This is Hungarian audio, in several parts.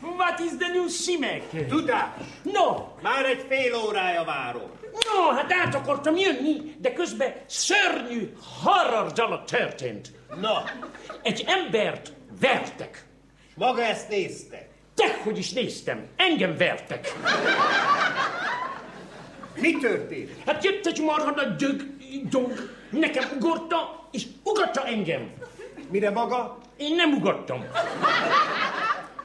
What is the new Simek? Tudás! No, Már egy fél órája várom. no, hát át akartam jönni, de közben szörnyű horror dolog történt. Na, Egy embert vertek. maga ezt nézte. Te, hogy is néztem, engem vertek. Mi történt? Hát jött egy marha nagy dög, dog, nekem ugorta, és ugatta engem. Mire maga? Én nem ugattam.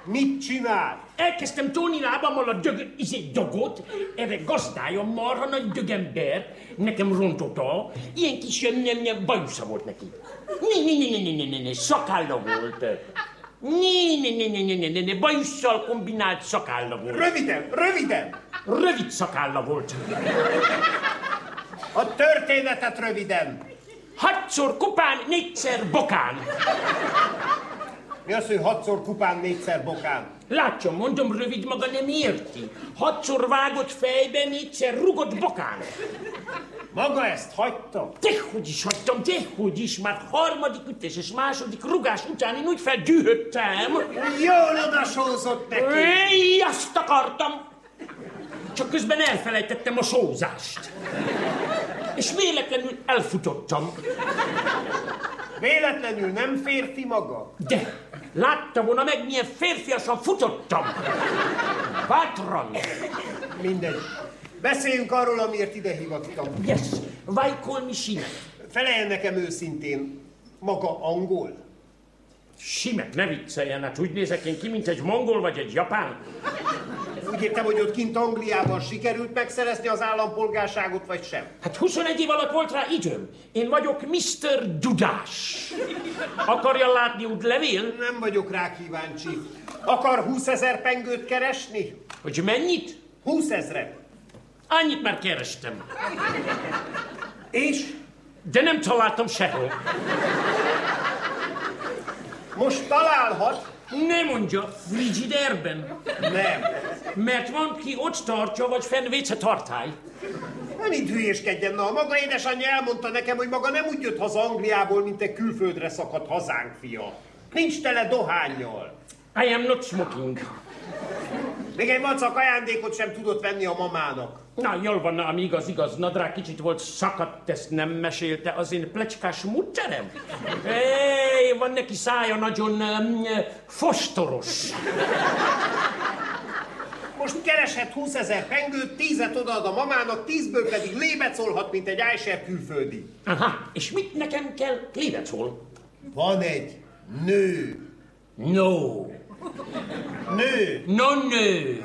Mit csinál? Elkezdtem tolni lábammal a dög, izé, dogot, erre gazdája, marha nagy dögember, nekem rontotta, ilyen kis nem, nem, bajusza volt neki. Né, né, né, né, né, né, né, szakálla volt. Né, né, né, né, né, né, né, né, bajusszal kombinált szakálla volt. Röviden, röviden! Rövid szakálla volt. A történetet röviden! Hatszor kupán, négyszer bokán. Mi az, hogy hatszor kupán, négyszer bokán? Látja, mondom, rövid maga nem érti. Hatszor vágott fejbe, négyszer rugott bokán. Maga ezt hagyta? Dehogy is hagytam, dehogy is, már harmadik ütés és második rugás után én úgy feldühöttem. Jól odasózott neki! Éj, azt akartam! Csak közben elfelejtettem a sózást. És véletlenül elfutottam. Véletlenül nem férfi maga? De látta volna meg, milyen férfiasan futottam. Bátran. Mindegy. Beszéljünk arról, amiért ide hívottam. Yes, why call me Simek? Feleljen nekem őszintén, maga angol? Simek, ne vicceljen, hát úgy nézek én ki, mint egy mongol vagy egy japán. Úgy értem, hogy ott kint Angliában sikerült megszerezni az állampolgárságot, vagy sem? Hát 21 év alatt volt rá időm. Én vagyok Mr. Dudás. Akarja látni útlevél? Nem vagyok rá kíváncsi. Akar 20 ezer pengőt keresni? Hogy mennyit? 20 ezret. Annyit már kerestem. És De nem találtam sehol. Most találhat? Ne mondja, frigiderben. Nem. Mert van, ki ott tartja, vagy fenn véce tartály. Nem így hülyéskedjen, na. Maga édesanyja elmondta nekem, hogy maga nem úgy jött haza Angliából, mint egy külföldre szakadt hazánk fia. Nincs tele dohányjal. I am not smoking. Még egy vacak ajándékot sem tudott venni a mamának. Na, jól van, ami igaz, igaz. Nadrág kicsit volt szakadt, ezt nem mesélte az én plecskás mutterem. Éj, van neki szája nagyon um, fostoros. Most kereshet 20 ezer pengőt, tízet odaad a mamának, tízből pedig lébet szólhat, mint egy ájser külföldi. Aha, és mit nekem kell? Lévecol. Van egy nő. No. Nő. No, nő.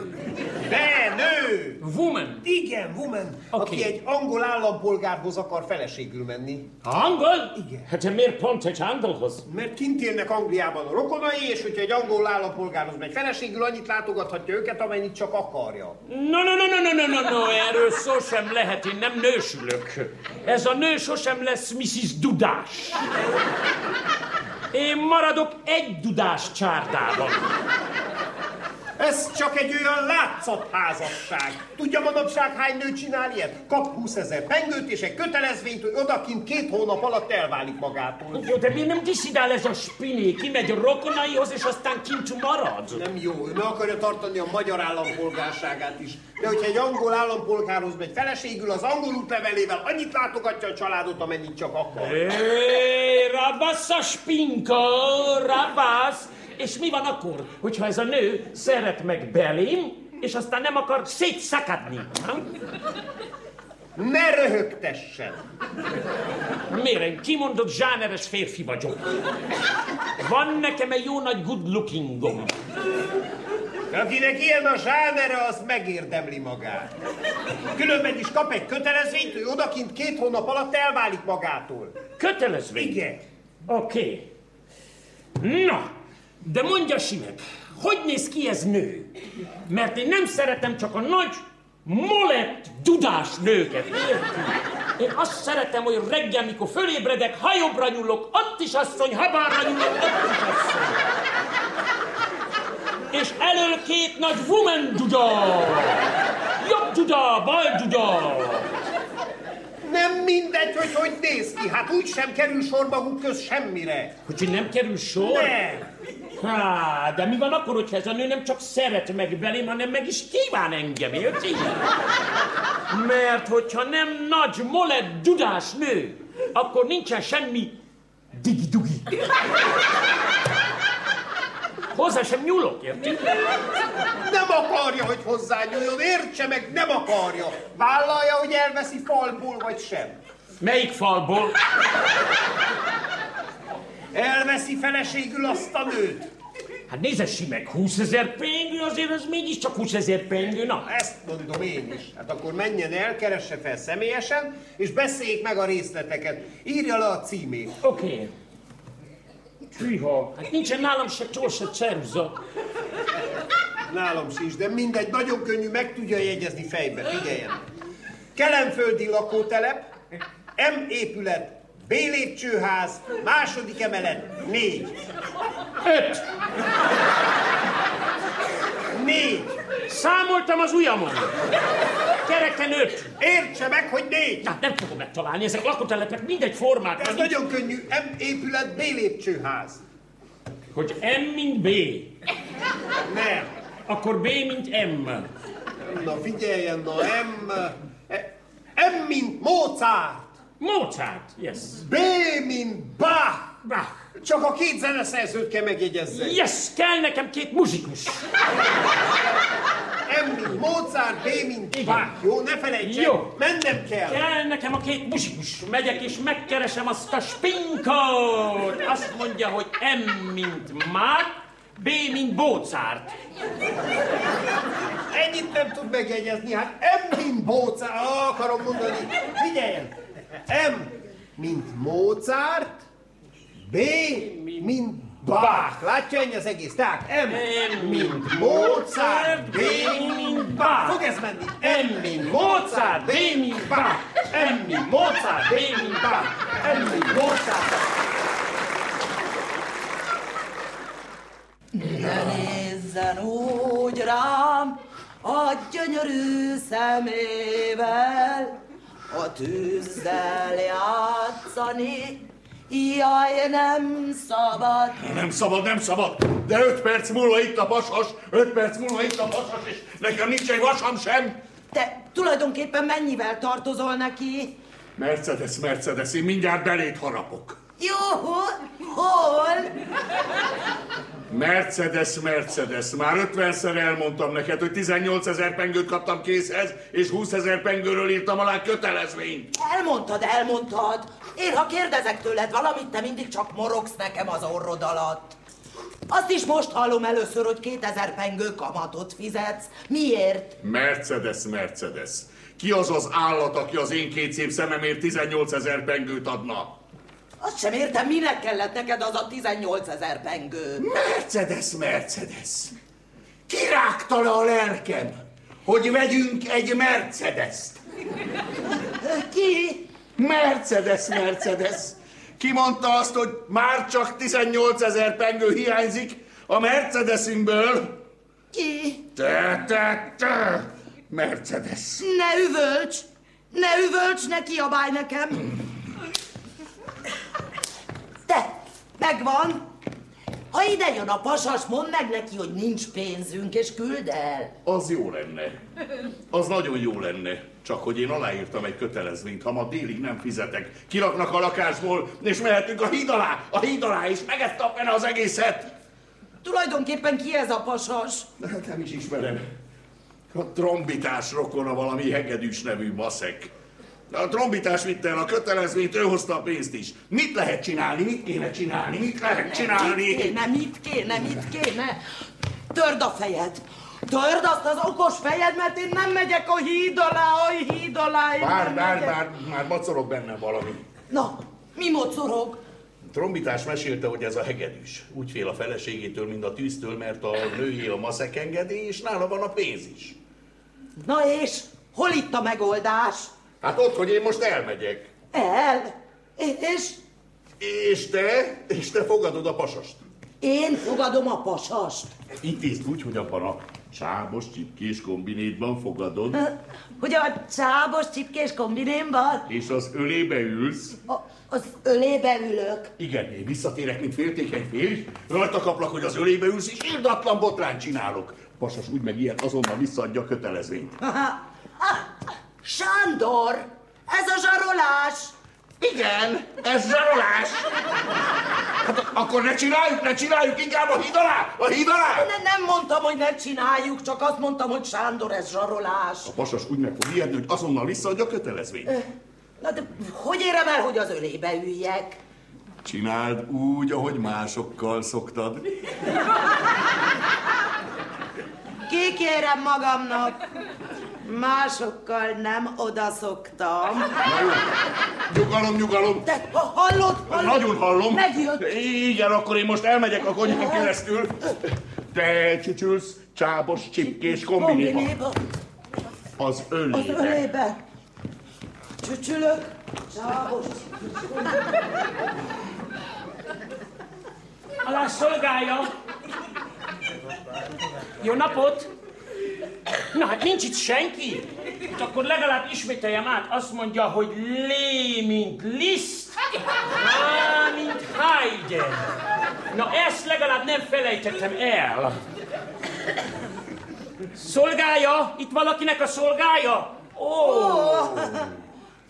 De nő. Woman. Igen, woman, Oké. aki egy angol állampolgárhoz akar feleségül menni. Angol? Igen. Hát miért pont egy angolhoz? Mert kint élnek Angliában a rokonai, és hogyha egy angol állampolgárhoz megy feleségül, annyit látogathatja őket, amennyit csak akarja. No, no, no, no, no, no, no, no, erről szó sem lehet, én nem nősülök. Ez a nő sosem lesz Mrs. Dudás. Én maradok egy dudás csárdában. Ez csak egy olyan látszatházasság. Tudja manapság hány nő csinál ilyet? Kap 20 ezer pengőt és egy kötelezvényt, hogy odakint két hónap alatt elválik magától. Jó, de miért nem diszidál ez a spiné? Kimegy a rokonaihoz, és aztán kint marad. Nem jó, ő meg akarja tartani a magyar állampolgárságát is. De hogyha egy angol állampolgárhoz megy feleségül, az angol útlevelével annyit látogatja a családot, amennyit csak akar. Hé, rabasz a spinka, rabasz! És mi van akkor, hogyha ez a nő szeret meg belém, és aztán nem akar szétszakadni? ha? Ne röhögtessen! Miért? Én kimondott zsáneres férfi vagyok. Van nekem egy jó nagy good lookingom. Akinek ilyen a zsánere, az megérdemli magát. Különben is kap egy kötelezvényt, hogy odakint két hónap alatt elválik magától. Kötelezvény. Igen. Oké. Na, de mondja Simek, hogy néz ki ez nő? Mert én nem szeretem csak a nagy, molett, dudás nőket, érti? Én azt szeretem, hogy reggel, mikor fölébredek, ha jobbra nyúlok, ott is asszony, ha balra nyúlok, ott is asszony. És elől két nagy woman duda! Jobb duda, bal duda! Nem mindegy, hogy hogy néz ki. Hát úgy sem kerül sor maguk köz semmire. Hogy nem kerül sor? Nem. Há, de mi van akkor, hogyha ez a nő nem csak szeret meg belém, hanem meg is kíván engem, érti? Mert hogyha nem nagy, molett, dudás nő, akkor nincsen semmi digi-dugi. Hozzá sem nyúlok, érti? Nem akarja, hogy hozzányúljon, értse meg, nem akarja. Vállalja, hogy elveszi falból, vagy sem. Melyik falból? Elveszi feleségül azt a nőt. Hát nézessi meg, 20 ezer pengő, azért az mégiscsak 20 ezer pengő, na. Ezt mondom én is. Hát akkor menjen el, keresse fel személyesen, és beszéljék meg a részleteket. Írja le a címét. Oké. Okay. Tűha, hát nincsen nálam se csó, se ceruza. Nálam sincs, de mindegy, nagyon könnyű, meg tudja jegyezni fejbe, figyeljen. Kelemföldi lakótelep, M épület, B lépcsőház, második emelet, négy. Öt. Négy. Számoltam az ujjamon. Kereken öt. Értse meg, hogy négy. Hát nem fogom megtalálni, ezek lakótelepek mindegy formát. Ez nagyon könnyű, M épület, B lépcsőház. Hogy M mint B. Nem. Akkor B mint M. Na figyeljen, na M... e- M mint Mozart. Mozart, yes. B mint Bach. Bach. Csak a két zeneszerzőt kell megjegyezzen. Yes, kell nekem két muzsikus. M mint Mozart, B mint Igen. Bach. Jó, ne felejtsen. Jó. Mennem kell. Kell nekem a két muzsikus. Megyek és megkeresem azt a spinkót. Azt mondja, hogy M mint Mark, B mint Bócárt. Ennyit nem tud megjegyezni, hát M mint Mozart, ah, akarom mondani. Figyeljen, M mint Mozart, B mint Bach. Látja ennyi az egész? Tehát M, mint Mozart, B mint Bach. Fog ez menni? M mint Mozart, B mint Bach. M mint Mozart, B mint Bach. M mint Mozart. Ne nézzen úgy rám a gyönyörű szemével, a tűzzel játszani, jaj, nem szabad. Nem szabad, nem szabad, de öt perc múlva itt a pasas, öt perc múlva itt a pasas, és nekem nincs egy vasam sem. Te tulajdonképpen mennyivel tartozol neki? Mercedes, Mercedes, én mindjárt belét harapok. Jó, hol? Mercedes, Mercedes, már ötvenszer elmondtam neked, hogy 18 ezer pengőt kaptam készhez, és 20 ezer pengőről írtam alá kötelezvényt. Elmondtad, elmondtad. Én, ha kérdezek tőled valamit, te mindig csak morogsz nekem az orrod alatt. Azt is most hallom először, hogy 2000 pengő kamatot fizetsz. Miért? Mercedes, Mercedes. Ki az az állat, aki az én két szép szememért 18 ezer pengőt adna? Azt sem értem, minek kellett neked az a 18 ezer pengő. Mercedes, Mercedes. Kirágta le a lelkem, hogy vegyünk egy Mercedes-t. Ki? Mercedes, Mercedes. Ki mondta azt, hogy már csak 18 ezer pengő hiányzik a Mercedesünkből? Ki? Te, te, te, Mercedes. Ne üvölts! Ne üvölts, ne kiabálj nekem! Te, megvan! Ha ide jön a pasas, mondd meg neki, hogy nincs pénzünk, és küld el. Az jó lenne. Az nagyon jó lenne. Csak hogy én aláírtam egy kötelezvényt, ha ma délig nem fizetek. Kiraknak a lakásból, és mehetünk a híd alá, a híd alá, és megettem benne az egészet. Tulajdonképpen ki ez a pasas? Hát nem is ismerem. A trombitás rokona valami hegedűs nevű maszek. A trombitás vitte el a kötelezvényt, ő hozta a pénzt is. Mit lehet csinálni? Mit kéne csinálni? Mit lehet Mit csinálni? kéne, mit kéne, mit kéne? Törd a fejed! Törd azt az okos fejed, mert én nem megyek a híd alá, a híd alá, én Bár, bár, megyek. bár, már macorog benne valami. Na, mi mocorog? Trombitás mesélte, hogy ez a hegedűs. Úgy fél a feleségétől, mint a tűztől, mert a nőjé a maszek engedély, és nála van a pénz is. Na és? Hol itt a megoldás? Hát ott, hogy én most elmegyek. El? És? És te, és te fogadod a pasast. Én fogadom a pasast. Intézd úgy, hogy abban a csábos csipkés kombinétban fogadod, Hogy a csábos csipkés kombinémban és az ölébe ülsz. a, az ölébe ülök. Igen, én visszatérek, mint féltékeny férj, rajta kaplak, hogy az ölébe ülsz, és irdatlan botrán csinálok. Pasas úgy meg ilyet azonnal visszaadja a kötelezvényt. Aha. Ah, Sándor, ez a zsarolás. Igen, ez zsarolás. Hát akkor ne csináljuk, ne csináljuk, inkább a híd alá, a híd alá. Ne, nem mondtam, hogy ne csináljuk, csak azt mondtam, hogy Sándor, ez zsarolás. A pasas úgy meg fog ijedni, hogy azonnal visszaadja a kötelezvényt. Na de hogy érem el, hogy az ölébe üljek? Csináld úgy, ahogy másokkal szoktad. Kikérem magamnak. Másokkal nem odaszoktam. Na jó, nyugalom, nyugalom. De ha- hallod, hallod? Nagyon hallom. Megjött. Igen, akkor én most elmegyek a konyhán keresztül. Te csücsülsz csábos csipkés kombinéba. Kombinéba. Az Az ölébe. ölébe. Csücsülök. Csávos. Alá szolgálja. Jó napot! Na hát nincs itt senki? Hát akkor legalább ismételjem át. Azt mondja, hogy lé, mint Liszt, H, mint Haydn. Na ezt legalább nem felejtettem el. Szolgálja? Itt valakinek a szolgája? Ó,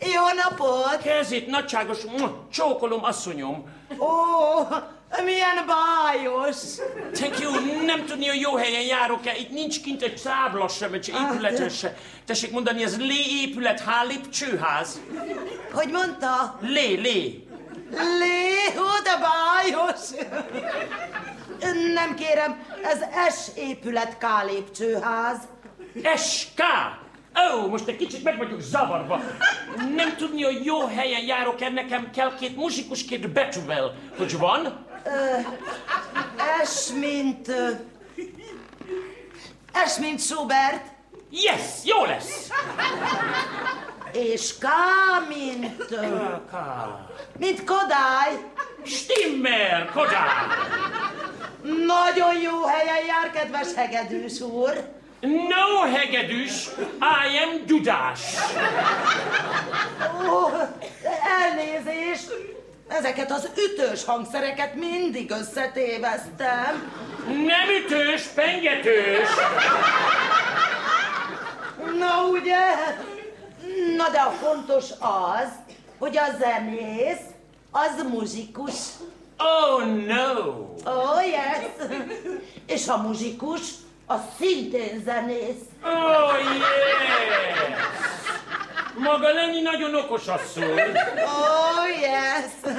Jó napot! kezét nagyságos, csókolom, asszonyom. Ó, milyen bájos! Thank you, nem tudni, hogy jó helyen járok-e. Itt nincs kint egy tábla sem, egy épületen se. Tessék mondani, ez Lé épület, H lépcsőház. Hogy mondta? Lé, Lé. Lé, ó, de bájos! Nem kérem, ez S épület K lépcsőház. SK. Ó, most egy kicsit meg vagyok zavarba. Nem tudni, hogy jó helyen járok-e, nekem kell két muzsikus, két betűvel. Hogy van? S mint... S mint Schubert, Yes, jó lesz. és K mint... ö, Mint Kodály. Stimmel, Kodár. Nagyon jó helyen jár, kedves hegedűs úr. No hegedűs, I am Dudás. Ó, elnézés. Ezeket az ütős hangszereket mindig összetéveztem. Nem ütős, pengetős. Na ugye? Na de a fontos az, hogy a zenész az muzsikus. Oh no! Oh yes! És a muzsikus az szintén zenész. Oh yes! Maga lenni nagyon okos asszony. Oh yes!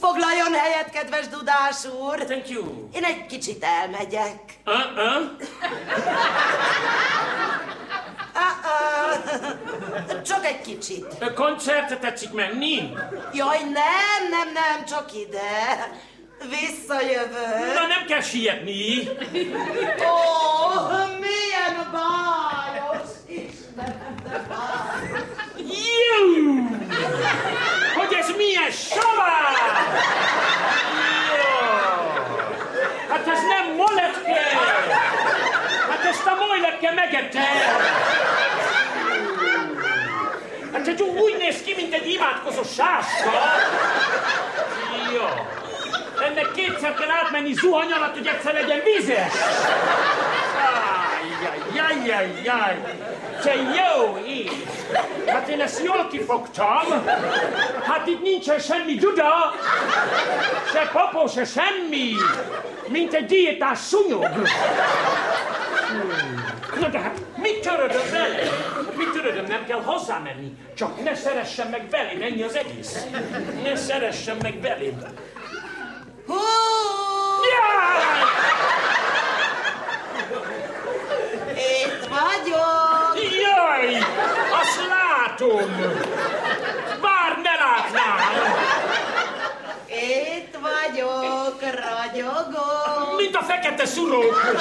Foglaljon helyet, kedves Dudás úr! Thank you. Én egy kicsit elmegyek. Uh-uh. Ah-ah. Csak egy kicsit. A koncertre tetszik menni? Jaj, nem, nem, nem, csak ide. Visszajövök. Na nem kell sietni. Ó, milyen bájos! Bájos! Jú! Hogy ez milyen savár! Hát ez nem moletke! Hát ezt a moletke megette! Hát egy úgy néz ki, mint egy imádkozó sáska! Jó! Ennek kétszer kell átmenni zuhany alatt, hogy egyszer legyen vízes! Jaj, jaj, jaj, te jó ég! Hát én ezt jól kifogtam! Hát itt nincsen semmi duda! Se popó, se semmi! Mint egy diétás szúnyog! Hmm. Na de hát mit törödöm vele? Mit törödöm? Nem kell hozzámenni. Csak ne szeressen meg belém, ennyi az egész. Ne szeressen meg belém. Hú! Jaj! Itt vagyok! Jaj! Azt látom! Bár ne látnám! Itt vagyok, ragyogok! Mint a fekete szurok!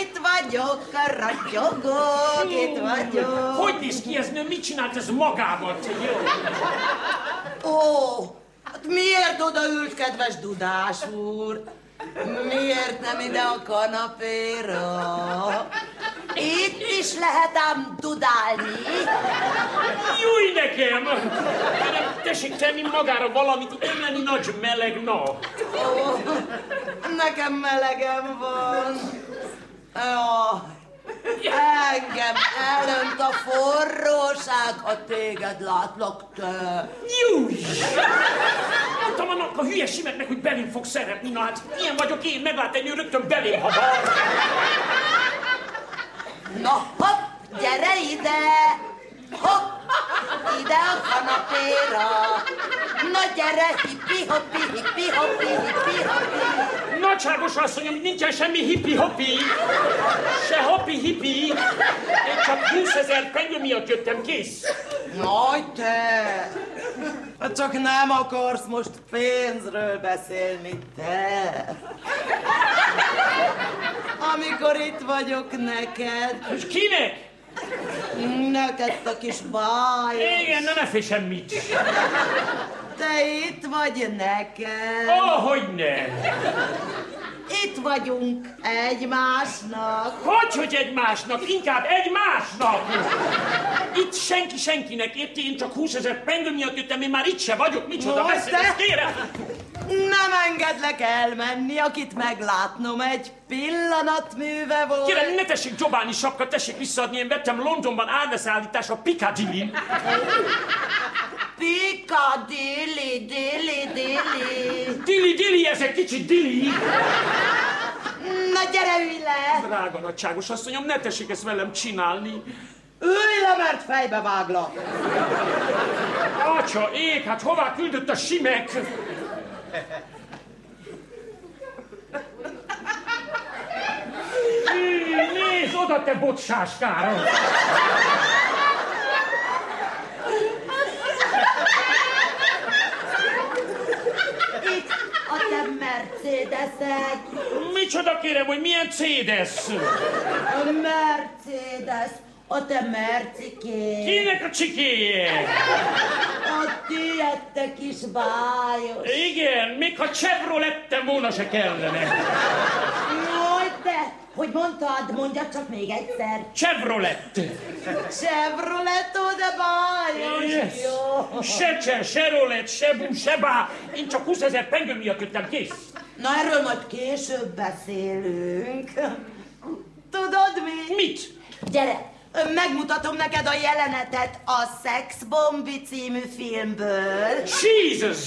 Itt vagyok, ragyogok! Itt vagyok! Hogy néz ki ez nő? Mit csinált ez magával? Ó, Hát miért odaült, kedves Dudás úr? Miért nem ide a kanapéra? Itt is lehet ám dudálni. Júj nekem! Tessék tenni magára valamit, lenni nagy meleg nap. Ó, nekem melegem van. Jaj, engem elönt a forróság, ha téged látlak te. Júj! Mondtam annak a hülye simeknek, hogy belém fog szeretni, na hát ilyen vagyok én, meglát egy rögtön belém habar. Na hopp, gyere ide! Hopp, ide a kanapéra! Na gyere, hippi hoppi, hippi hoppi, hippi hoppi! Nagyságos asszonyom, nincsen semmi hippi-hoppi, se hoppi-hippi. Én csak 20 ezer pengő miatt jöttem, kész. Jaj, te! Hát csak nem akarsz most pénzről beszélni, te! Amikor itt vagyok neked, És kinek? neked a kis báj, Igen, na ne félj semmit. te itt vagy neked, Ó, hogy ne. Itt vagyunk egymásnak. Hogy, hogy egymásnak? Inkább egymásnak! Itt senki senkinek érti, én csak 20 ezer pengő miatt jöttem, én már itt se vagyok, micsoda beszélsz, kérem! Nem engedlek elmenni, akit meglátnom, egy pillanatműve volt. Kérem, ne tessék Jobáni sapka, tessék visszaadni, én vettem Londonban árveszállítás a Piccadilly. Piccadilly, dilly, dilly. Dili, dili, ez egy kicsit dili. Na gyere, ülj le! Drága nagyságos asszonyom, ne tessék ezt velem csinálni. Ülj le, mert fejbe váglak! Atya, ég, hát hová küldött a simek? Hű, Nézd oda, te bocsáskára! Itt a te Mercedesed. Micsoda kérem, hogy milyen cédesz? A Mercedes. A te merciké. Kinek a csikéje? A tiéd, te kis bájos. Igen, még ha Chevrolettem volna se kellene. Jaj, te! Hogy mondtad, mondja csak még egyszer. Chevrolet. Chevrolet, ó, de bájos. Yes. Jó. Se cse, se rolet, se bú, se bá. Én csak 20 ezer pengő miatt jöttem, kész. Na, erről majd később beszélünk. Tudod mi? Mit? Gyere, megmutatom neked a jelenetet a Sex Bombi című filmből. Jesus!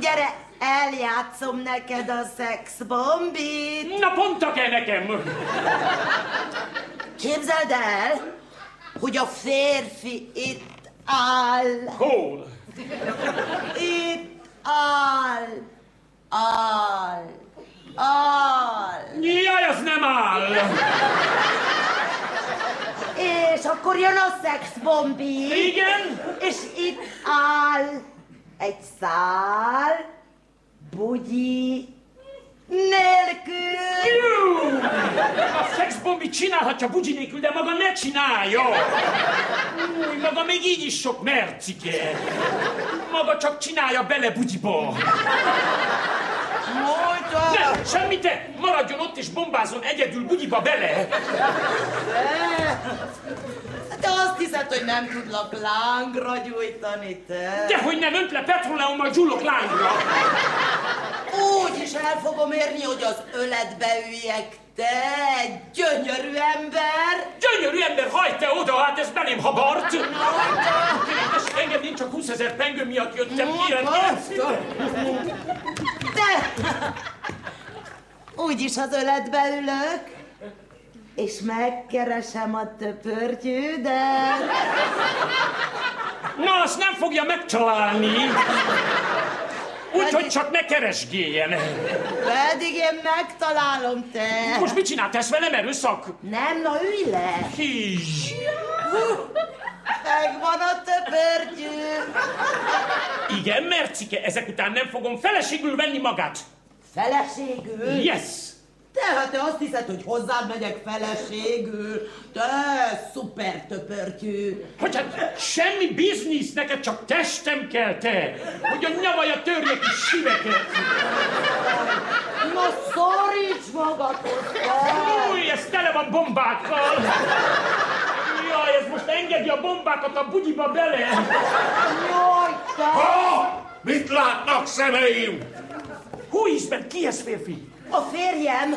Gyere, eljátszom neked a Sex Bombit. Na pont kell nekem! Képzeld el, hogy a férfi itt áll. Hol? Itt áll. Áll. Áll. Jaj, az nem áll! És akkor jön a Sex Bombi. Igen? És itt áll egy szál, bugyi, nélkül. Jú! A szexbombi csinálhatja bugyi nélkül, de maga ne csinálja! Új, maga még így is sok mercike! Maga csak csinálja bele bugyiba! Mondta, Ne, semmi te! Maradjon ott és bombázon egyedül bugyiba bele! te azt hiszed, hogy nem tudlak lángra gyújtani, te? De hogy nem önt le petróleummal gyullok lányra! Úgy is el fogom érni, hogy az öletbe üljek, te, gyönyörű ember. Gyönyörű ember, hajt te oda, hát ez belém habart! Tessék engedni, én csak 20 ezer pengő miatt jöttem, kérem, kérem! Te! Úgyis az öletbe ülök, és megkeresem a töpörtyűdet. Na, azt nem fogja megtalálni! Úgyhogy csak ne keresgéljen! Pedig én megtalálom, te. Most mit csinál? Tesz velem erőszak? Nem, na ülj le. Hízs! Megvan a töpörtyű. Igen, Mercike, ezek után nem fogom feleségül venni magát. Feleségül. Yes! Te, hát te azt hiszed, hogy hozzád megyek feleségül? Te, szuper töpörtyű. Hogy hát semmi biznisz, neked csak testem kell te, hogy a nyavaja törje ki siveket. Na szoríts magadhoz, te! Új, ez tele van bombákkal. Jaj, ez most engedi a bombákat a bugyiba bele. Jaj, te! Ha! Mit látnak szemeim? Hú, Isten, ki ez férfi? A férjem!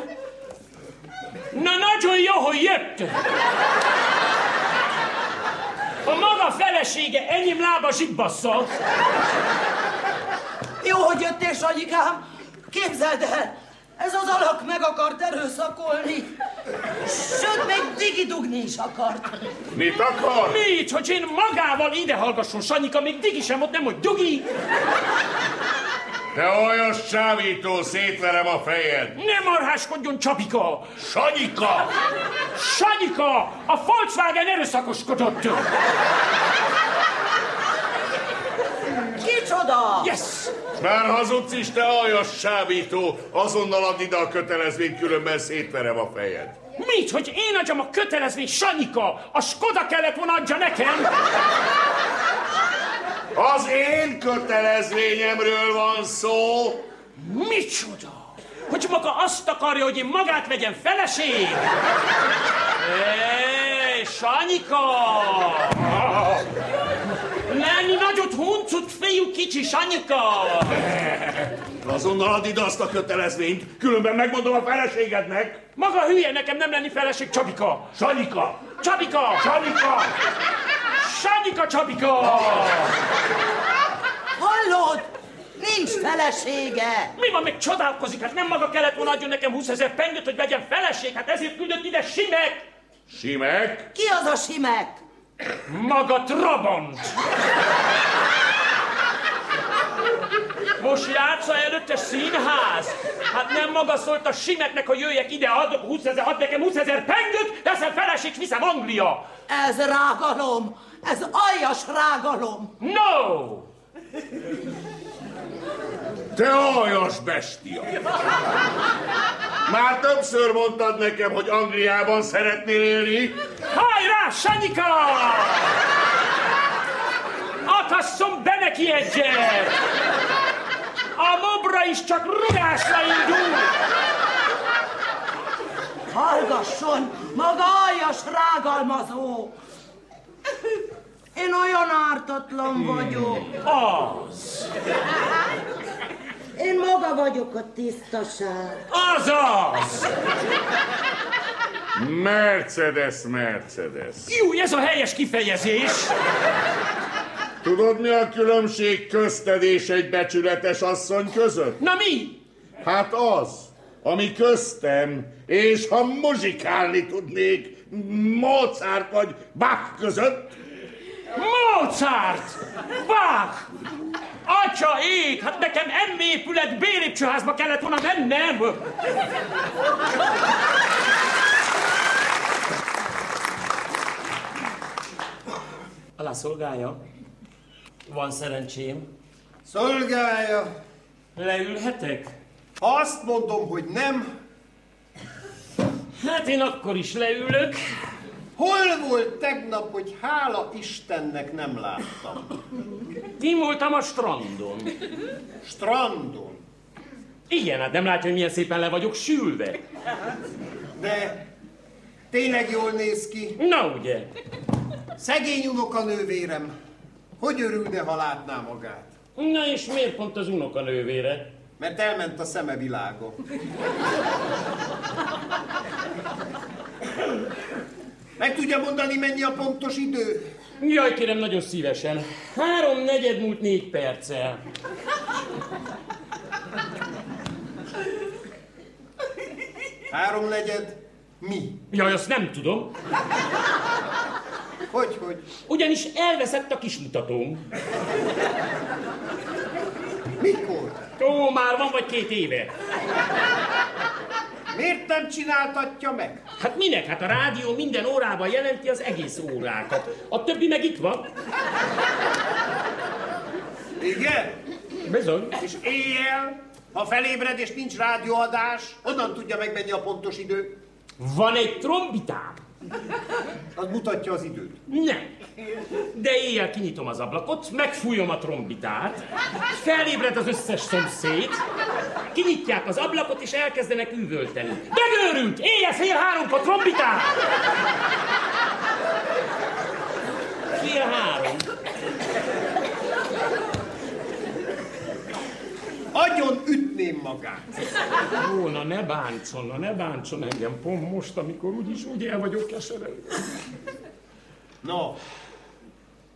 Na nagyon jó, hogy jött! A maga felesége enyém lába zsibbassza. Jó, hogy jöttél, Sanyikám! Képzeld el, ez az alak meg akart erőszakolni. Sőt, még digidugni is akart. Mit akar? Mit, hogy én magával ide hallgasson, Sanyika, még Digi sem volt, nem, hogy Dugi. Te olyas csábító, szétverem a fejed. Ne marháskodjon, Csapika! Sanyika! Sanyika! A Volkswagen erőszakoskodott! Kicsoda? Yes! Már hazudsz is, te aljas csábító! Azonnal add ide a kötelezvényt, különben szétverem a fejed. Mit, hogy én adjam a kötelezvény, Sanyika? A Skoda kellett volna adja nekem! Az én kötelezvényemről van szó! Micsoda? Hogy maga azt akarja, hogy én magát vegyem feleség? Éj, Sanyika! Lenni nagyot huncut, fiú kicsi, Sanyika! Azonnal add ide azt a kötelezvényt, különben megmondom a feleségednek. Maga hülye, nekem nem lenni feleség, Csabika! Sanyika! Csabika! Sanyika! Sanyika, Csabika! Hallod? Nincs felesége. Mi van, még csodálkozik? Hát nem maga kellett volna adjon nekem 20 ezer pengőt, hogy vegyem feleség, hát ezért küldött ide Simek! Simek? Ki az a simek? Maga Trabant! Most játsza előtte színház? Hát nem maga szólt a Simeknek, hogy jöjjek ide, ad, 20 ezer, ad nekem 20 ezer pengőt, leszem feleség, viszem Anglia! Ez rágalom. Ez aljas rágalom. No! Te aljas bestia! Már többször mondtad nekem, hogy Angliában szeretnél élni. Hajrá, Sanyika! Akasszom be neki egyet! A mobra is csak rugásra indul! Hallgasson, maga aljas rágalmazó. Én olyan ártatlan vagyok. Az! Én maga vagyok a tisztaság. Azaz! Mercedes, Mercedes. Jó, ez a helyes kifejezés! Tudod, mi a különbség közted és egy becsületes asszony között? Na mi? Hát az, ami köztem, és ha muzsikálni tudnék Mozart vagy Bach között, Mozart! Bach! Atya ég! Hát nekem M épület B lépcsőházba kellett volna mennem! Alá szolgálja. Van szerencsém. Szolgálja. Leülhetek? Azt mondom, hogy nem, Hát én akkor is leülök. hol volt tegnap, hogy hála Istennek nem láttam? Én voltam a strandon. Strandon. Igen, hát nem látja, hogy milyen szépen le vagyok sülve. De tényleg jól néz ki. Na ugye? Szegény unokanővérem. Hogy örülne, ha látná magát? Na és miért pont az unokanővére? Mert elment a szeme világa. Meg tudja mondani, mennyi a pontos idő? Jaj, kérem, nagyon szívesen. Három negyed múlt négy perccel. Háromnegyed? Mi? Jaj, azt nem tudom. Hogy, hogy? Ugyanis elveszett a kismutatóm. Mikor? Ó, már van vagy két éve. Miért nem csináltatja meg? Hát minek? Hát a rádió minden órában jelenti az egész órákat. A többi meg itt van. Igen? Bizony. És éjjel? Ha felébred és nincs rádióadás, onnan tudja megmenni a pontos idő. Van egy trombitám. Az mutatja az időt. Nem. De éjjel kinyitom az ablakot, megfújom a trombitát, felébred az összes szomszéd, kinyitják az ablakot és elkezdenek üvölteni. Megőrült! Éjjel fél háromkor trombitát! Fél három. Agyon ütném magát. Ó, na ne bántson, na ne bántson engem pont most, amikor úgyis úgy el vagyok keseredve. No,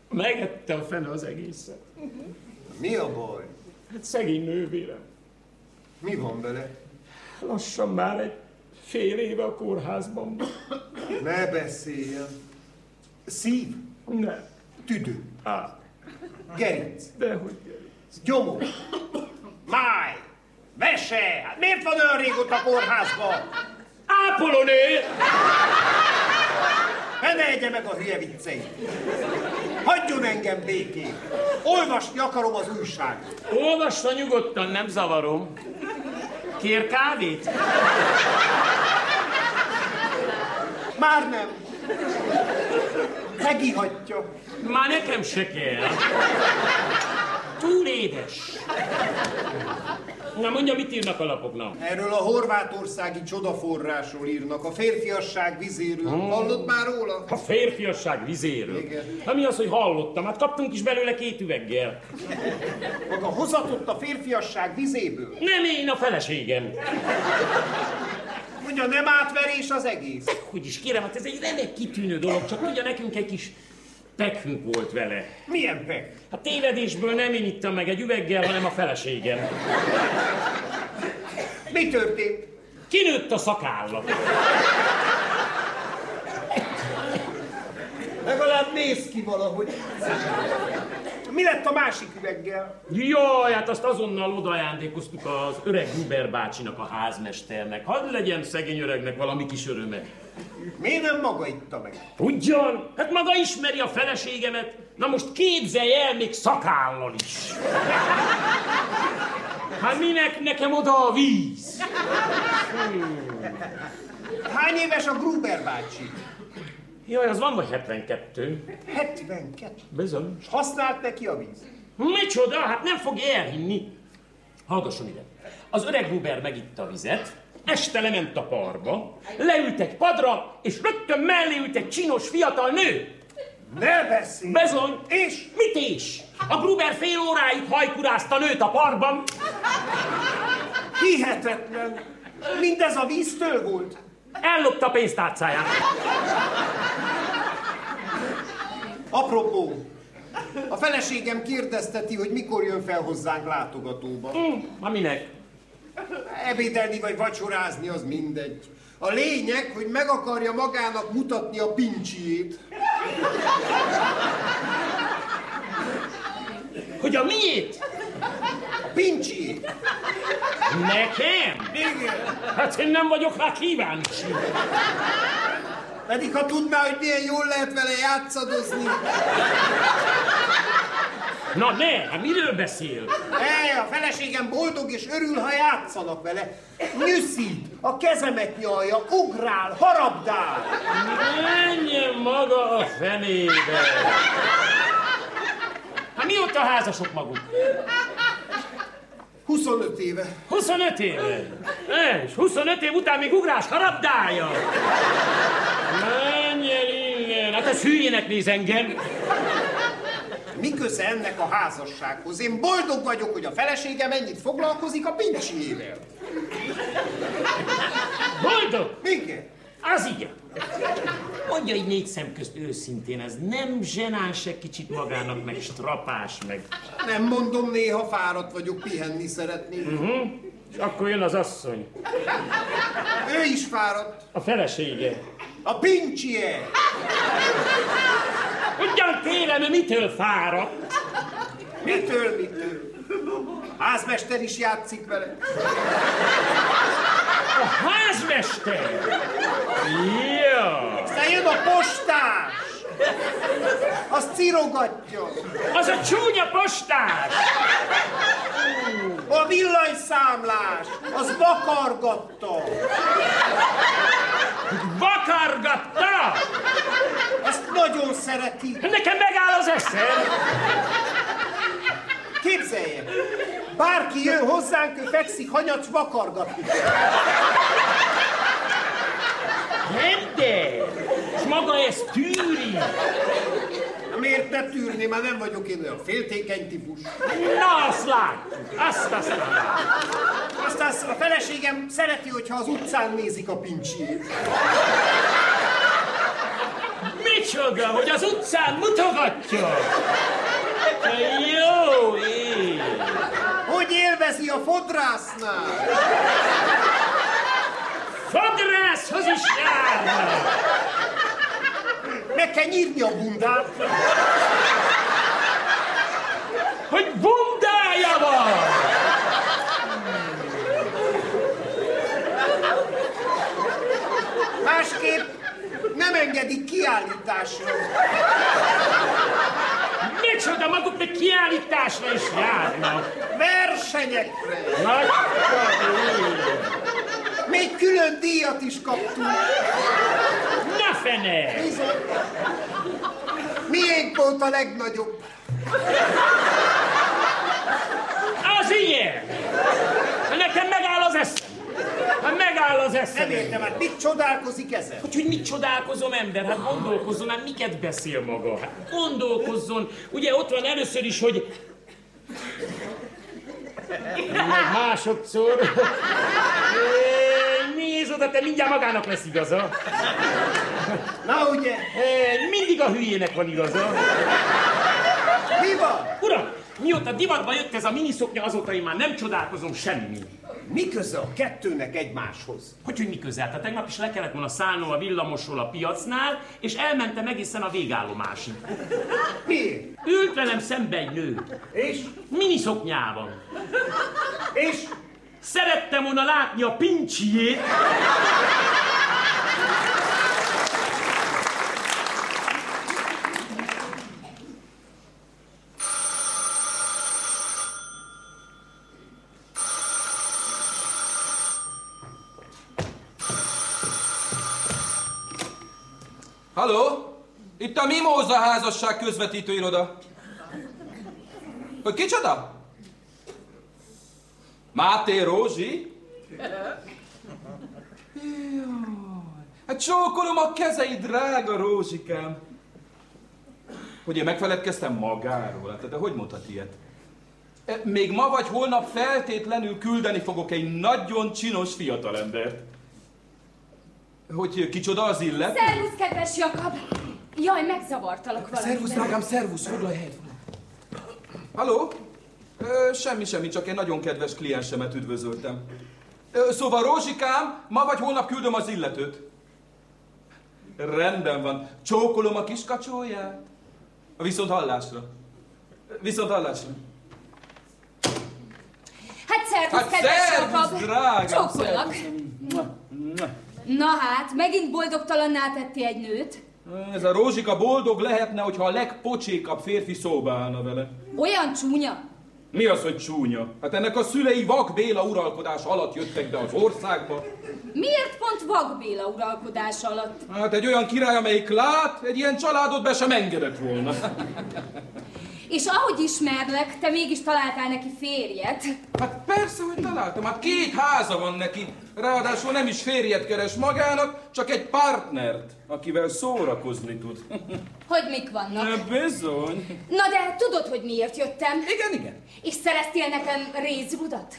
Megettem fene az egészet. mi a baj? Hát szegény nővérem. Mi van vele? Lassan már egy fél éve a kórházban van. Ne beszéljen. Szív, Ne. tüdő, Á, gerinc, dehogy gyomor, máj, mese. Hát miért van olyan régóta a kórházban? Ápolónő! Ne ne egye meg a hülye vicceit. Hagyjon engem békén. Olvasni akarom az újságot. Olvassa nyugodtan, nem zavarom. Kér kávét? Már nem. Megihatja. Már nekem se kell. Túl édes. Na mondja, mit írnak a lapoknak? Erről a horvátországi csodaforrásról írnak, a férfiasság vizéről. Hallott már róla? A férfiasság vizéről. Igen. Hát mi az, hogy hallottam? Hát kaptunk is belőle két üveggel. Maga hozatott a férfiasság vizéből. Nem én, a feleségem. Mondja, nem átverés az egész. Hogy is kérem, hát ez egy remek kitűnő dolog, csak tudja, nekünk egy kis pekünk volt vele. Milyen pek? A tévedésből nem én ittam meg egy üveggel, hanem a feleségem. Mi történt? Kinőtt a szakálla. Legalább néz ki valahogy. Mi lett a másik üveggel? Jaj, hát azt azonnal odaajándékoztuk az öreg Huber bácsinak, a házmesternek. Hadd legyen szegény öregnek valami kis öröme. Miért nem maga itta meg? Tudjon, hát maga ismeri a feleségemet. Na most képzelj el még szakállal is. Hát minek nekem oda a víz? Hány éves a Gruber bácsi? Jaj, az van vagy 72? 72. Bizony. És használt neki a víz? Micsoda? Hát nem fogja elhinni. Hallgasson ide. Az öreg Huber megitta a vizet, este lement a parba, leült egy padra, és rögtön mellé ült egy csinos fiatal nő. Ne beszélj! Bezony. És? Mit is? A Gruber fél óráig hajkurázta nőt a parban. Hihetetlen! Mindez a víztől volt? Ellopta a pénztárcáját. Apropó, a feleségem kérdezteti, hogy mikor jön fel hozzánk látogatóba. Hm, ma minek? Ebédelni vagy vacsorázni, az mindegy. A lényeg, hogy meg akarja magának mutatni a pincsiét. Hogy a miét? Pincsiét? Nekem? Igen. Hát én nem vagyok rá kíváncsi. Pedig ha tudná, hogy milyen jól lehet vele játszadozni. Na ne, hát miről beszél? E, a feleségem boldog és örül, ha játszanak vele. Nyüszít, a kezemet nyalja, ugrál, harabdál. Menjen maga a fenébe. Hát mióta házasok maguk? 25 éve. 25 éve. És 25 év után még ugrás harabdája. Menjen innen. Hát ez hülyének néz engem. Mi köze ennek a házassághoz? Én boldog vagyok, hogy a feleségem ennyit foglalkozik a pincsiével. Boldog? Igen. Az igen. Mondja így négy szem közt őszintén, ez nem zsenáns egy kicsit magának, meg strapás, meg... Nem mondom, néha fáradt vagyok, pihenni szeretnék. Hm? És akkor jön az asszony, Ő is fáradt. a felesége. A pincsie. Ugyan kérem, mitől fáradt? Mitől, mitől? Házmester is játszik vele. A házmester! Ja, Aztán jön a postás. Azt cirogatja. az a csúnya postás! A villanyszerelő számlás, az vakargatta. Vakargatta! Ezt nagyon szereti. Nekem megáll az eszem! Képzelje, bárki jön hozzánk, ő fekszik, hanyac vakargatni. Nem de! És maga ezt tűri! Miért ne tűrni, már nem vagyok én olyan féltékeny típus. Na, azt látjuk! Azt aztán látjuk. Aztán a feleségem szereti, hogyha az utcán nézik a pincsét. Micsoda, hogy az utcán mutogatja! Te Jó ég! Hogy élvezi a fodrásznál? Fodrászhoz is járna! Meg kell nyírni a bundát. Hogy bundája van! Másképp nem engedik kiállításra. Micsoda, maguk meg kiállításra is járnak! Versenyekre. Nagy Még külön díjat is kaptunk. Na fene! Bizony. Miénk volt a legnagyobb. Az ilyen! Nekem megáll az eszem! Hát megáll az eszem! Nem értem, hát mit csodálkozik ezen? Hogy, hogy mit csodálkozom, ember? Hát gondolkozzon, hát miket beszél maga? Hát gondolkozzon. Ugye ott van először is, hogy... Meg másodszor... Nézd oda, te mindjárt magának lesz igaza. Na ugye, Mindig a hülyének van igaza. mi van? Uram, mióta divatba jött ez a miniszoknya, azóta én már nem csodálkozom semmi. Mi köze a kettőnek egymáshoz? Hogy, hogy mi közel? Tehát tegnap is le kellett volna szállnom a villamosról a piacnál, és elmentem egészen a végállomásig. Miért? Ült velem szembe egy nő, És? miniszoknyában. És? Szerettem volna látni a pincsiét. Halló? Itt a Mimóza házasság közvetítő iroda. Hogy kicsoda? Máté Rózsi? Jaj, hát csókolom a kezeid, drága Rózsikám. Hogy én megfeledkeztem magáról, hát de hogy mondhat ilyet? E, Még ma vagy holnap feltétlenül küldeni fogok egy nagyon csinos fiatalembert. Hogy kicsoda az illet? Szervusz, kedves Jakab! Jaj, megzavartalak valamiben. Szervusz, drágám, szervusz, foglalj helyet. Halló? Ö, semmi, semmi, csak egy nagyon kedves kliensemet üdvözöltem. Ö, szóval Rózsikám, ma vagy holnap küldöm az illetőt. Rendben van. Csókolom a kis kacsóját. Viszont hallásra. Viszont hallásra. Hát szervusz, Hát kedves szervusz, drágám, Csókollak! szervusz. Na hát, megint boldogtalanná tetti egy nőt. Ez a Rózsika boldog lehetne, hogyha a legpocsékabb férfi szóba állna vele. Olyan csúnya. Mi az, hogy csúnya? Hát ennek a szülei Vak Béla uralkodás alatt jöttek be az országba. Miért pont Vag Béla uralkodása alatt? Hát egy olyan király, amelyik lát, egy ilyen családot be sem engedett volna. És ahogy ismerlek, te mégis találtál neki férjet. Hát persze, hogy találtam. Hát két háza van neki. Ráadásul nem is férjet keres magának, csak egy partnert, akivel szórakozni tud. Hogy mik vannak? Na, bizony. Na de tudod, hogy miért jöttem? Igen, igen. És szereztél nekem rézrudat?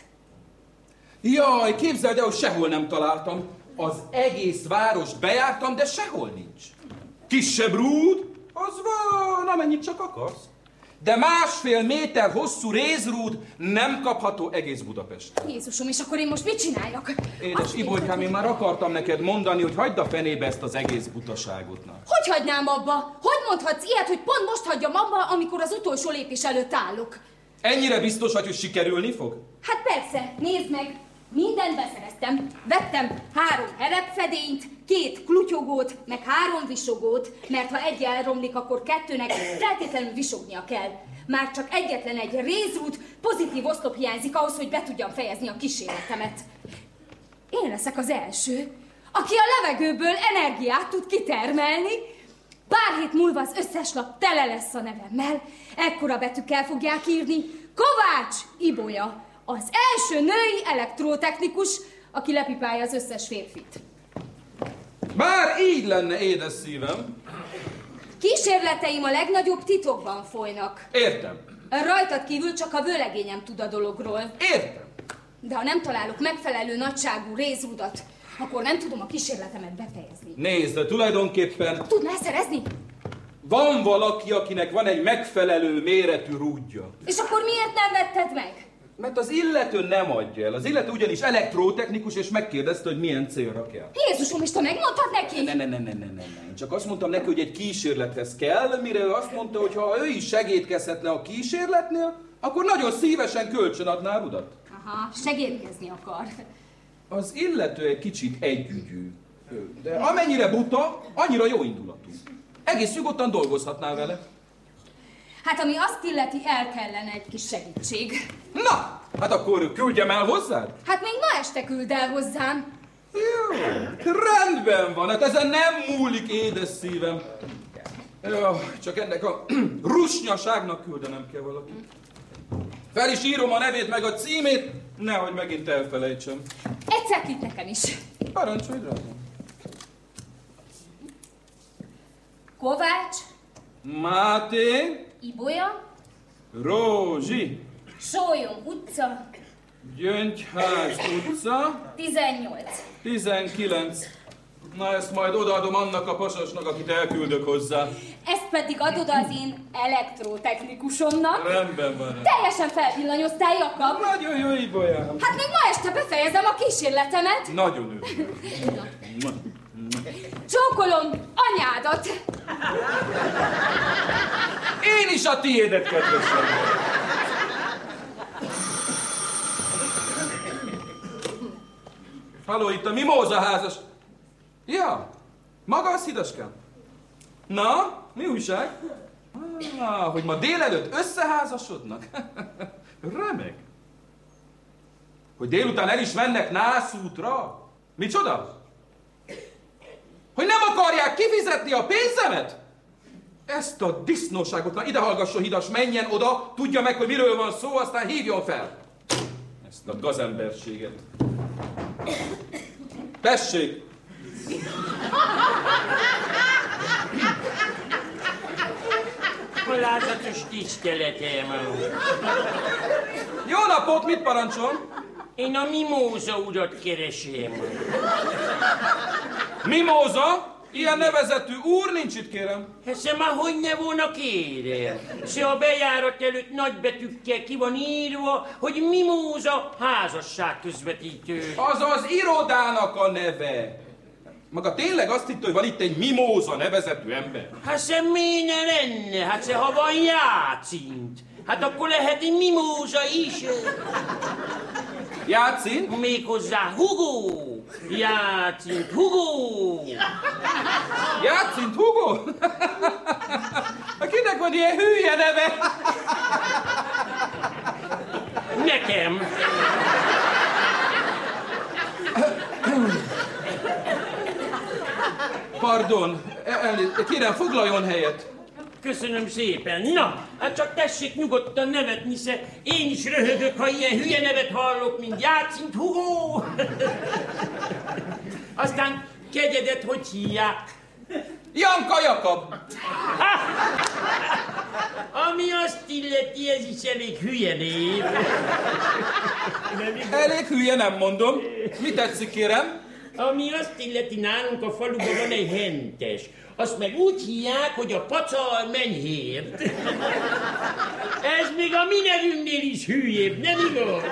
Jaj, képzeld el, hogy sehol nem találtam. Az egész város bejártam, de sehol nincs. Kisebb rúd, az van, amennyit csak akarsz. De másfél méter hosszú rézrúd nem kapható egész Budapest. Jézusom, és akkor én most mit csináljak? Édes Azt Ibolykám, én már akartam neked mondani, hogy hagyd a fenébe ezt az egész butaságot. Na. Hogy hagynám abba? Hogy mondhatsz ilyet, hogy pont most hagyjam abba, amikor az utolsó lépés előtt állok? Ennyire biztos vagy, hogy sikerülni fog? Hát persze, nézd meg. Mindent beszereztem. Vettem három herepfedényt, két klutyogót, meg három visogót, mert ha egy elromlik, akkor kettőnek feltétlenül visognia kell. Már csak egyetlen egy rézút, pozitív oszlop hiányzik ahhoz, hogy be tudjam fejezni a kísérletemet. Én leszek az első, aki a levegőből energiát tud kitermelni. Pár hét múlva az összes lap tele lesz a nevemmel. Ekkora betűkkel fogják írni. Kovács Ibolya, az első női elektrotechnikus, aki lepipálja az összes férfit. Bár így lenne, édes szívem. Kísérleteim a legnagyobb titokban folynak. Értem. Rajtad kívül csak a vőlegényem tud a dologról. Értem. De ha nem találok megfelelő nagyságú rézúdat, akkor nem tudom a kísérletemet befejezni. Nézd, de tulajdonképpen Tudnál szerezni? van valaki, akinek van egy megfelelő méretű rúdja. És akkor miért nem vetted meg? Mert az illető nem adja el. Az illető ugyanis elektrotechnikus, és megkérdezte, hogy milyen célra kell. Jézusom, és te megmondtad neki? Ne, ne, ne, ne, ne, ne, ne. Én csak azt mondtam neki, hogy egy kísérlethez kell, mire ő azt mondta, hogy ha ő is segítkezhetne a kísérletnél, akkor nagyon szívesen kölcsön adná a rudat. Aha, segítkezni akar. Az illető egy kicsit együgyű, de amennyire buta, annyira jó indulatú. Egész nyugodtan dolgozhatnál vele. Hát ami azt illeti, el kellene egy kis segítség. Na, hát akkor küldjem el hozzád? Hát még ma este küld el hozzám. Jó, rendben van, hát ezen nem múlik, édes szívem. Jó, csak ennek a rusnyaságnak küldenem kell valakit. Fel is írom a nevét meg a címét, nehogy megint elfelejtsem. Egy ceklit nekem is. Parancsolj, drágám. Kovács, Máté, Ibolya, Rózsi, Sólyom utca, Gyöngyház utca, 18. 19. Na ezt majd odaadom annak a pasasnak, akit elküldök hozzá. Ezt pedig adod az én elektrotechnikusomnak. Rendben van. Teljesen felvillanyoztál, Jakab. Nagyon jó ibolyám. Hát még ma este befejezem a kísérletemet. Nagyon örülök. Csókolom anyádat. Én is a tiédet, kedvesem. Haló, itt a Mimóza házas. Ja, maga az hidaskám. Na, mi újság? Ah, hogy ma délelőtt összeházasodnak? Remek. Hogy délután el is mennek nászútra? Micsoda? Hogy nem akarják kifizetni a pénzemet? Ezt a disznóságot, na ide hallgasson hidas, menjen oda, tudja meg, hogy miről van szó, aztán hívjon fel. Ezt a gazemberséget. Tessék! Alázatos tiszteletem. Jó napot, mit parancsol? Én a mimóza urat keresem. Mimóza? Ilyen nevezetű úr nincs itt, kérem. Hiszem, már hogy ne volna kérem. Se a bejárat előtt nagybetűkkel ki van írva, hogy mimóza házasság közvetítő. Az az irodának a neve. Maga tényleg azt hitte, hogy van itt egy mimóza nevezetű ember? Hát se mi ne lenne, hát se ha van játszint. Hát akkor lehet egy mimóza is. Játszin? Méghozzá Hugo. Játszint Hugo. Játszint Hugo? Kinek van ilyen hülye neve? Nekem. Pardon, elnézést, kérem foglaljon helyet. Köszönöm szépen. Na, hát csak tessék nyugodtan nevetni, se én is röhögök, ha ilyen hülye nevet hallok, mint Játszint Hugo. Aztán kegyedet hogy hívják? Janka Jakab. Ami azt illeti, ez is elég hülye név. Elég hülye, nem mondom. Mi tetszik, kérem? Ami azt illeti, nálunk a faluban van egy hentes. Azt meg úgy hívják, hogy a pacal menyhért. Ez még a mi nevünknél is hülyébb, nem igaz?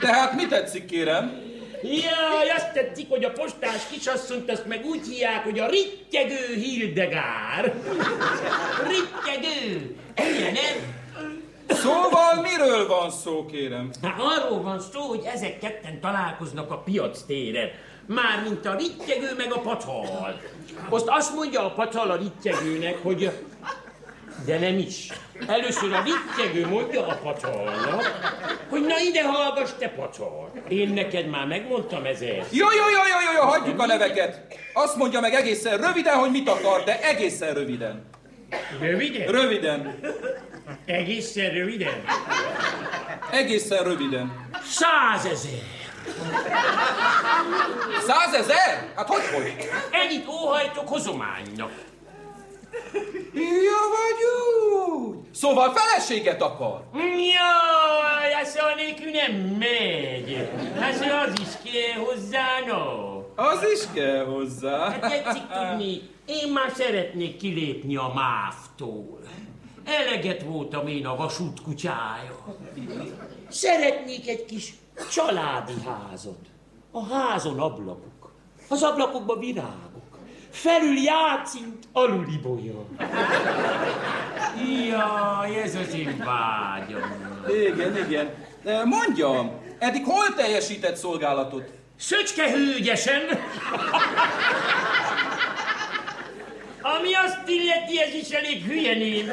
Tehát mi tetszik, kérem? Jaj, azt tetszik, hogy a postás kisasszonyt azt meg úgy hívják, hogy a rittyegő Hildegár. Rittyegő. Hülye, nem? Szóval miről van szó, kérem? Hát arról van szó, hogy ezek ketten találkoznak a piac téren. Mármint a rittyegő meg a pacal. Azt azt mondja a pacal a rittyegőnek, hogy de nem is. Először a rittyegő mondja a pacalnak, hogy na ide hallgass te pacal. Én neked már megmondtam ezért. Jó, jó, jó, jó, jó, jó, hagyjuk a neveket. Azt mondja meg egészen röviden, hogy mit akar, de egészen röviden. Röviden? Röviden. Egészen röviden? Egészen röviden. Százezer. Százezer? Hát hogy, hogy? Ennyit óhajtok hozománynak. Ja, vagy úgy. Szóval feleséget akar. Jaj, ez a nélkül nem megy. Ez az is kell hozzá, no. Az is kell hozzá. Hát tetszik tudni, én már szeretnék kilépni a máftól. Eleget voltam én a vasút kutyája. Szeretnék egy kis családi házat. A házon ablakok. Az ablakokban virágok. Felül játszint, alul ibolya. Jaj, ez az én vágyam. Igen, igen. E, Mondja, eddig hol teljesített szolgálatot? Szöcske hőgyesen. Ami azt illeti, ez is elég hülye név?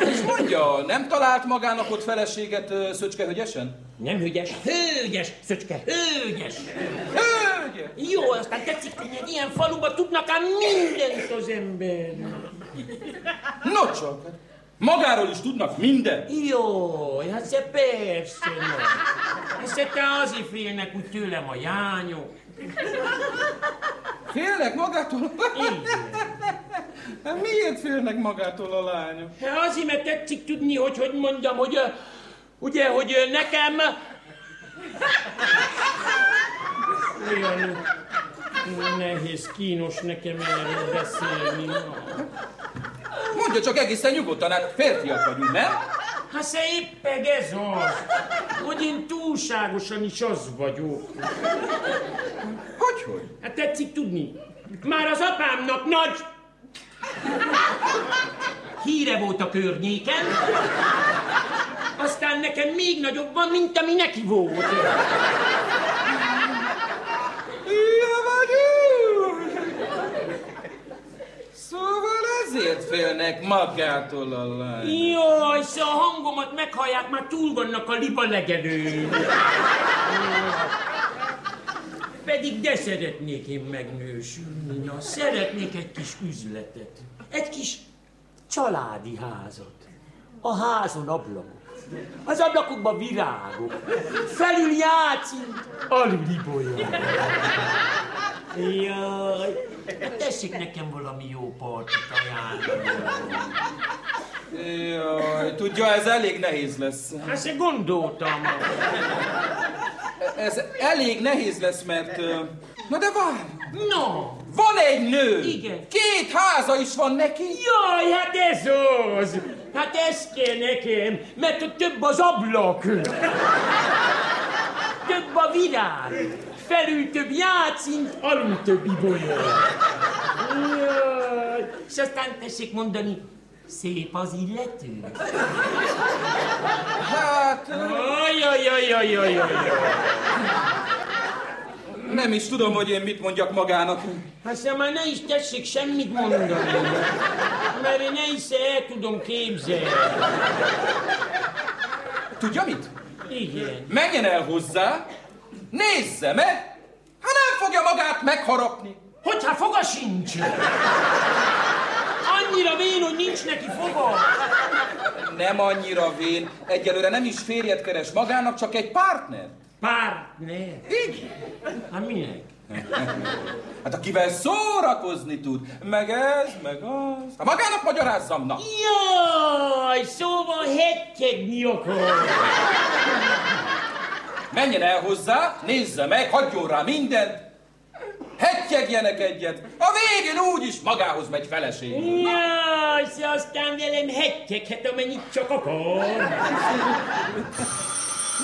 És mondja, nem talált magának ott feleséget Szöcske Hügyesen? Nem hügyes, hőgyes, Szöcske, hőgyes. Hölgye! Jó, aztán tetszik, hogy egy ilyen faluba tudnak ám mindent az ember. No csak, magáról is tudnak minden. Jó, hát persze, no. Se te azért félnek úgy tőlem a jányok. Félnek magától? Igen. Hát miért félnek magától a lányok? Hát azért, mert tetszik tudni, hogy hogy mondjam, hogy ugye, hogy nekem... Olyan nehéz, kínos nekem erről beszélni. Mondja csak egészen nyugodtan, hát férfiak vagyunk, nem? Hát se éppeg ez az, hogy én túlságosan is az vagyok. Hogy, hogy? Hát tetszik tudni, már az apámnak nagy híre volt a környéken, aztán nekem még nagyobb van, mint ami neki volt. Ja, vagy úgy. Szóval ezért félnek magától a lány. Jaj, se a hangomat meghallják, már túl vannak a liba legelőn. Pedig de szeretnék én megnősülni, na, szeretnék egy kis üzletet. Egy kis családi házat. A házon ablakok. Az ablakokban virágok. Felül játszint, alul ibolya. Jaj, tessék nekem valami jó partit ajánlani. Jaj, tudja, ez elég nehéz lesz. Ezt én gondoltam. Ez elég nehéz lesz, mert... Na de várj! No, Van egy nő! Igen. Két háza is van neki! jaj, hát ez az! Hát ez kell nekem, mert ott több az ablak. Több a virág. Felül több játszint, alul több ibolya. Jaj, és aztán tessék mondani, szép az illető. Hát, ö, Jaj, jaj, jaj, jaj, jaj, jaj. Nem is tudom, hogy én mit mondjak magának. Aztán már ne is tessék semmit mondani, mert én is el tudom képzelni. Tudja mit? Igen. Menjen el hozzá, nézze meg, ha nem fogja magát megharapni. Hogyha foga sincs! Annyira vén, hogy nincs neki foga! Nem annyira vén, egyelőre nem is férjet keres magának, csak egy partner. Partner. Igen. Hát minek? Hát akivel szórakozni tud, meg ez, meg az. Hát magának magyarázzam, na. Jaj, szóval hettyegni akar. Menjen el hozzá, nézze meg, hagyjon rá mindent. Hettyegjenek egyet, a végén úgyis magához megy feleség. Jaj, aztán velem hettyeghet, amennyit csak akar.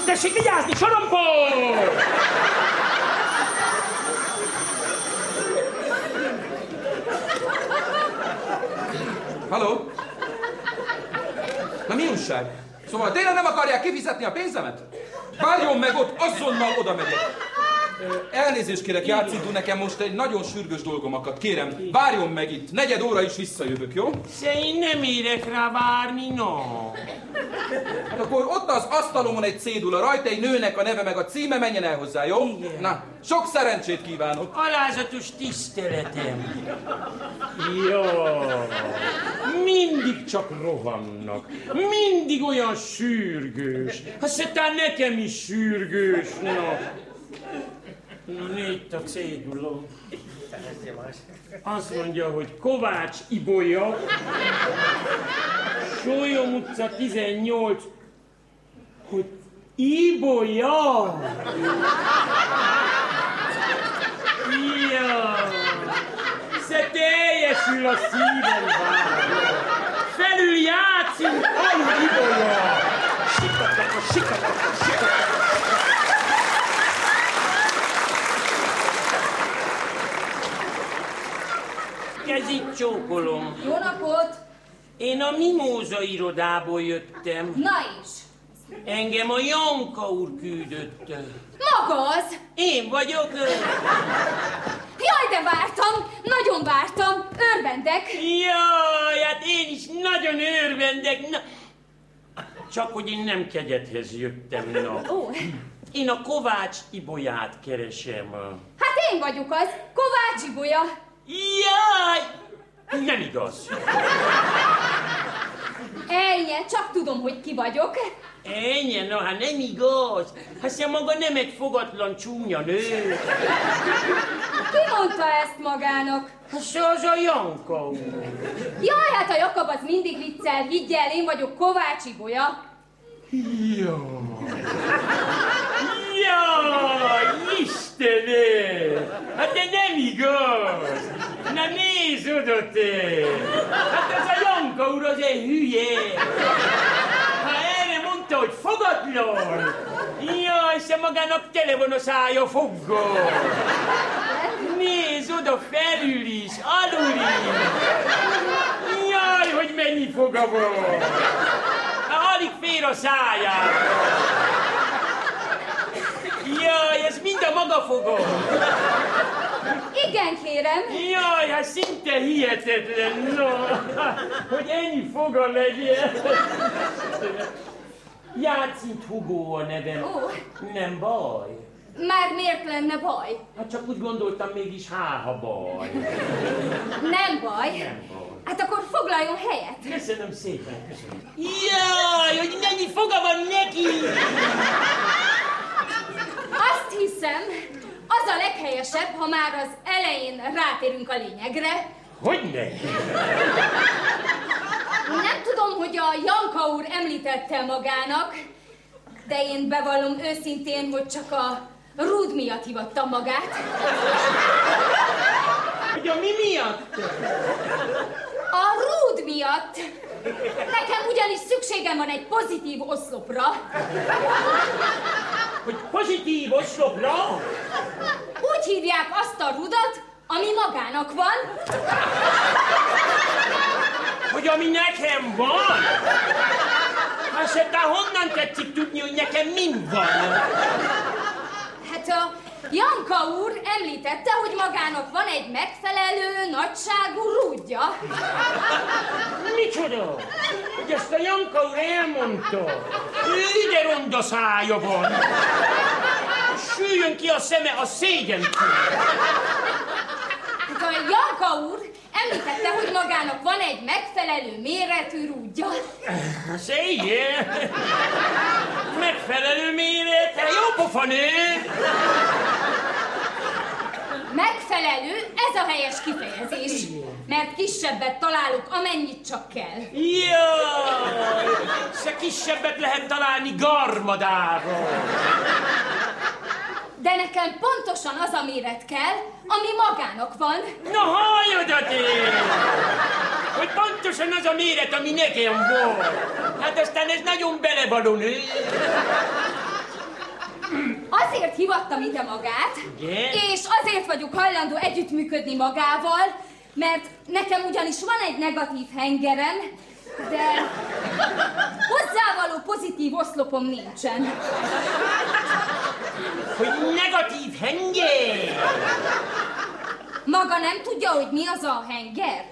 Tessék vigyázni, sorompó! Haló? Na mi újság? Szóval tényleg nem akarják kifizetni a pénzemet? Várjon meg ott, azonnal oda megyek. Elnézést kérek, játszidó, nekem most egy nagyon sürgős dolgom akadt. Kérem, várjon meg itt. Negyed óra is visszajövök, jó? De én nem érek rá várni, no. Hát akkor ott az asztalomon egy cédula, rajta egy nőnek a neve meg a címe, menjen el hozzá, jó? Igen. Na, sok szerencsét kívánok. Alázatos tiszteletem. Jó. Mindig csak rohannak. Mindig olyan sürgős. Aztán nekem is sürgős. No. Na, itt a cédula. Azt mondja, hogy Kovács Ibolya, Sólyom utca 18, hogy Ibolya! Ja, se teljesül a szívem vágya. Felül játszunk, alul Ibolya! Sikataka, sikataka, sikataka. Kezit csókolom. Jó napot! Én a Mimóza irodából jöttem. Na is! Engem a Janka úr küldött. Maga az! Én vagyok. Jaj, de vártam! Nagyon vártam! Örvendek! Jaj, hát én is nagyon örvendek. Na, csak hogy én nem kegyethez jöttem, na. Ó, Én a Kovács Ibolyát keresem. hát én vagyok az! Kovács Ibolya! Jaj! Nem igaz. Ennyi, csak tudom, hogy ki vagyok. Ennyi, na hát nem igaz. Hát maga nem egy fogatlan csúnya nő. Ki mondta ezt magának? Hát se az a Janka úr. Jaj, hát a Jakab az mindig viccel, higgyel, én vagyok Kovács Ibolya. Jaj, Istenem! Hát de nem igaz! Na nézd oda te! Hát ez a Janka úr az egy hülye! Ha erre mondta, hogy fogatlan! Jaj, se magának tele van a szája foggal! Nézd oda felül is, alul is! Jaj, hogy mennyi foga van! Alig fér a szájába! Jaj, ez mind a maga fogom! Igen, kérem. Jaj, hát szinte hihetetlen, no, hogy ennyi foga legyen. Játszint Hugo a nevem. Ó. Nem baj. Már miért lenne baj? Hát csak úgy gondoltam, mégis háha baj. Nem baj. Nem baj. Hát akkor foglaljon helyet. Köszönöm szépen, köszönöm. Jaj, hogy mennyi foga van neki! Azt hiszem, az a leghelyesebb, ha már az elején rátérünk a lényegre. Hogyne? Nem tudom, hogy a Janka úr említette magának, de én bevallom őszintén, hogy csak a rúd miatt hivattam magát. Hogy a mi miatt? A rúd miatt! Nekem ugyanis szükségem van egy pozitív oszlopra. Hogy pozitív oszlopra? Úgy hívják azt a rudat, ami magának van, Hogy ami nekem van? Hát se, honnan tetszik tudni, hogy nekem mind van? Hát a Janka úr említette, hogy magának van egy megfelelő nagyságú rúdja. Micsoda? Hogy ezt a Janka úr elmondta. Ő de ronda szája van. Süljön ki a szeme a szégyen Hát a Janka úr említette, hogy magának van egy megfelelő méretű rúdja. Szégyen? Megfelelő méret, hát jó pofa nő. Megfelelő, ez a helyes kifejezés. Mert kisebbet találok, amennyit csak kell. Jaj, se kisebbet lehet találni garmadáról. De nekem pontosan az a méret kell, ami magának van. Na halljad én! Hogy pontosan az a méret, ami nekem volt. Hát aztán ez nagyon belevaló nő. Azért hivattam ide magát, Igen? és azért vagyok hajlandó együttműködni magával, mert nekem ugyanis van egy negatív hengerem, de Hozzávaló pozitív oszlopom nincsen. Hogy negatív henger. Maga nem tudja, hogy mi az a henger?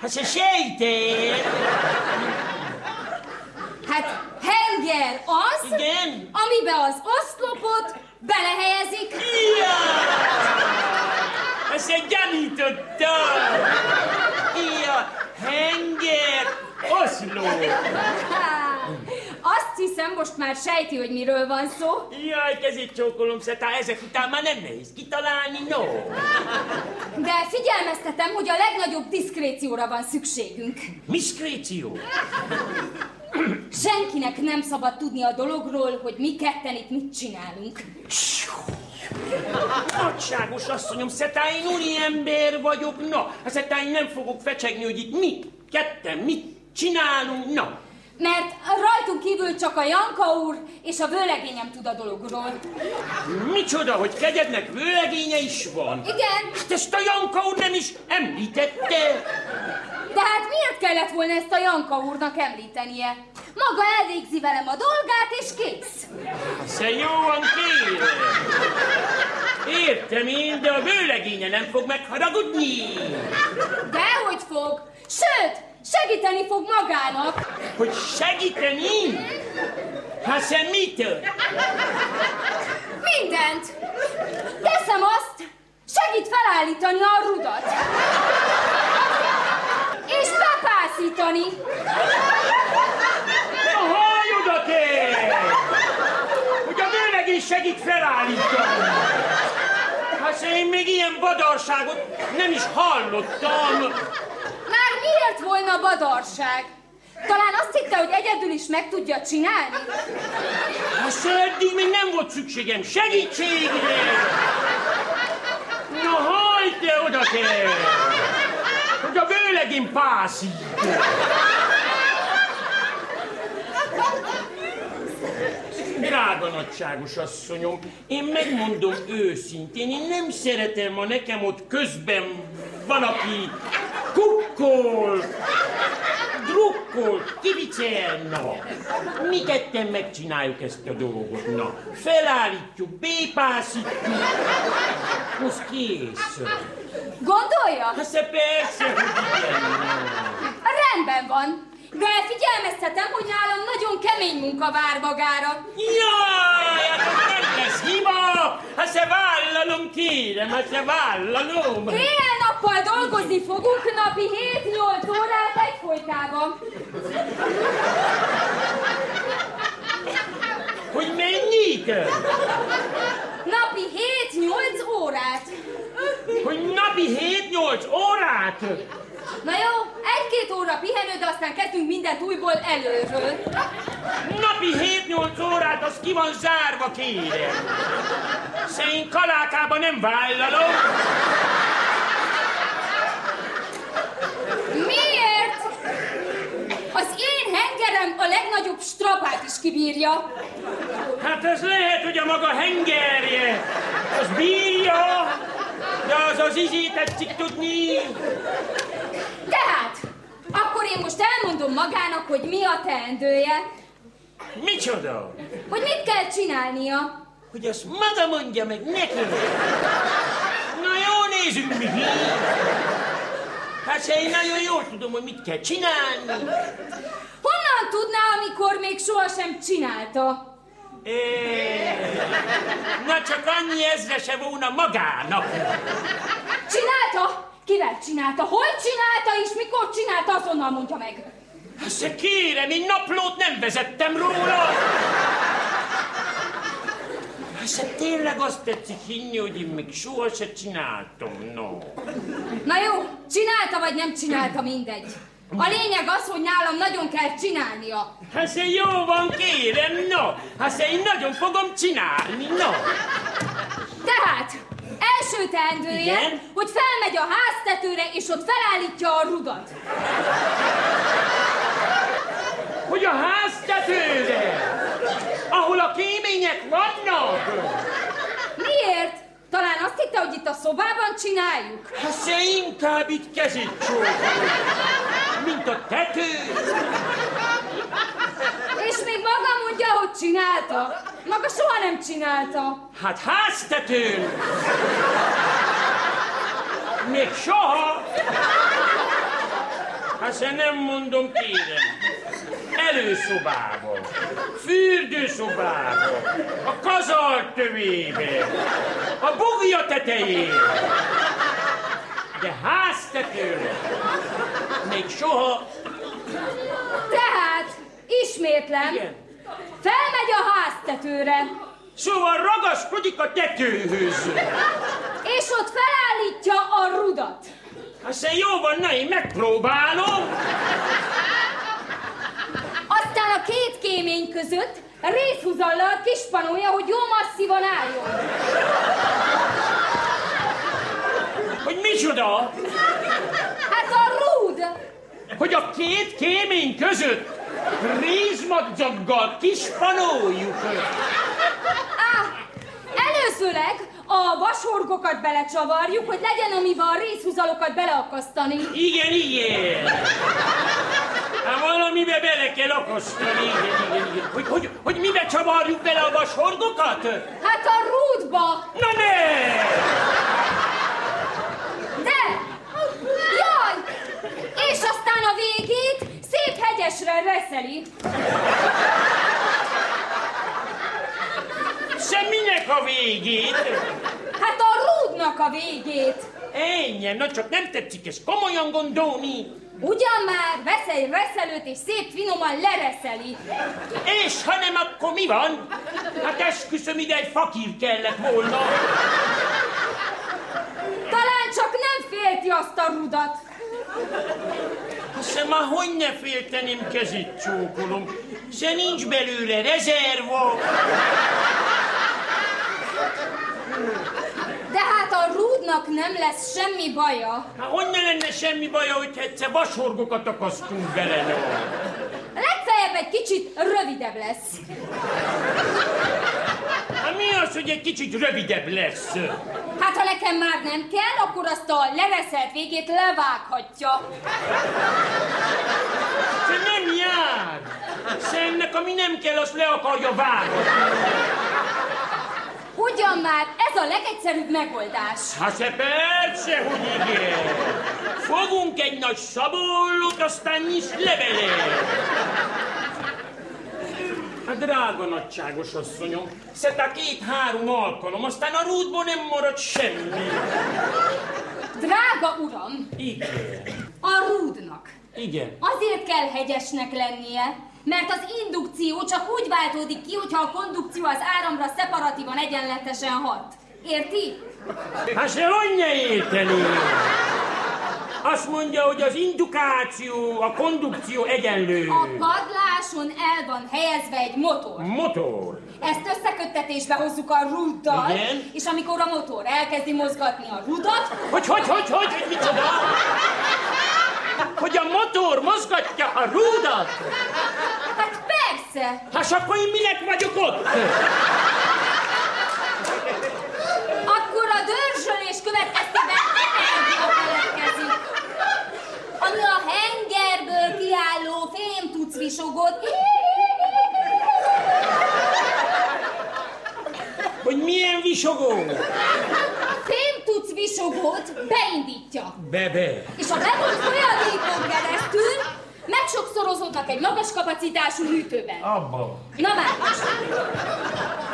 Hát se sejtél. Hát henger az, Igen? amibe az oszlopot belehelyezik. Ja! Ezt egy gyanítottam. Ja, henger, oszló. Azt hiszem, most már sejti, hogy miről van szó. Jaj, kezét csókolom, Szetá, ezek után már nem nehéz kitalálni, no. De figyelmeztetem, hogy a legnagyobb diszkrécióra van szükségünk. Miskréció. Senkinek nem szabad tudni a dologról, hogy mi ketten itt mit csinálunk. Nagyságos asszonyom, Szetá, én úri ember vagyok, na. A Szetá, én nem fogok fecsegni, hogy itt mi, ketten, mit csinálunk, na. Mert rajtunk kívül csak a Janka úr és a vőlegényem tud a dologról. Micsoda, hogy kegyednek vőlegénye is van. Igen, Hát ezt a Janka úr nem is említette. de hát miért kellett volna ezt a Janka úrnak említenie? Maga elvégzi velem a dolgát, és kész. Se jó van, kérem. Értem én, de a vőlegénye nem fog megharagudni. Dehogy fog. Sőt, segíteni fog magának. Hogy segíteni? Hát se mitől? Mindent. Teszem azt, segít felállítani a rudat. És bepászítani. A hajodat ér! Hogy a vőlegény segít felállítani. Se én még ilyen badarságot nem is hallottam. Már miért volna badarság? Talán azt hitte, hogy egyedül is meg tudja csinálni? Se eddig még nem volt szükségem segítségre. Na hajj te oda te! Hogy a vőlegény pászít. Drága nagyságos asszonyom, én megmondom őszintén, én nem szeretem, ha nekem ott közben valaki kukkol, drukkol, kivicelna. Mi ketten megcsináljuk ezt a dolgot, na. Felállítjuk, bépászítjuk, most kész. Gondolja? Hát persze, hogy igen. Rendben van. De figyelmeztetem, hogy nálam nagyon kemény munka vár magára. Jaj, hát nem lesz hiba! Hát se vállalom, kérem, hát se vállalom! Éjjel-nappal dolgozni fogunk napi 7-8 órát egyfolytában. Hogy mennyit? Napi 7-8 órát. Hogy napi 7-8 órát? Na jó, egy-két óra pihenő, de aztán kezdünk mindent újból előről. Napi 7-8 órát, az ki van zárva, kérem. Én kalákába nem vállalom. Miért? Az én hengerem a legnagyobb strapát is kibírja. Hát ez lehet, hogy a maga hengerje. Az bírja, de az az izé tetszik tudni. Akkor én most elmondom magának, hogy mi a teendője, Micsoda? hogy mit kell csinálnia. Hogy azt maga mondja meg neki. Na jó, nézzük mi. Hát se én nagyon jól tudom, hogy mit kell csinálni. Honnan tudná, amikor még sohasem csinálta? É, na csak annyi ezre se volna magának. Csinálta? Kivel csinálta? Hol csinálta és mikor csinálta? Azonnal mondja meg. Hát se kérem, én naplót nem vezettem róla. Hát se tényleg azt tetszik hinni, hogy én még soha se csináltam, no. Na jó, csinálta vagy nem csinálta, mindegy. A lényeg az, hogy nálam nagyon kell csinálnia. Hát se jó van, kérem, no. Hát se én nagyon fogom csinálni, no. Tehát, első teendője, Igen? hogy felmegy a háztetőre, és ott felállítja a rudat. Hogy a háztetőre, ahol a kémények vannak. Miért? Talán azt hitte, hogy itt a szobában csináljuk? Hát se inkább itt kezét mint a tető. És még maga mondja, hogy csinálta. Maga soha nem csinálta. Hát háztetőn! Még soha! Hát se nem mondom, kérem. Előszobában, fürdőszobában, a kazal tövébe, a bugja tetején. De háztetőn még soha Tehát, ismétlem, Igen. felmegy a háztetőre, Szóval ragaszkodik a tetőhöz. és ott felállítja a rudat. Aztán jó van, na én megpróbálom. Aztán a két kémény között részhúzallal kispanolja, hogy jó masszívan álljon. Hogy micsoda? Hát a rúd! Hogy a két kémény között rézmadzaggal kispanoljuk. Á, előzőleg a vasorgokat belecsavarjuk, hogy legyen amiben a részhúzalokat beleakasztani. Igen, igen. Hát valamibe bele kell akasztani, igen, igen, igen. Hogy, hogy, hogy mibe csavarjuk bele a vasorgokat? Hát a rúdba! Na ne! De! Jaj! És aztán a végét szép hegyesre reszeli. Semminek a végét. Hát a rúdnak a végét. Ennyi, na csak nem tetszik ezt komolyan gondolni. Ugyan már vesz egy reszelőt és szép finoman lereszeli. És ha nem, akkor mi van? Hát esküszöm, ide egy fakír kellett volna. Talán csak nem félti azt a rudat. Aztán már hogy ne félteném kezét csókolom. Se nincs belőle rezerva. De hát a rúdnak nem lesz semmi baja. Hát ne lenne semmi baja, hogy egyszer vasorgokat akasztunk bele, no? Legfeljebb egy kicsit rövidebb lesz. Hát mi az, hogy egy kicsit rövidebb lesz? Hát ha nekem már nem kell, akkor azt a lereszelt végét levághatja. Se nem jár. Se ennek, ami nem kell, azt le akarja vágni. Ugyan már, ez a legegyszerűbb megoldás. Hát se persze, hogy igen. Fogunk egy nagy szabollót, aztán nyis levele. Hát drága nagyságos asszonyom, szerte két-három alkalom, aztán a rúdból nem marad semmi. Drága uram, Igen, a rúdnak igen. azért kell hegyesnek lennie, mert az indukció csak úgy váltódik ki, hogyha a kondukció az áramra szeparatívan egyenletesen hat. Érti? Hát se ne érteni? Azt mondja, hogy az indukáció, a kondukció egyenlő. A padláson el van helyezve egy motor. Motor. Ezt összeköttetésbe hozzuk a ruddal, Igen. és amikor a motor elkezdi mozgatni a rudat, Hogy, hogy, hogy, hogy, hogy micsoda? Hogy a motor mozgatja a rúdat? hát persze, Hát akkor én minek vagyok ott? akkor a dörzsölés következtében energia keletkezik, ami a hengerből kiálló fémtucvisogót Hogy milyen visogó? fémtucvisogót beindítja. Bebe. És a bevont folyadékon keresztül megsokszorozódnak egy magas kapacitású hűtőben. Abba. Na már.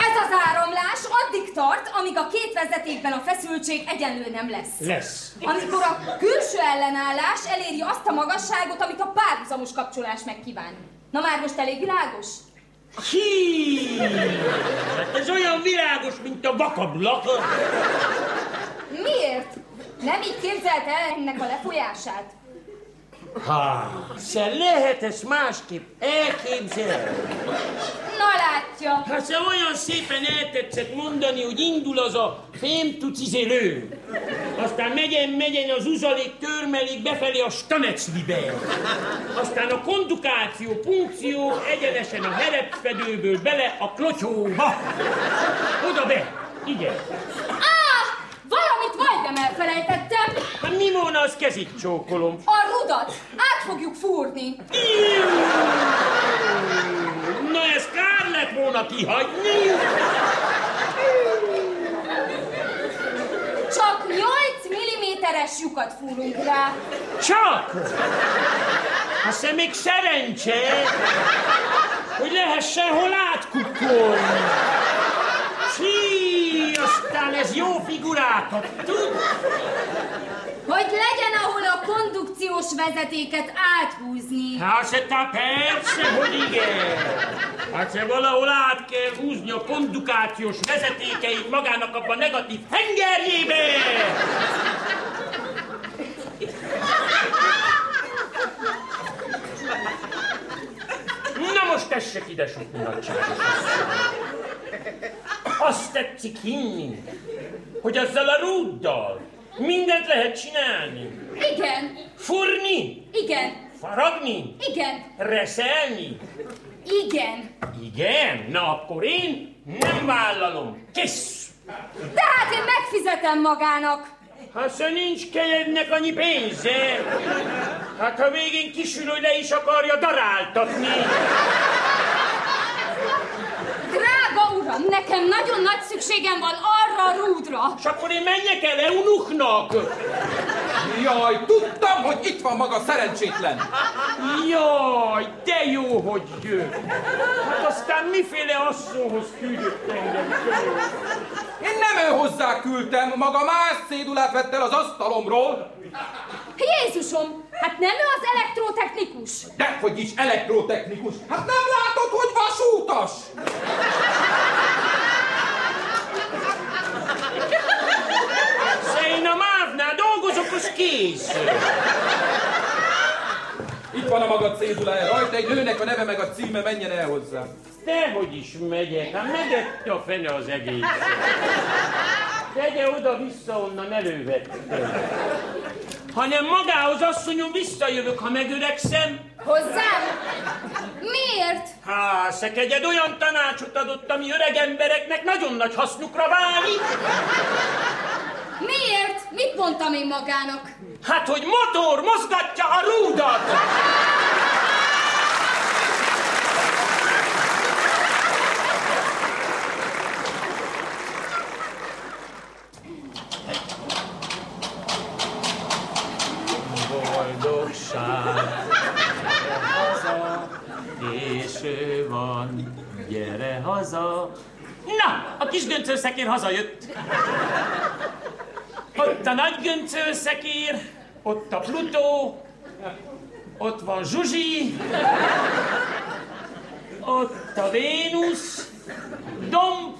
Ez az áramlás addig tart, amíg a két vezetékben a feszültség egyenlő nem lesz. Lesz. Amikor a külső ellenállás eléri azt a magasságot, amit a párhuzamos kapcsolás megkíván. Na már most elég világos? Hí! Hát ez olyan világos, mint a vakablak. Miért? Nem így képzelt el ennek a lefolyását? Ha, se lehet ezt másképp elképzelni. Na látja. Hát se olyan szépen eltetszett mondani, hogy indul az a fémtucizelő. Aztán megyen, megyen az uzalék, törmelék befelé a staneclibe. Aztán a kondukáció, punkció egyenesen a herepfedőből bele a klotyóba. Oda be. Igen. Á, valamit majdnem elfelejtettem. Hát mi volna az kezit csókolom? A rudat át fogjuk fúrni. Na ez kár lett volna kihagyni. Csak 8 milliméteres lyukat fúrunk rá. Csak! Aztán még szerencse, hogy lehessen hol átkukkolni. Sí, aztán ez jó figurákat tud. Hogy legyen, ahol a kondukciós vezetéket áthúzni. Hát aztán persze, hogy igen. Hát se valahol át kell húzni a kondukációs vezetékeit magának abban a negatív hengerjébe. Na most tessék ide, sok mulatságos Azt tetszik hinni, hogy azzal a rúddal mindent lehet csinálni. Igen, Furni, igen, faragni, igen, reszelni. igen. Igen? Na akkor én nem vállalom. Kész! Tehát én megfizetem magának. Hát szóval nincs kegyednek annyi pénze. Hát ha végén kisül, hogy le is akarja daráltatni. Uram, nekem nagyon nagy szükségem van arra a rúdra. És akkor én menjek el eunuchnak. Jaj, tudtam, hogy itt van maga szerencsétlen. Jaj, de jó, hogy jön. Hát aztán miféle asszonyhoz küldött engem? Én nem ő hozzá küldtem, maga más cédulát vett el az asztalomról. Jézusom, hát nem ő az elektrotechnikus? Dehogy is elektrotechnikus. Hát nem látod, hogy vasútas? Én a mávnál dolgozok, az kész. Itt van a maga cédulája rajta, egy nőnek a neve meg a címe, menjen el hozzá. Dehogy is megyek, hát megette a fene az egész. Tegye oda-vissza, onnan elővettem. Hanem magához asszonyom visszajövök, ha megöregszem. Hozzám? Miért? Há, szekegyed olyan tanácsot adott, ami öreg embereknek nagyon nagy hasznukra válik. Miért? Mit mondtam én magának? Hát, hogy motor mozgatja a rúdat. Boldogság, gyere haza, késő van, gyere haza. Na, a kis göncőszekér hazajött. Ott a nagy göncőszekér, ott a Plutó, ott van Zsuzsi, ott a Vénusz, domb,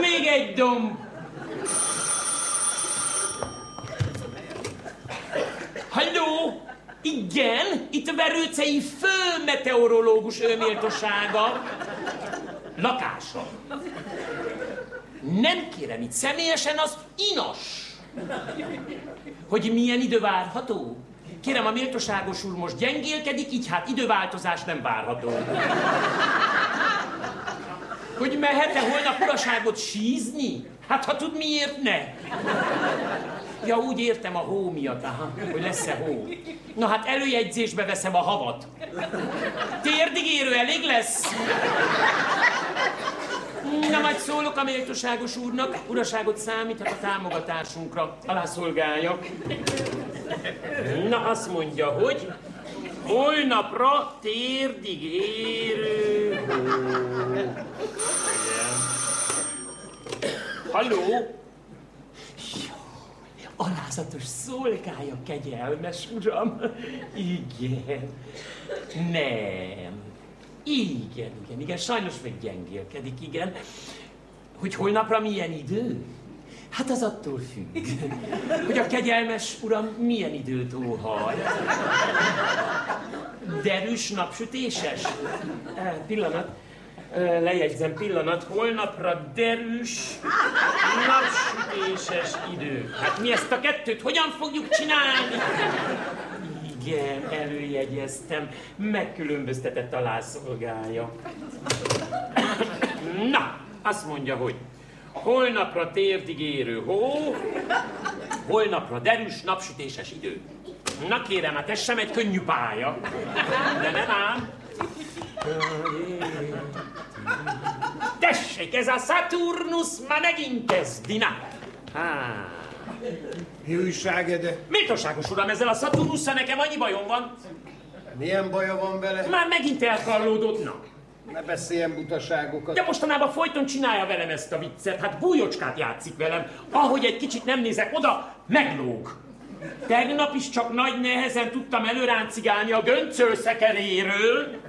még egy domb. Halló? Igen, itt a Verőcei főmeteorológus őméltósága. Lakása. Nem kérem itt személyesen az inas. Hogy milyen idő várható? Kérem, a méltóságos úr most gyengélkedik, így hát időváltozás nem várható. Hogy mehet-e holnap uraságot sízni? Hát ha tud, miért ne? Ja, úgy értem a hó miatt, aha, hogy lesz-e hó. Na hát előjegyzésbe veszem a havat. Térdig érő elég lesz? Na, majd szólok a méltóságos úrnak, uraságot számíthat a támogatásunkra. Alá szolgáljak. Na, azt mondja, hogy holnapra térdig érő. Halló? Alázatos szolgálja, kegyelmes uram. Igen. Nem. Igen, igen, igen, sajnos még gyengélkedik, igen. Hogy holnapra milyen idő? Hát az attól függ, hogy a kegyelmes uram milyen időt óhajt. Derűs, napsütéses? Pillanat, lejegyzem pillanat, holnapra derűs, napsütéses idő. Hát mi ezt a kettőt hogyan fogjuk csinálni? Igen, előjegyeztem. Megkülönböztetett alászolgája. Na, azt mondja, hogy holnapra térdig érő hó, holnapra derűs, napsütéses idő. Na kérem, hát ez sem egy könnyű pálya. De nem ám. Tessék, ez a Saturnus már megint kezdi, na. Há. Mi újság, Ede? Méltóságos uram, ezzel a Saturnusszal nekem annyi bajom van. Milyen baja van vele? Már megint elkallódott, na. Ne beszéljen butaságokat. De mostanában folyton csinálja velem ezt a viccet, hát bújocskát játszik velem. Ahogy egy kicsit nem nézek oda, meglóg. Tegnap is csak nagy nehezen tudtam előráncigálni a göncölszekeréről.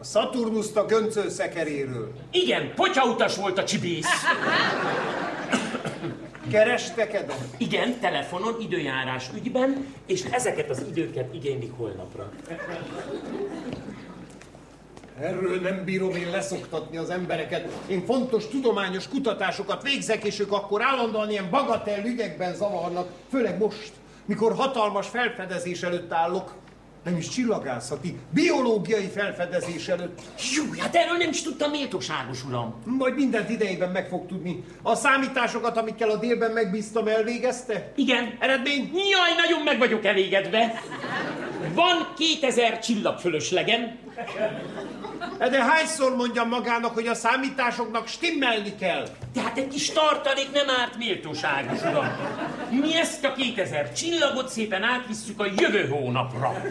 A Saturnuszt a göncölszekeréről. Igen, potyautas volt a csibész. Kerestek? Igen, telefonon, időjárás ügyben, és ezeket az időket igénylik holnapra. Erről nem bírom én leszoktatni az embereket. Én fontos tudományos kutatásokat végzek, és ők akkor állandóan ilyen bagatell ügyekben zavarnak, főleg most, mikor hatalmas felfedezés előtt állok. Nem is csillagászati, biológiai felfedezés előtt. Jú, hát erről nem is tudtam méltóságos uram. Majd mindent idejében meg fog tudni. A számításokat, amikkel a délben megbíztam, elvégezte? Igen, eredmény? Jaj, nagyon meg vagyok elégedve. Van 2000 csillagfölöslegem, De hányszor mondjam magának, hogy a számításoknak stimmelni kell? tehát egy kis tartalék nem árt méltóságos uram. Mi ezt a 2000 csillagot szépen átvisszük a jövő hónapra.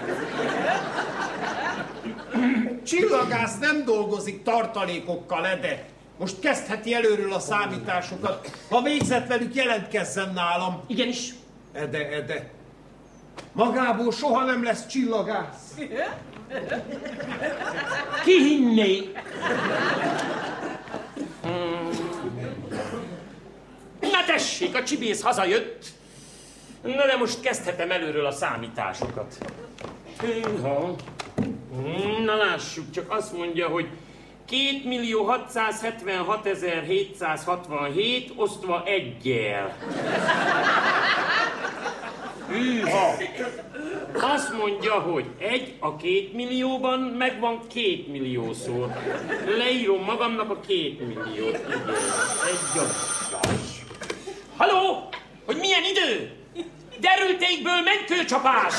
Csillagász nem dolgozik tartalékokkal, Ede. Most kezdheti előről a számításokat. Ha végzett velük, jelentkezzen nálam. Igenis, Ede, Ede. Magából soha nem lesz csillagász. ki hinné? Hmm. Na tessék, a csibész hazajött. Na de most kezdhetem előről a számításokat. Hmm, Na lássuk, csak azt mondja, hogy 2 millió 676 767 osztva egyel. Hűha. Azt mondja, hogy egy a két millióban megvan két milliószor. Leírom magamnak a két milliót. Egy a... Haló? Hogy milyen idő? Derültékből mentőcsapás!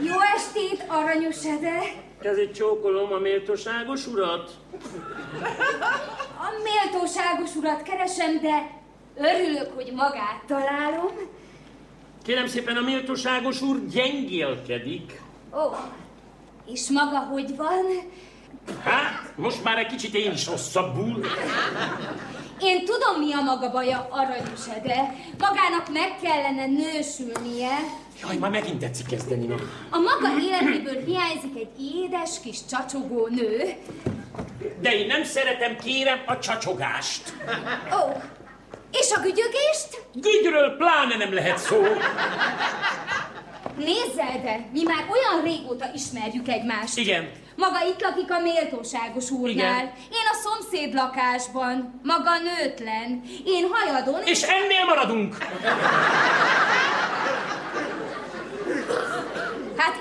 Jó estét, aranyos Ede! Kezét csókolom a méltóságos urat. A méltóságos urat keresem, de örülök, hogy magát találom. Kérem szépen, a méltóságos úr gyengélkedik. Ó, és maga hogy van? Hát, most már egy kicsit én is rosszabbul. Én tudom, mi a maga baja, aranyos Ede. Magának meg kellene nősülnie. Jaj, már megint tetszik kezdeni, na. A maga életéből hiányzik egy édes kis csacsogó nő. De én nem szeretem, kérem, a csacsogást. Ó, és a gügyögést? Gügyről pláne nem lehet szó. Nézzel, de mi már olyan régóta ismerjük egymást. Igen. Maga itt lakik a méltóságos úrnál. Igen. Én a szomszéd lakásban. Maga nőtlen. Én hajadon. És ennél maradunk.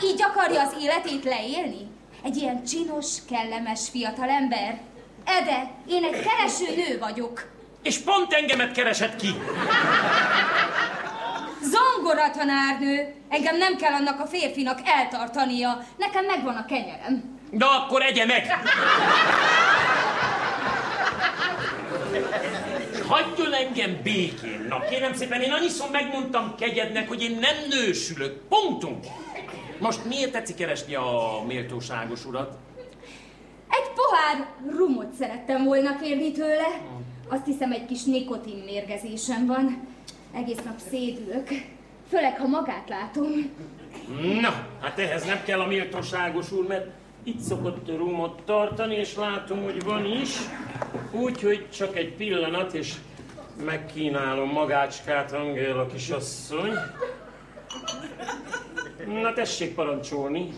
Így akarja az életét leélni? Egy ilyen csinos, kellemes fiatalember? Ede, én egy kereső nő vagyok. És pont engemet keresett ki. Zongora tanárnő. Engem nem kell annak a férfinak eltartania. Nekem megvan a kenyerem. De akkor egye meg. Hagyjon engem békén. Na, kérem szépen, én annyiszor megmondtam kegyednek, hogy én nem nősülök. Pontunk. Most miért tetszik keresni a méltóságos urat? Egy pohár rumot szerettem volna kérni tőle. Azt hiszem, egy kis nikotin mérgezésem van. Egész nap szédülök. Főleg, ha magát látom. Na, hát ehhez nem kell a méltóságos úr, mert itt szokott rumot tartani, és látom, hogy van is. Úgyhogy csak egy pillanat, és megkínálom magácskát, Angéla kisasszony. Na tessék parancsolni.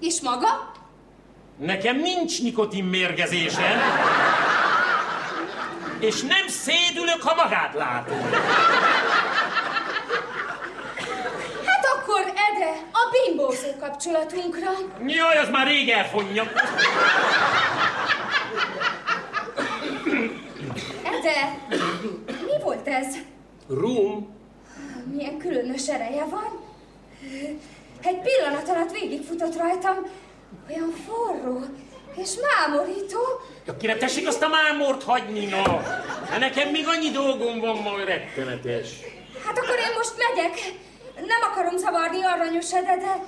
És maga? Nekem nincs nikotin mérgezésem. És nem szédülök, ha magát látom. Hát akkor, Ede, a bimbózó kapcsolatunkra. Jaj, az már rég elfonja. Ede, ez? Rum? Milyen különös ereje van. Egy pillanat alatt végigfutott rajtam, olyan forró és mámorító. Ja, kire tessék azt a mámort hagyni, no? Hát nekem még annyi dolgom van ma, rettenetes. Hát akkor én most megyek. Nem akarom zavarni aranyos de, de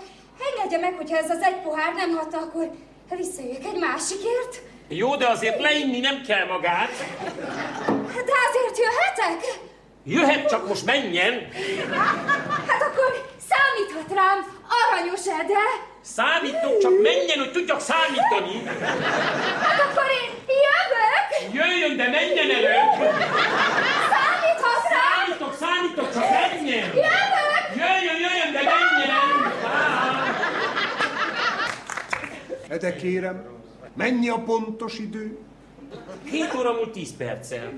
engedje meg, hogyha ez az egy pohár nem hat, akkor visszajöjjek egy másikért. Jó, de azért leinni nem kell magát. De azért jöhetek? Jöhet, csak most menjen. Hát akkor számíthat rám, aranyos Ede. Számítok, csak menjen, hogy tudjak számítani. Hát akkor én jövök. Jöjjön, de menjen elő. Számíthat rám. Számítok, számítok, csak menjen. Jövök. Jöjjön, jöjjön, de menjen. Ede kérem, mennyi a pontos idő? 7 óra múlt 10 perccel.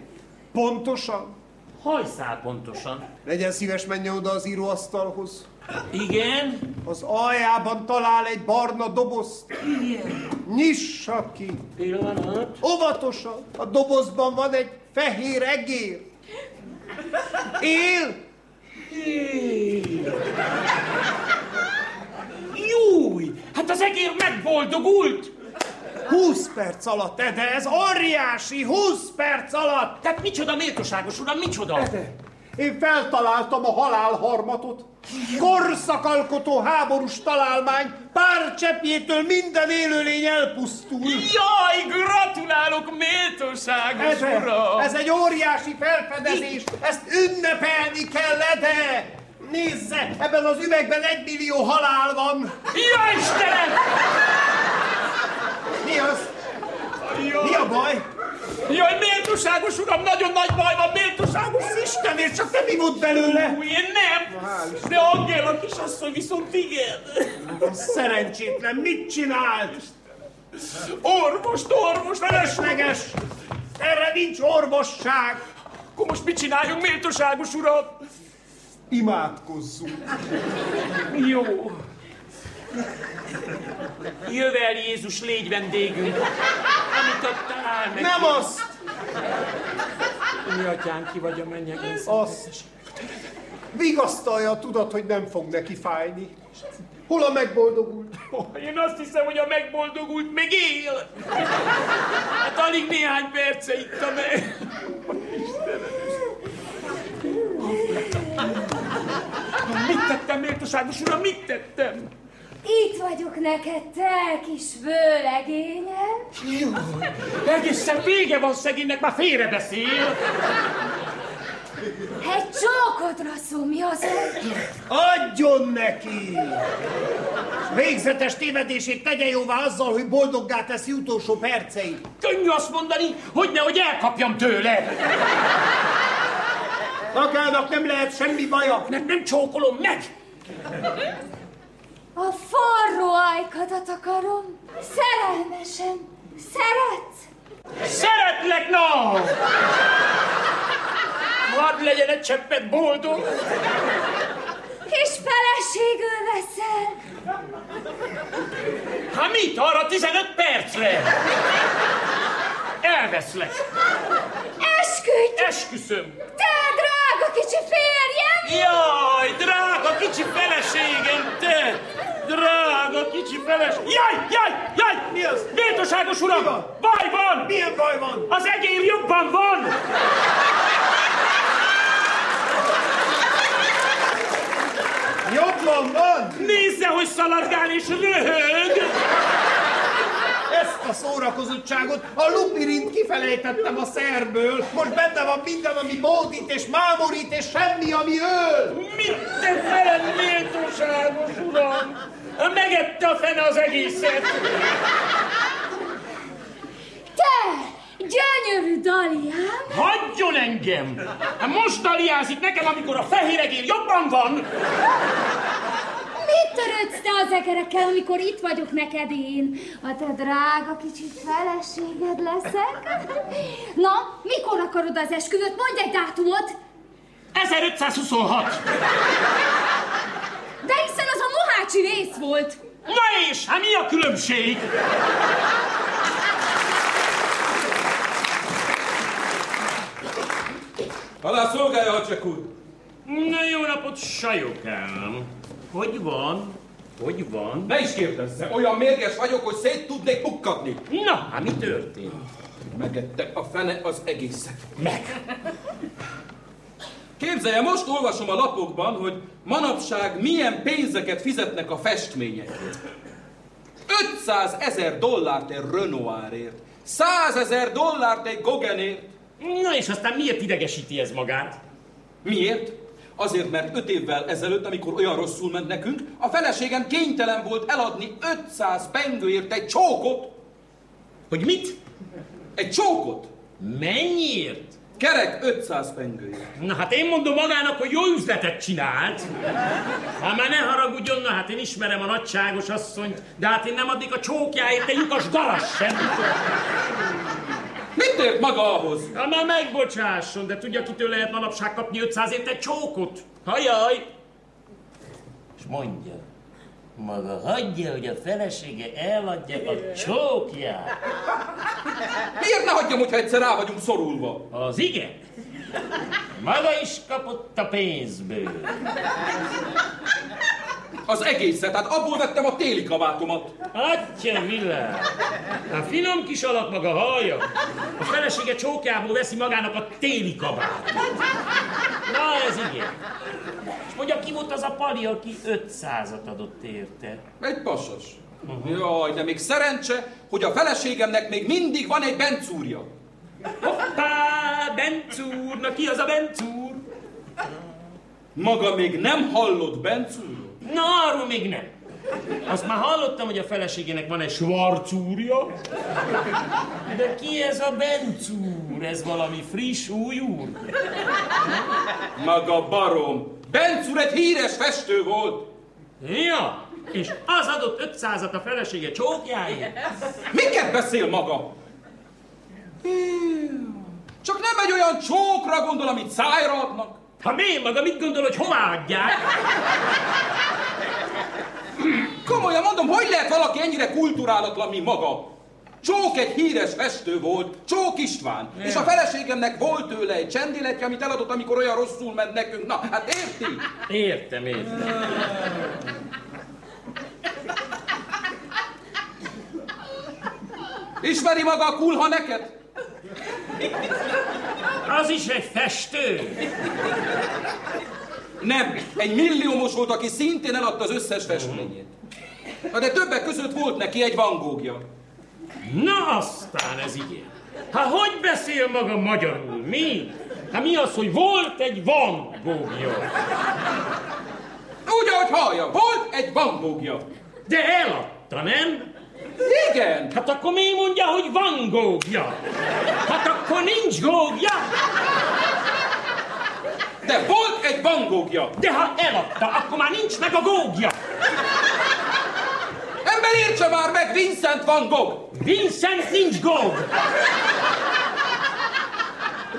Pontosan? Hajszál pontosan. Legyen szíves, menjen oda az íróasztalhoz. Igen? Az aljában talál egy barna dobozt. Igen. Nyissa ki. Pillanat. Óvatosan. A dobozban van egy fehér egér. Él? Júj! Hát az egér megboldogult! 20 perc alatt, Ede, ez óriási, 20 perc alatt! Tehát micsoda méltóságos uram, micsoda? Ede, én feltaláltam a halálharmatot. Korszakalkotó háborús találmány, pár cseppjétől minden élőlény elpusztul. Jaj, gratulálok, méltóságos Ede, uram! ez egy óriási felfedezés, ezt ünnepelni kell, Ede! Nézze, ebben az üvegben egy millió halál van. Ja, Istenem! Mi az? Mi a baj? Jaj, méltóságos uram, nagyon nagy baj van, méltóságos Isten, és csak te mi volt belőle? Új, én nem! De Angéla kisasszony viszont igen! Szerencsétlen, mit csinált? Orvost, orvos, Felesleges! Erre nincs orvosság! Akkor most mit csináljunk, méltóságos uram? Imádkozzunk! Jó. Jövel Jézus, légy vendégünk. Amit adtál meg. Nem azt! Mi atyánk, ki vagy a mennyegen. Azt! Vigasztalja a tudat, hogy nem fog neki fájni. Hol a megboldogult? Én azt hiszem, hogy a megboldogult még él. Hát alig néhány perce itt a meg. Mit tettem, méltóságos uram, mit tettem? Itt vagyok neked, te kis vőlegényem. Egészen vége van szegénynek, már félrebeszél. Egy csókodra szomjazok. Adjon neki! Végzetes tévedését tegye jóvá azzal, hogy boldoggá teszi utolsó perceit. Könnyű azt mondani, hogy nehogy elkapjam tőle. Magának nem lehet semmi baja. Nem, nem csókolom meg. A forró ajkadat akarom. Szerelmesen. Szeretsz? Szeretlek, na! Hadd legyen egy cseppet boldog. És feleségül leszel. Hát mit, arra 15 percre? Elveszlek. Esküdj! Esküszöm. Te drága kicsi férjem! Jaj, drága kicsi feleségem, te! Drága kicsi feleségem! Jaj, jaj, jaj! Mi az? Méltóságos uram! Mi van? Baj van! Milyen baj van? Az egér jobban van! Jobban van! Nézze, hogy szaladgál és röhög! Ezt a szórakozottságot a lupirint kifelejtettem a szerből. Most benne van minden, ami módít és mámorít, és semmi, ami öl. Mit tett velem, méltóságos uram? Megette a fene az egészet! Te, gyönyörű Daliám! Hagyjon engem! Hát most daliázik nekem, amikor a fehér egér jobban van! Mit törődsz te az egerekkel, amikor itt vagyok neked én? A te drága kicsi feleséged leszek? Na, mikor akarod az esküvőt? Mondj egy dátumot! 1526! De hiszen az a mohácsi rész volt! Na és, hát mi a különbség? Alá szolgálja, hadseregúr! úr! Na jó napot, sajokám! Hogy van? Hogy van? Ne is kérdezze, olyan mérges vagyok, hogy szét tudnék pukkadni. Na, hát mi történt? Megette a fene az egészet. Meg! Képzelje, most olvasom a lapokban, hogy manapság milyen pénzeket fizetnek a festményekért. 500 ezer dollárt egy Renoirért, 100 ezer dollárt egy Gauguinért. Na és aztán miért idegesíti ez magát? Miért? Azért, mert öt évvel ezelőtt, amikor olyan rosszul ment nekünk, a feleségem kénytelen volt eladni 500 pengőért egy csókot. Hogy mit? Egy csókot. Mennyiért? Kerek 500 pengőért. Na hát én mondom magának, hogy jó üzletet csinált. Hát már ne haragudjon, na hát én ismerem a nagyságos asszonyt, de hát én nem addig a csókjáért egy lyukas garas sem. Mit ért maga ahhoz? Hát már megbocsásson, de tudja, kitől lehet manapság kapni 500 ért egy csókot? Hajaj! És mondja, maga hagyja, hogy a felesége eladja a csókját. Miért ne hagyjam, hogyha egyszer rá vagyunk szorulva? Az igen. Maga is kapott a pénzből. Az egészet, hát abból vettem a téli kabátomat. Atya világ! A finom kis alak maga hallja. A felesége csókjából veszi magának a téli kabát. Na, ez igen. És mondja, ki volt az a pali, aki 500-at adott érte? Egy pasas. Uh-huh. Jaj, de még szerencse, hogy a feleségemnek még mindig van egy bencúrja. Hoppá, Bencúr! Na ki az a Bencúr? Maga még nem hallott Bencúrról? Na, arról még nem. Azt már hallottam, hogy a feleségének van egy svarcúrja. De ki ez a Bencúr? Ez valami friss új úr? Maga barom. Bencúr egy híres festő volt. Ja, és az adott 500-at a felesége csókjáért? Miket beszél maga? Csak nem egy olyan csókra gondol, amit szájra adnak. Ha mi maga mit gondol, hogy hová adják? Komolyan mondom, hogy lehet valaki ennyire kulturálatlan, mint maga? Csók egy híres festő volt, Csók István, ja. és a feleségemnek volt tőle egy csendiletje, amit eladott, amikor olyan rosszul ment nekünk. Na, hát érti? Értem, értem. Ismeri maga a kulha neked? Az is egy festő? Nem, egy milliómos volt, aki szintén eladta az összes festményét. Na de többek között volt neki egy Van Gogh-ja. Na aztán ez igen. Hát hogy beszél maga magyarul? Mi? Hát mi az, hogy volt egy Van Gogh-ja? Úgy, ahogy hallja, volt egy Van Gogh-ja. De eladta, nem? Igen. Hát akkor mi mondja, hogy van gógja? Hát akkor nincs gógja? De volt egy Van Gogh-ja. De ha eladta, akkor már nincs meg a gógja. Ember értse már meg, Vincent Van Gogh! Vincent nincs góg!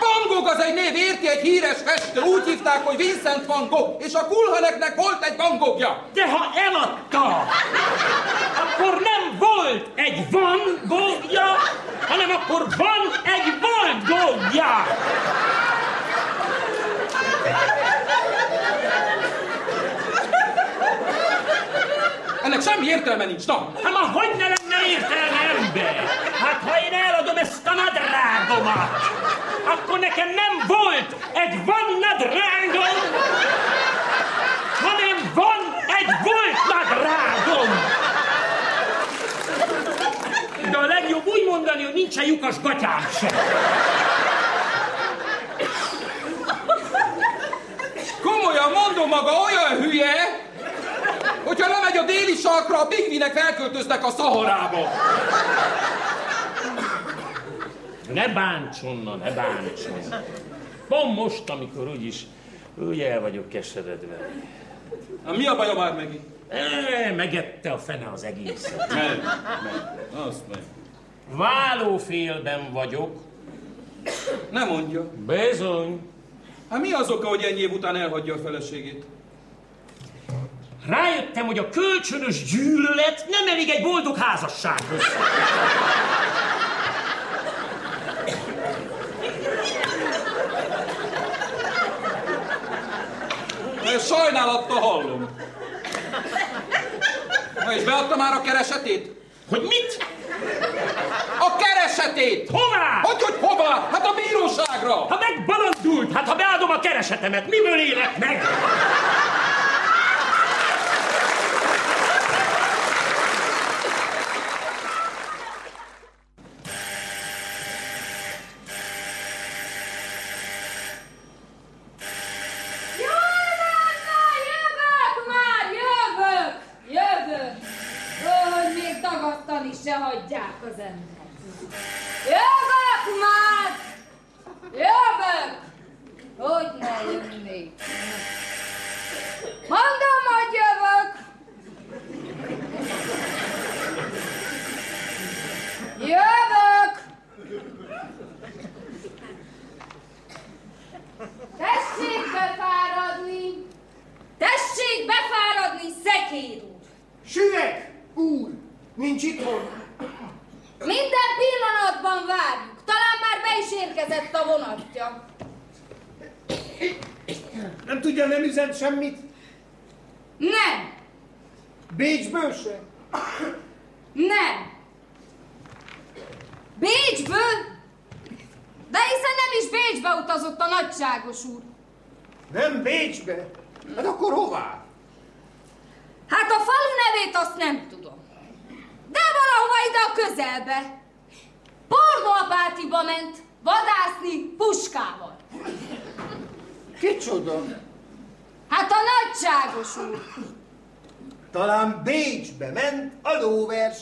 Van Gogh az egy név, érti egy híres festő, úgy hívták, hogy Vincent Van Gogh, és a Kulhaneknek volt egy Van Gogh-ja. De ha eladta, akkor nem volt egy Van Gogh-ja, hanem akkor van egy Van Gogh-ja. Ennek semmi értelme nincs, na! Hát ma hogy ne lenne értelme ember? Hát ha én eladom ezt a nadrágomat, akkor nekem nem volt egy van nadrágom, hanem van egy volt nadrágom. De a legjobb úgy mondani, hogy nincsen lyukas gatyám sem. Komolyan mondom maga, olyan hülye, hogyha lemegy a déli sarkra, a pingvinek felköltöznek a Szaharába. Ne bántson, na, ne bántson. Pont most, amikor úgyis úgy el vagyok keseredve. Na, mi a baja már megint? E, megette a fene az egészet. Meg, meg, azt meg. Válófélben vagyok. Ne mondja. Bizony. Hát mi az oka, hogy ennyi év után elhagyja a feleségét? Rájöttem, hogy a kölcsönös gyűlölet nem elég egy boldog házassághoz. sajnálattal hallom. Na és beadta már a keresetét? Hogy mit? A keresetét! Hová? Hogy, hogy hová? Hát a bíróságra! Ha megbalandult, hát ha beadom a keresetemet, miből élek meg?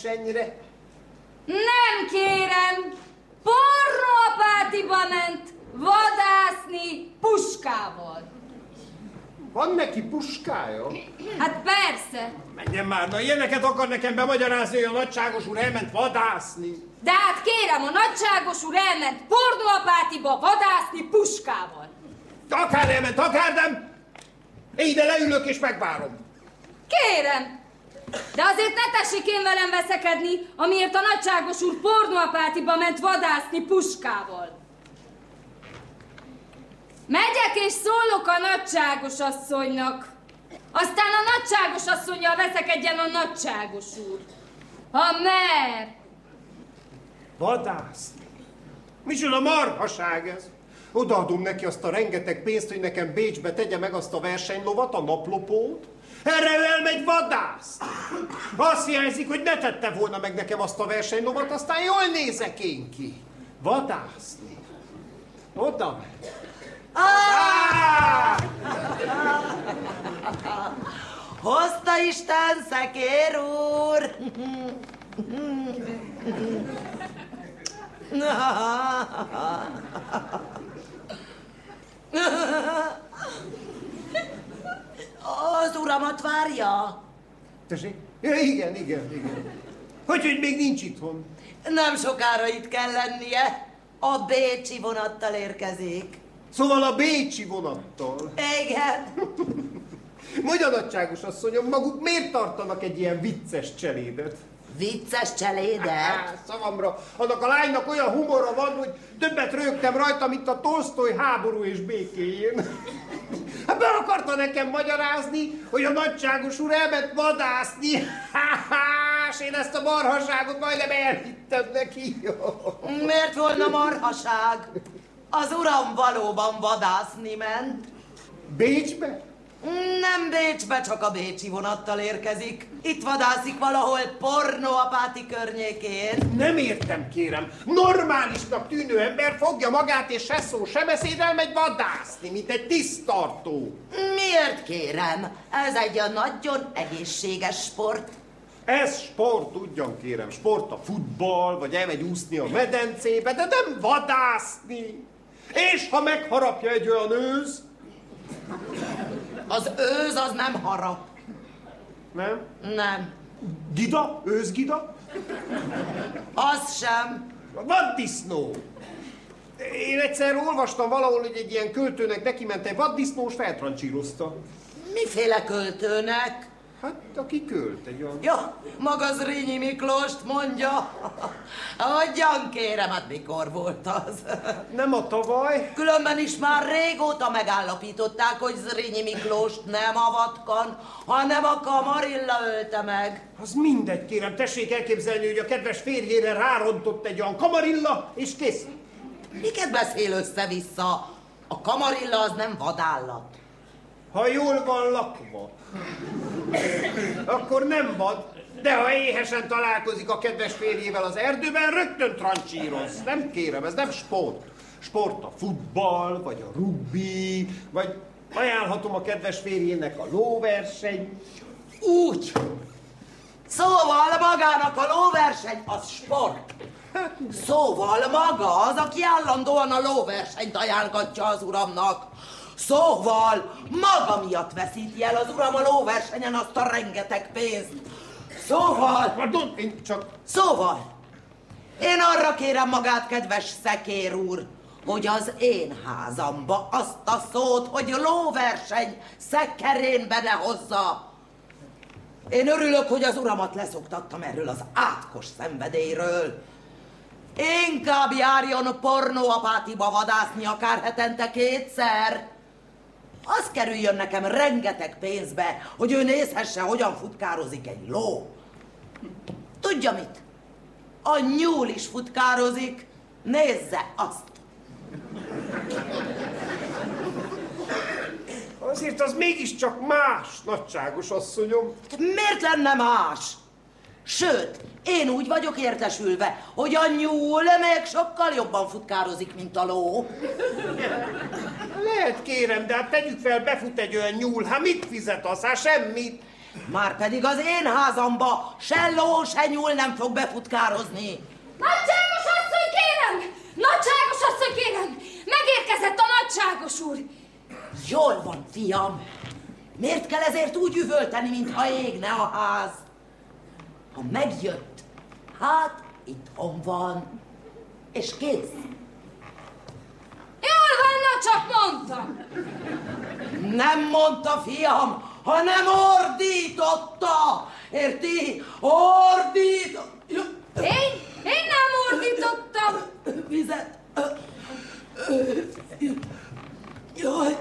Lóversenyre. Nem kérem, pornoapátiba ment vadászni puskával. Van neki puskája? Hát persze, Menjen már, na ilyeneket akar nekem bemagyarázni, hogy a nagyságos úr elment vadászni. de hát kérem, a nagyságos úr elment pornoapátiba vadászni puskával. Akár elment, akár nem. Én ide leülök és megvárom. Kérem, de azért ne tessék én velem veszekedni, amiért a nagyságos úr pornoapátiba ment vadászni puskával. Megyek és szólok a nagyságos asszonynak. Aztán a nagyságos asszonyjal veszekedjen a nagyságos úr. Ha mer. Vadászni? Micsoda marhaság ez? Odaadom neki azt a rengeteg pénzt, hogy nekem Bécsbe tegye meg azt a versenylovat, a naplopót. Erre ő elmegy vadászni. Azt hiányzik, hogy ne tette volna meg nekem azt a versenylovat, aztán jól nézek én ki. Vadászni. Oda megy. Á! Hozta Isten, szekér úr! Az uramat várja? Tessék? Ja, igen, igen, igen. Hogy, hogy még nincs itthon? Nem sokára itt kell lennie. A Bécsi vonattal érkezik. Szóval a Bécsi vonattal. Igen. Mondja, nagyságos asszonyom, maguk miért tartanak egy ilyen vicces cselédet? Vicces cselédet. Á, szavamra, annak a lánynak olyan humora van, hogy többet rögtem rajta, mint a Tolstoy háború és békéjén. Hát be akarta nekem magyarázni, hogy a nagyságos úr elment vadászni. És én ezt a marhaságot majdnem elhittem neki. Miért volna marhaság? Az uram valóban vadászni ment. Bécsbe? Nem Bécsbe, csak a bécsi vonattal érkezik. Itt vadászik valahol pornoapáti környékén. Nem értem, kérem. Normálisnak tűnő ember fogja magát, és se szó, se beszéd elmegy vadászni, mint egy tisztartó. Miért kérem? Ez egy a nagyon egészséges sport. Ez sport, tudjam kérem, sport a futball, vagy elmegy úszni a medencébe, de nem vadászni. És ha megharapja egy olyan őz, Az őz az nem harap. nem? Nem. Gida? Őzgida? Az sem. Vaddisznó! Én egyszer olvastam valahol, hogy egy ilyen költőnek neki ment egy vaddisznó, és feltrancsírozta. Miféle költőnek? Hát, aki költ egy olyan... Ja, maga Zrínyi Miklóst mondja. Hogyan kérem, hát mikor volt az? Nem a tavaly? Különben is már régóta megállapították, hogy Zrínyi Miklóst nem a vatkan, hanem a kamarilla ölte meg. Az mindegy, kérem, tessék elképzelni, hogy a kedves férjére rárontott egy olyan kamarilla, és kész. Miket beszél össze-vissza? A kamarilla az nem vadállat. Ha jól van lakva, akkor nem vad, de ha éhesen találkozik a kedves férjével az erdőben, rögtön trancsíroz. Nem kérem, ez nem sport. Sport a futball, vagy a rugby, vagy ajánlhatom a kedves férjének a lóverseny. Úgy. Szóval magának a lóverseny az sport. Szóval maga az, aki állandóan a lóversenyt ajánlgatja az uramnak. Szóval maga miatt veszíti el az uram a lóversenyen azt a rengeteg pénzt. Szóval, Pardon, én csak... szóval, én arra kérem magát, kedves szekér úr, hogy az én házamba azt a szót, hogy lóverseny szekkerénbe ne hozza. Én örülök, hogy az uramat leszoktattam erről az átkos szenvedélyről. Inkább járjon pornóapátiba vadászni akár hetente kétszer. Az kerüljön nekem rengeteg pénzbe, hogy ő nézhesse, hogyan futkározik egy ló. Tudja mit? A nyúl is futkározik. Nézze azt! Azért az mégiscsak más, nagyságos asszonyom. Miért lenne más? Sőt, én úgy vagyok értesülve, hogy a nyúl még sokkal jobban futkározik, mint a ló. Lehet kérem, de hát tegyük fel, befut egy olyan nyúl, hát mit fizet az? Hát semmit. Már pedig az én házamba se ló, se nyúl nem fog befutkározni. Nagyságos asszony, kérem! Nagyságos asszony, kérem! Megérkezett a nagyságos úr! Jól van, fiam. Miért kell ezért úgy üvölteni, mintha égne a ház? Ha megjött, hát itthon van. És kész. Jól van, na csak mondtam! Nem mondta, fiam, hanem ordította. Érti? Ordít... Én? Én nem ordítottam! Vizet. Jaj.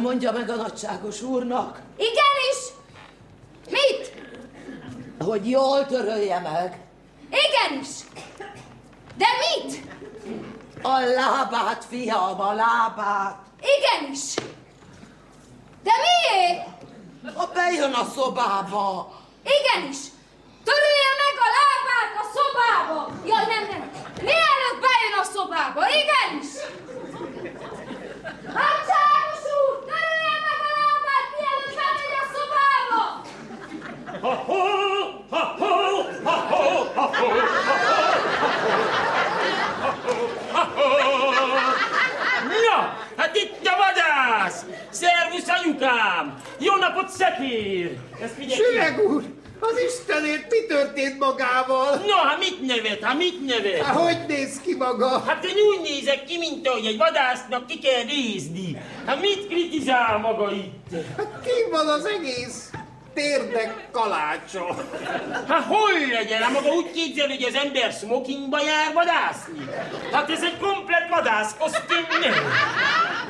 Mondja meg a nagyságos úrnak, Igenis! Mit? hogy jól törölje meg Igenis! De mit? a lábát, fiam, a lábát. Igenis! De miért? Ha bejön a szobába, Igenis! Törülje meg a lábát a szobába! Jaj, nem, nem! Mielőtt bejön a szobába, igenis! Nagyságos úr! Törülje meg a lábát, mielőtt bemegy a szobába! Ha-ho! Ha-ho! Ha-ho! Ha-ho! Na, hát itt a vadász! Szervusz, anyukám! Jó napot, szekér! Ezt figyelj ki! Süreg úr, az Istenért mi történt magával? No, hát mit nevet, hát mit nevet? Hát hogy néz ki maga? Hát én úgy nézek ki, mint ahogy egy vadásznak ki kell nézni. Hát mit kritizál maga itt? Hát ki van az egész térdek kalácsa? Hát hol legyen? Hát maga úgy képzel, hogy az ember smokingba jár vadászni? Hát ez egy komplet vadász kosztüm, nem?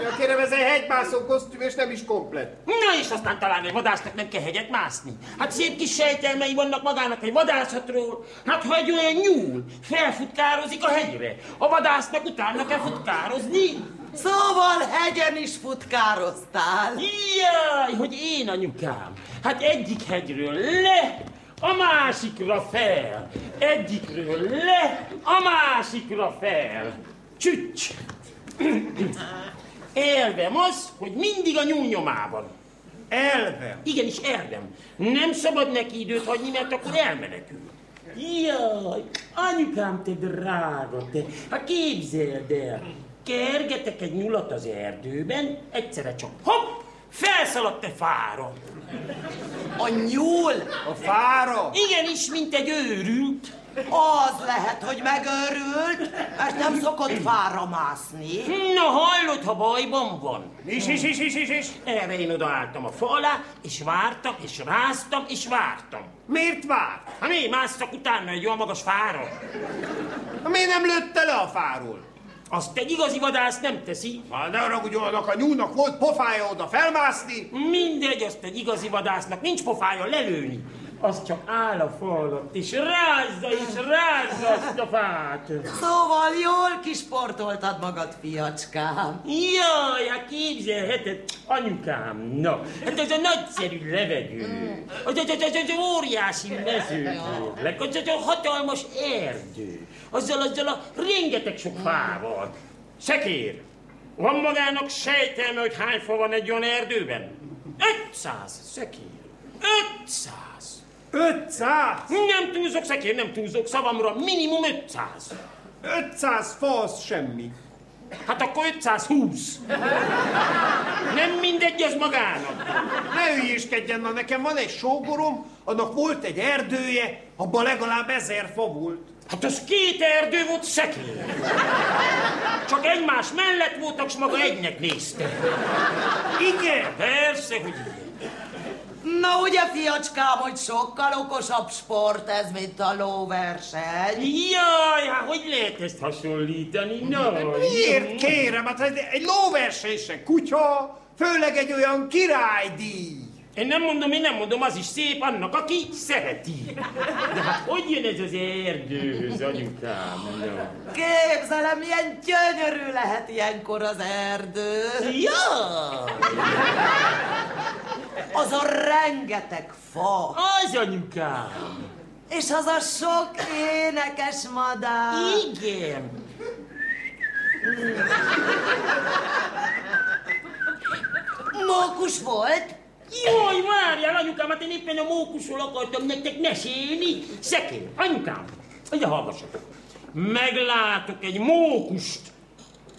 Ja, kérem, ez egy hegymászó kosztüm, és nem is komplet. Na és aztán talán egy vadásznak nem kell hegyet mászni. Hát szép kis sejtelmei vannak magának egy vadászatról. Hát ha egy olyan nyúl felfutkározik a hegyre, a vadásznak utána kell futkározni. Szóval hegyen is futkároztál. Jaj, hogy én anyukám. Hát egyik hegyről le, a másikra fel. Egyikről le, a másikra fel. Csücs! Elvem az, hogy mindig a nyúl nyomában. Elvem. Igenis, elvem. Nem szabad neki időt hagyni, mert akkor elmenekül. Jaj, anyukám, te drága, te. Hát képzeld el, kergetek egy nyulat az erdőben, egyszerre csak hopp, felszaladt egy fára. A nyúl? A fára? Igenis, mint egy őrült. Az lehet, hogy megőrült, mert nem szokott fára mászni. Na, hallod, ha bajban van. Is, is, is, is, is, is. Erre én odaálltam a fa alá, és vártam, és ráztam, és vártam. Miért vár? Ha mi másztak utána egy olyan magas fára? Ha miért nem lőtte le a fáról? Azt egy igazi vadász nem teszi. Ha ne haragudjon, annak a nyúlnak volt pofája oda felmászni. Mindegy, azt egy igazi vadásznak nincs pofája lelőni. Az csak áll a fa alatt, és rázza, és rázza azt a fát. Szóval jól kisportoltad magad, fiacskám. Jaj, hát képzelheted, anyukám, na, hát ez a nagyszerű levegő, az, az, az, az, az óriási mezőkérlek, az, az a hatalmas erdő, azzal, azzal a rengeteg sok fával. Szekér, van magának sejtelme, hogy hány fa van egy olyan erdőben? 500, szekér, 500. 500? Nem túlzok, szekér, nem túlzok, szavamra minimum 500. 500 fa az semmi. Hát akkor 520. Nem mindegy az magának. Ne hülyéskedjen, na nekem van egy sógorom, annak volt egy erdője, abban legalább ezer fa volt. Hát az két erdő volt szekér. Csak egymás mellett voltak, s maga egynek nézte. Igen? Persze, hogy igen. Na ugye, fiacskám, hogy sokkal okosabb sport ez, mint a lóverseny? Jaj, hát hogy lehet ezt hasonlítani? No, Miért kérem? Hát egy, egy lóverseny se kutya, főleg egy olyan királydíj. Én nem mondom, én nem mondom, az is szép annak, aki szereti. De hát hogy jön ez az erdőhöz, anyukám? Képzelem, milyen gyönyörű lehet ilyenkor az erdő. Jaj, Az a rengeteg fa, az anyukám. és az a sok énekes madár. Igen. Mókus volt? Jaj, várjál, anyukám, hát én éppen a mókusról akartam nektek mesélni. Szekér, anyukám, ugye hallgassatok. Meglátok egy mókust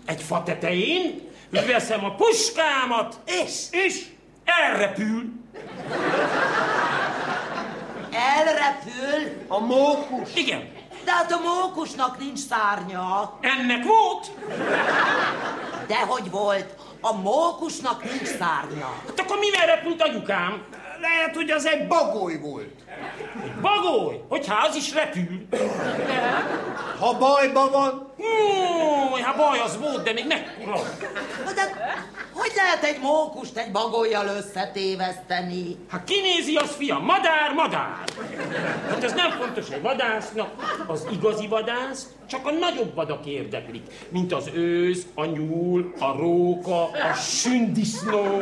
egy fa tetején, veszem a puskámat, És és elrepül. elrepül, A mókus. Igen, de hát a mókusnak nincs szárnya. ennek volt. De hogy volt? A mókusnak nincs szárnya. Hát akkor mivel repült anyukám? Lehet, hogy az egy bagoly volt. Bagoly, hogyha az is repül. Ha bajban van, Ó, hát baj az volt, de még mekkora. De hogy lehet egy mókust egy bagolyjal összetéveszteni? Hát kinézi az fiam, madár, madár. Hát ez nem fontos egy vadásznak, az igazi vadász csak a nagyobb vadak érdeklik, mint az őz, a nyúl, a róka, a sündisznó.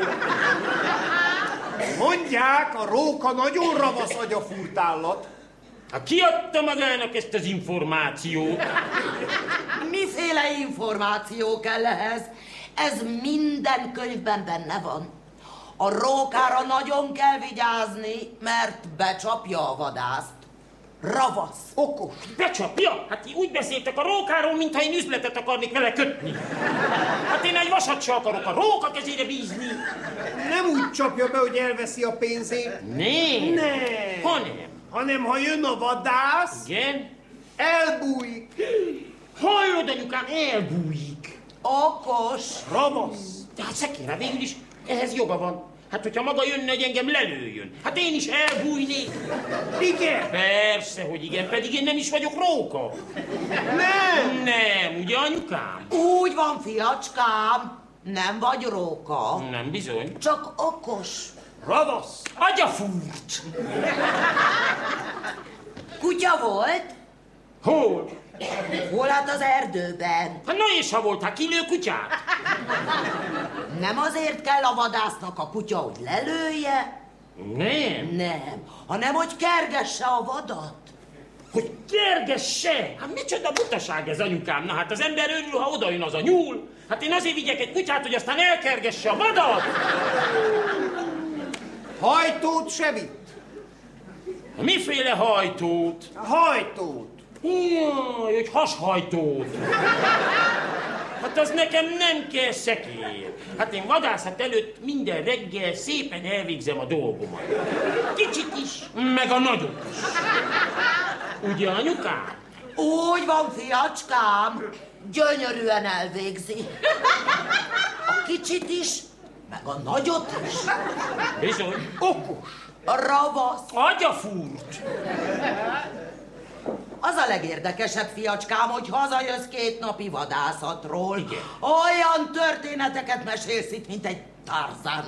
mondják, a róka nagyon ravasz agyafúrtállat. Hát ki adta magának ezt az információt? Miféle információ kell ehhez? Ez minden könyvben benne van. A rókára nagyon kell vigyázni, mert becsapja a vadászt. Ravasz. Okos. Becsapja? Hát ti úgy beszéltek a rókáról, mintha én üzletet akarnék vele kötni. Hát én egy vasat se akarok a róka kezére bízni. Nem úgy csapja be, hogy elveszi a pénzét, Nem. Nem. Hanem. Hanem ha jön a vadász, Igen? elbújik. Hallod, anyukám, elbújik. Okos. Ravasz. De hát szekére végül is ehhez joga van. Hát, hogyha maga jönne, hogy engem lelőjön. Hát én is elbújnék. Igen. Persze, hogy igen, pedig én nem is vagyok róka. Nem. Nem, ugye, anyukám? Úgy van, fiacskám. Nem vagy róka, Nem bizony. csak okos. Ravasz. Agyafúrt. Kutya volt? Hol? Hol hát az erdőben? Hát na és ha volt, hát kilő kutyát? Nem azért kell a vadásznak a kutya, hogy lelője? Nem. Nem, hanem hogy kergesse a vadat. Hogy kergesse! Hát micsoda butaság ez, anyukám? Na hát az ember örül, ha oda jön az a nyúl. Hát én azért vigyek egy kutyát, hogy aztán elkergesse a vadat. Hajtót se vitt. Miféle hajtót? Hajtót. Jaj, hogy hashajtót. Hát az nekem nem kell szekér. Hát én vadászat előtt minden reggel szépen elvégzem a dolgomat. Kicsit is, meg a nagyot is. Ugye, anyukám? Úgy van, fiacskám, gyönyörűen elvégzi. A kicsit is, meg a nagyot is. Bizony, okos, Ravasz. agyafúrt. Az a legérdekesebb, fiacskám, hogy hazajössz két napi vadászatról. Igen. Olyan történeteket mesélsz itt, mint egy Tarzan.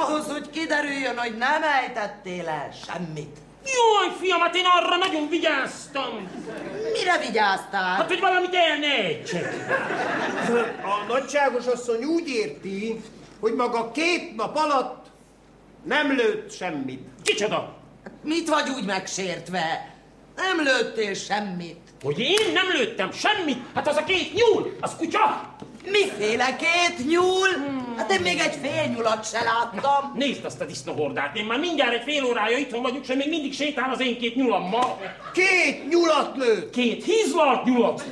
Ahhoz, hogy kiderüljön, hogy nem ejtettél el semmit. Jaj, fiam, hát én arra nagyon vigyáztam. Mire vigyáztál? Hát, hogy valamit el ne ejtsek. A nagyságos asszony úgy érti, hogy maga két nap alatt nem lőtt semmit. Kicsoda? Mit vagy úgy megsértve? Nem lőttél semmit. Hogy én nem lőttem semmit? Hát az a két nyúl, az kutya. Miféle két nyúl? Hát én még egy fél nyulat se láttam. Nézd azt a disznóhordát, én már mindjárt egy fél órája itthon vagyok, és még mindig sétál az én két nyulammal. Két nyulat lőtt! Két hízlalt nyulat.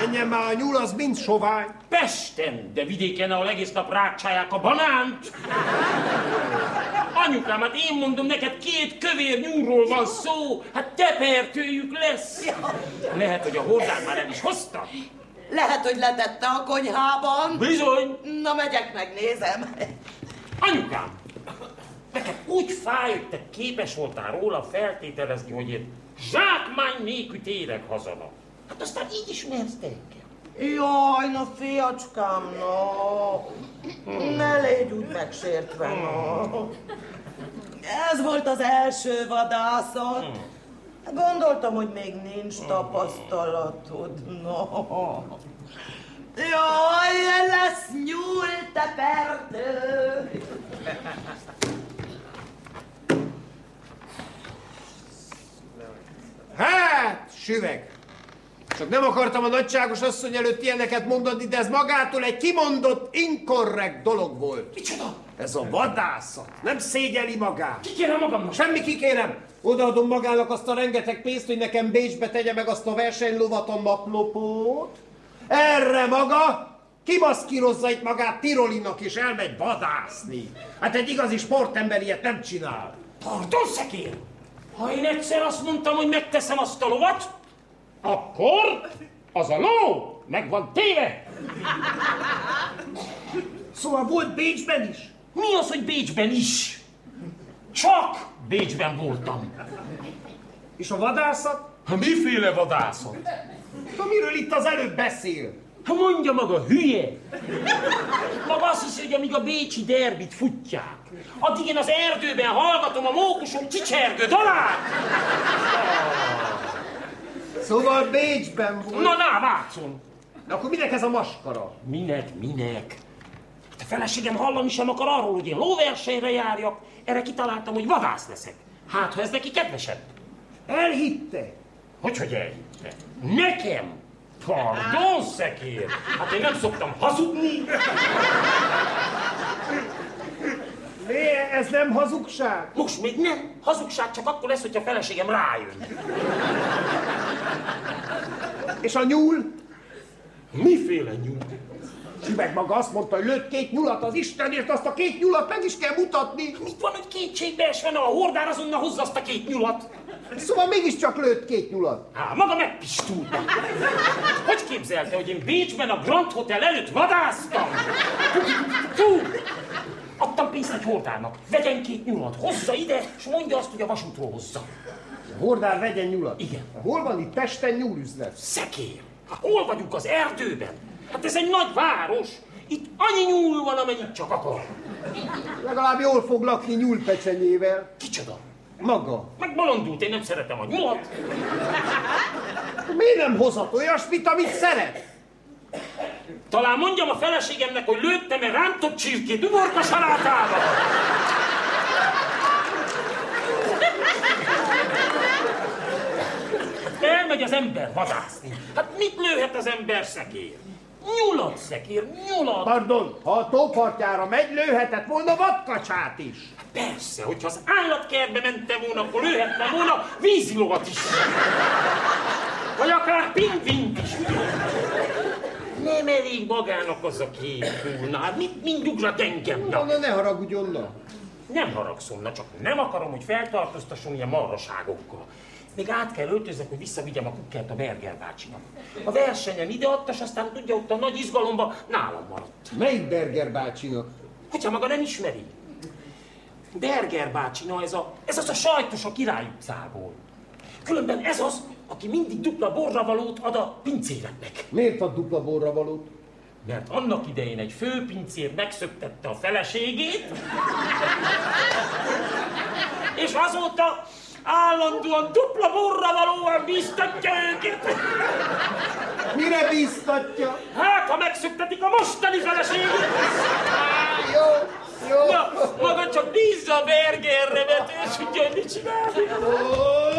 Menjen már, a nyúl az mind sovány. Pesten, de vidéken, ahol egész nap rákcsálják a banánt. Anyukám, hát én mondom neked, két kövér nyúlról van szó. Hát tepertőjük lesz. Lehet, hogy a hordát már el is hozta. Lehet, hogy letette a konyhában. Bizony. Na, megyek, megnézem. Anyukám, neked úgy fáj, hogy te képes voltál róla feltételezni, hogy én zsákmány nélkül térek hazana. Hát aztán így ismersz te engem. Jaj, na fiacskám, no. Ne légy úgy megsértve, no. Ez volt az első vadászat. Gondoltam, hogy még nincs tapasztalatod, no. Jaj, lesz nyúl, te perdő! Hát, süveg. Csak nem akartam a nagyságos asszony előtt ilyeneket mondani, de ez magától egy kimondott, inkorrekt dolog volt. Micsoda? Ez a vadászat. Nem szégyeli magát. Kikérem magamnak. Semmi kikérem. Odaadom magának azt a rengeteg pénzt, hogy nekem Bécsbe tegye meg azt a versenylovat a naplopót. Erre maga kimaszkírozza itt magát Tirolinak és elmegy vadászni. Hát egy igazi sportember ilyet nem csinál. Pardon, szekér! Ha én egyszer azt mondtam, hogy megteszem azt a lovat, akkor az a ló meg van téve. Szóval volt Bécsben is? Mi az, hogy Bécsben is? Csak Bécsben voltam. És a vadászat? Ha miféle vadászat? Amiről itt az előbb beszél. Ha mondja maga, hülye! Maga azt hiszi, hogy amíg a bécsi derbit futják, addig én az erdőben hallgatom a mókusok csicsergő dalát! Szóval Bécsben volt. Na, na, Vácon! Na akkor minek ez a maskara? Minek, minek? Feleségem hallani sem akar arról, hogy én lóversenyre járjak, erre kitaláltam, hogy vadász leszek. Hát, ha ez neki kedvesebb. Elhitte. Hogy, hogy elhitte? Nekem? Pardon, szekér! Hát én nem szoktam hazudni. Mi, ez nem hazugság? Most még nem. Hazugság csak akkor lesz, hogyha a feleségem rájön. És a nyúl? Miféle nyúl? Süveg maga azt mondta, hogy lőtt két nyulat az Istenért, azt a két nyulat meg is kell mutatni. Mit van, hogy kétségbe esve, a hordár azonnal hozza azt a két nyulat? Szóval mégiscsak lőtt két nyulat. Á, maga megpistulta. Hogy képzelte, hogy én Bécsben a Grand Hotel előtt vadásztam? Tú! Adtam pénzt egy hordárnak. Vegyen két nyulat, hozza ide, és mondja azt, hogy a vasútról hozza. A hordár vegyen nyulat. Igen. Hol van itt Pesten nyúlüzlet? Szekér! Hol vagyunk az erdőben? Hát ez egy nagy város. Itt annyi nyúl van, amennyit csak akar. Legalább jól fog lakni nyúlpecsenyével. Kicsoda? Maga. Megbolondult, én nem szeretem a nyulat. Miért nem hozat olyasmit, amit szeret? Talán mondjam a feleségemnek, hogy lőttem-e rántott csirkét uborka salátával. Elmegy az ember vadászni. Hát mit lőhet az ember szekér? Nyulat szekér, nyulat. Pardon, ha a tópartjára megy, lőhetett volna vadkacsát is. Persze, hogyha az állatkertbe mentem volna, akkor lőhettem volna vízilovat is. Vagy akár pingvint is? Nem elég magának az a két Na, hát mit mind ugrat engem? Na. Na, ne haragudjon, na. Nem haragszom, na csak nem akarom, hogy feltartóztasson ilyen marraságokkal. Még át kell öltözzek, hogy visszavigyem a kukkert a Berger bácsinak. A versenyen ideadta, és aztán tudja, ott a nagy izgalomba nálam maradt. Melyik Berger bácsinak? Hogyha maga nem ismeri. Berger bácsi, na ez, a, ez az a sajtos a Király utcából. Különben ez az, aki mindig dupla borravalót ad a pincéreknek. Miért ad dupla borra valót? Mert annak idején egy főpincér megszöktette a feleségét, és azóta állandóan dupla borra valóan bíztatja őket. Mire bíztatja? Hát, ha megszöktetik a mostani feleségét. Jó, jó. Na, maga csak bízza a Bergerre, mert ő tudja, hogy mit csinál.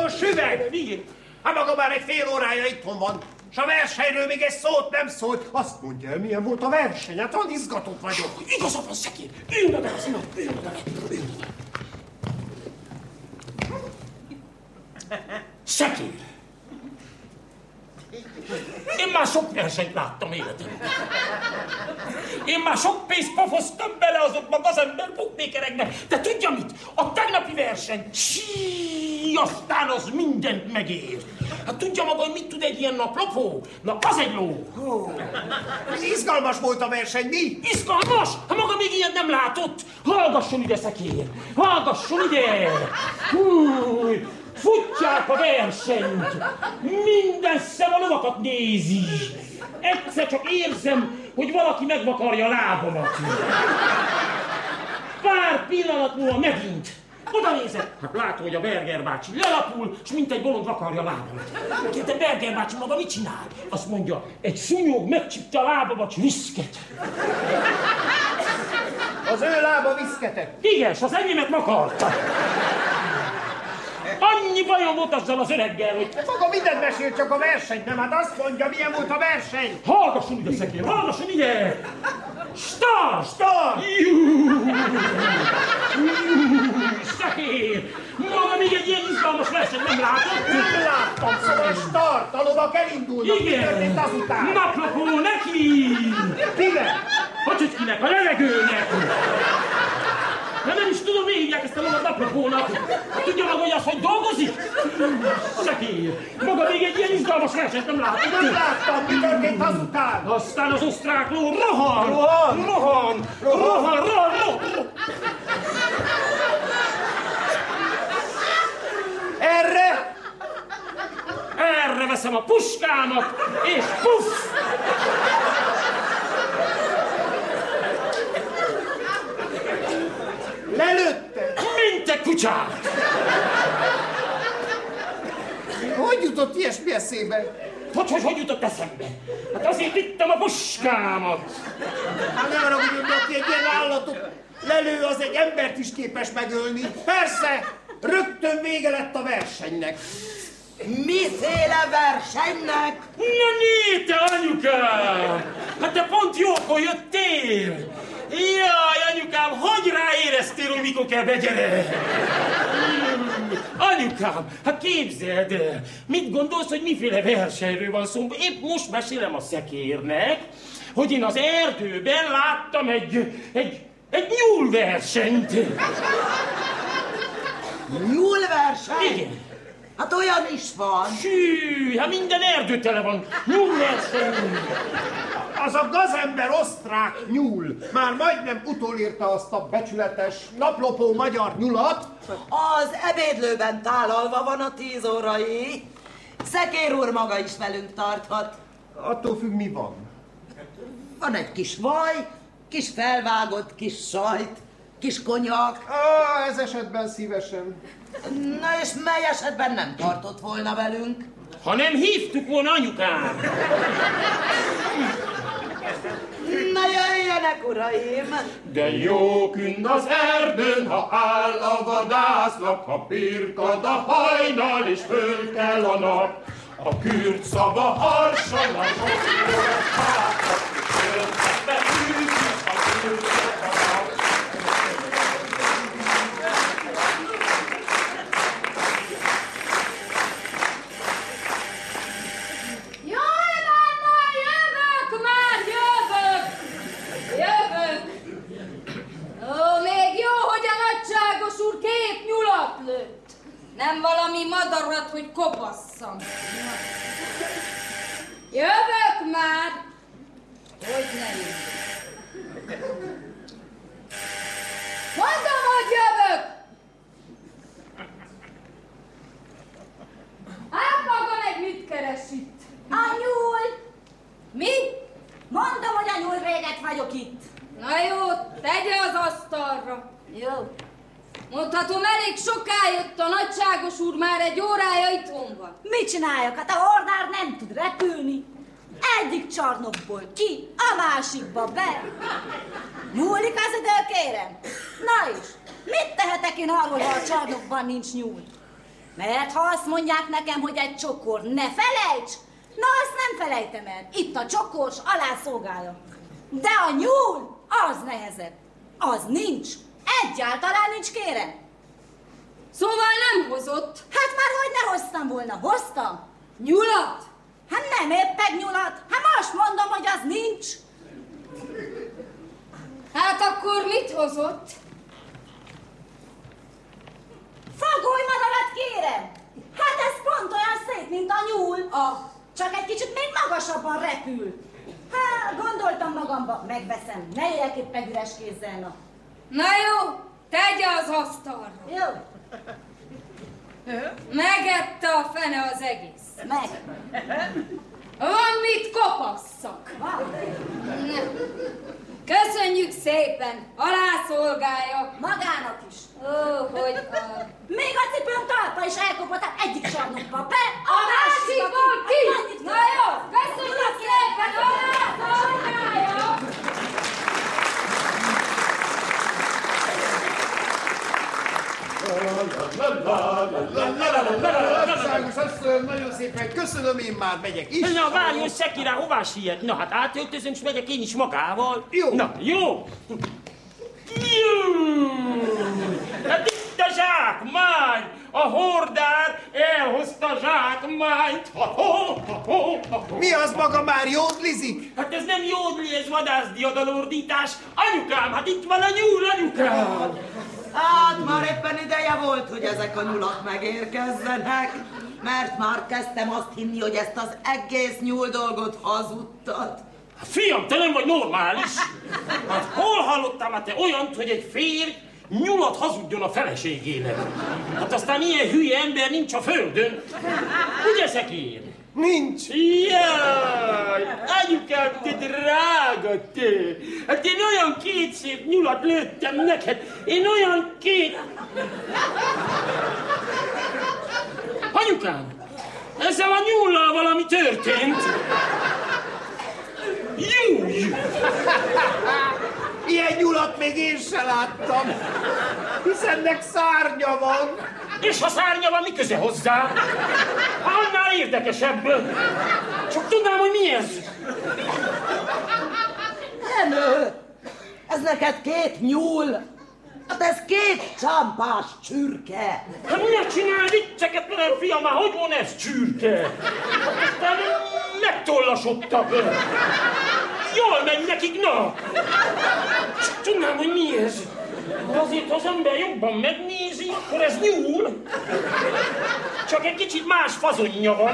Ó, süveg! Igen. Hát maga már egy fél órája itthon van, és a versenyről még egy szót nem szólt. Azt mondja el, milyen volt a verseny, hát olyan izgatott vagyok. Igaza van, szekér! Üljön oda, Szina! Üljön oda! Üljön oda! Szekér! Én már sok versenyt láttam életemben. Én már sok pénzt pofoztam bele azokba az ember bukmékerekbe. De tudja mit? A tegnapi verseny, sí, aztán az mindent megér. Hát tudja maga, hogy mit tud egy ilyen naplopó? Na, az egy ló. Izgalmas volt a verseny, mi? Izgalmas? Ha maga még ilyet nem látott? Hallgasson ide, szekér! Hallgasson ide! Húj! Futják a versenyt! Minden szem a lovakat nézi! Egyszer csak érzem, hogy valaki megvakarja a lábamat. Pár pillanat múlva megint. Oda nézek, hát látom, hogy a Berger bácsi lelapul, és mint egy bolond vakarja a lábamat. Kérdem, Berger bácsi maga mit csinál? Azt mondja, egy szúnyog megcsipte a lábamat, és viszket. Az ő lába viszketett. Igen, és az enyémet makarta. Annyi bajom volt azzal az öreggel, hogy Maga mindent mesél, csak a verseny, nem? Hát azt mondja, milyen volt a verseny. hallgasson ide, szekér, hallgasson ide! Star! Star! Szekér! Maga még egy ilyen izgalmas versenyt nem látott? Nem láttam, szóval start, a lovak elindulnak. Mi Igen! történt azután? Naplopó neki! Kinek? Hogy hogy kinek? A levegőnek! De nem is tudom, hívják ezt a lovat naplopónak. Tudja maga, hogy az, hogy dolgozik? Szekér! Maga még egy ilyen izgalmas versenyt nem látott? Nem láttam, mi történt azután. Aztán az osztrák ló rohan! Rohan! Rohan! Rohan! Rohan! rohan. Erre? Erre veszem a puskámat, és puff! Mint egy kutyát! Hogy jutott ilyesmi eszébe? Hogy, hogy, hogy jutott eszembe? Hát azért vittem a puskámat! Hát ne arra hogy aki egy ilyen állatot lelő, az egy embert is képes megölni. Persze, rögtön vége lett a versenynek. Miféle versenynek? Na né, te anyukám! Hát te pont jókor jöttél! Jaj, anyukám, hogy ráéreztél, hogy mikor kell begyere? Anyukám, hát képzeld el, mit gondolsz, hogy miféle versenyről van szó? Épp most mesélem a szekérnek, hogy én az erdőben láttam egy, egy, egy nyúlversenyt. Nyúlverseny? Igen. Hát olyan is van. Hű, hát minden erdő tele van nyúlverseny. Az a gazember osztrák nyúl már majdnem utolérte azt a becsületes naplopó magyar nyulat. Az ebédlőben tálalva van a tíz órai. Szekér úr maga is velünk tarthat. Attól függ, mi van. Van egy kis vaj, kis felvágott kis sajt, kis konyak. Á, ez esetben szívesen. Na és mely esetben nem tartott volna velünk? Ha nem hívtuk volna anyukám. Na jöjjenek, uraim! De jó künd az erdőn, ha áll a vadászlap, ha pirkad a hajnal és föl kell a nap. A kürt szava harsan, a sokról hátra, fölkette ütik a kürt falat lőtt, nem valami madarat, hogy kopasszam. Jövök már! Hogy ne jövök? Mondom, hogy jövök! Hát maga meg mit keres itt? Anyul! Mi? Mondom, hogy anyul véget vagyok itt. Na jó, tegye az asztalra. Jó. Mondhatom, elég soká jött a nagyságos úr, már egy órája itthon van. Mit csináljak? Hát a hordár nem tud repülni. Egyik csarnokból ki, a másikba be. Nyúlik az idő, kérem? Na is, mit tehetek én arról, ha a csarnokban nincs nyúl? Mert ha azt mondják nekem, hogy egy csokor ne felejts, na azt nem felejtem el. Itt a csokors alá szolgálja. De a nyúl, az nehezebb. Az nincs. Egyáltalán nincs, kérem. Szóval nem hozott. Hát már hogy ne hoztam volna, hoztam. Nyulat? Hát nem éppen nyulat, hát most mondom, hogy az nincs. Hát akkor mit hozott? Fogoly-madarat kérem. Hát ez pont olyan szép, mint a nyúl. A, csak egy kicsit még magasabban repül. Hát, gondoltam magamba, megveszem, ne jöjjek éppen üres kézzel, na. Na jó, tegye az asztalra. Jó, Megette a fene az egész. meg. Van mit kopasszak. Van. Köszönjük szépen, alá szolgálja. Magának is. Ó, hogy a... Még a cipőm talpa is elkopott, egyik sarnokba be, A másikból ki! Annyit Na jó, köszönjük szépen, alá Országos asszony, nagyon szépen köszönöm, én már megyek is. Na, várjon, Szekirá, hová siet? Na, hát átöltözöm, és megyek én is magával. Jó. Na, jó. Jó. Hát itt a zsákmány! A hordár elhozta zsákmányt! Ha, ho, ha, ho, ha, ho. Mi az maga már jódlizik? Hát ez nem jódli, ez vadászdiadalordítás. Anyukám, hát itt van a nyúl, anyukám! Hát már éppen ideje volt, hogy ezek a nyulak megérkezzenek, mert már kezdtem azt hinni, hogy ezt az egész nyúl dolgot hazudtad. Fiam, te nem vagy normális! Hát hol hallottál már te olyant, hogy egy férj nyulat hazudjon a feleségének? Hát aztán ilyen hülye ember nincs a földön. Ugye, Szekér? Nincs. Jaj, anyukám, te drága te! Hát én olyan két szép nyulat lőttem neked, én olyan két... Anyukám, ezzel a nyullal valami történt. Júj! Ilyen nyulat még én se láttam. Hiszen nek szárnya van. És ha szárnya van, mi köze hozzá? Annál érdekesebb. Csak tudnám, hogy mi ez. Jenő, ez neked két nyúl. Hát ez két csampás csürke. Hát ne csinálj vicceket, mert fiam, már hogy van ez csürke? Hát aztán megtollasodtak. Jól megy nekik, na! Csak tudnám, hogy mi ez. Azért, ha az ember jobban megnézi, akkor ez nyúl. Csak egy kicsit más fazonja van.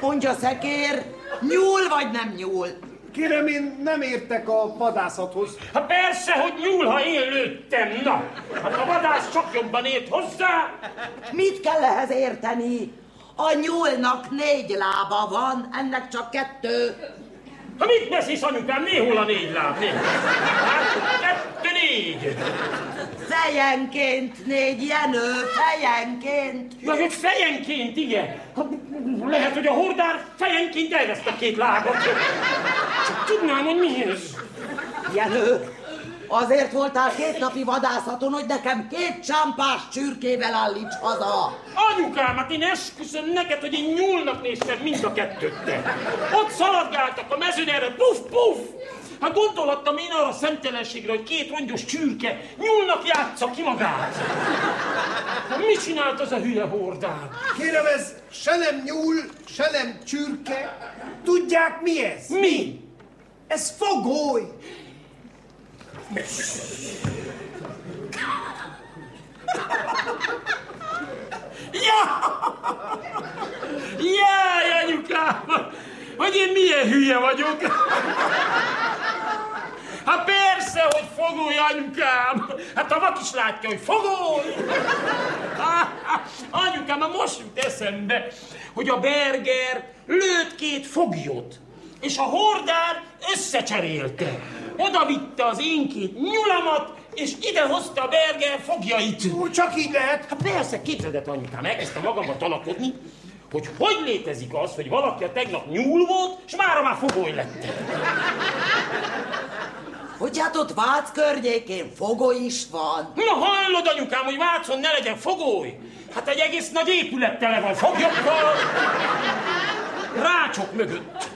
Mondja szekér, nyúl vagy nem nyúl? Kérem, én nem értek a vadászathoz. Hát persze, hogy nyúl, ha én lőttem, na! Hát a vadász csak jobban ért hozzá. Mit kell ehhez érteni? A nyúlnak négy lába van, ennek csak kettő. Ha mit beszélsz, anyukám, néhol a négy láb, négy. Hát, kettő négy. Fejenként négy, Jenő, fejenként. Ja, hogy fejenként, igen. Hát, lehet, hogy a hordár fejenként elveszte két lábat. Csak tudnám, hogy mi ez. Jenő, azért voltál két napi vadászaton, hogy nekem két csampás csürkével állíts haza. Anyukám, hát én esküszöm neked, hogy én nyúlnak néztem mind a kettőt te. Ott szaladgáltak a mezőn erre, puf, puf. Hát gondolhattam én arra a szemtelenségre, hogy két rongyos csürke nyúlnak játsza ki magát. Hát mit csinált az a hülye hordár? Kérem, ez se nem nyúl, se nem csürke. Tudják mi ez? Mi? Ez fogoly. Jaj, anyukám! Hogy én milyen hülye vagyok? Hát persze, hogy fogolj, anyukám! Hát a vak is látja, hogy fogolj! Anyukám, már most jut eszembe, hogy a Berger lőtt két foglyot és a hordár összecserélte. Oda vitte az én két nyulamat, és ide hozta a Berger fogjait. Úgy csak így lehet. Hát persze, képzeld anyukám, elkezdtem magamba tanakodni, hogy hogy létezik az, hogy valaki a tegnap nyúl volt, és mára már fogoly lett. Hogy hát ott Vác környékén fogoly is van. Na hallod, anyukám, hogy Vácon ne legyen fogoly? Hát egy egész nagy épület tele van foglyokkal, rácsok mögött.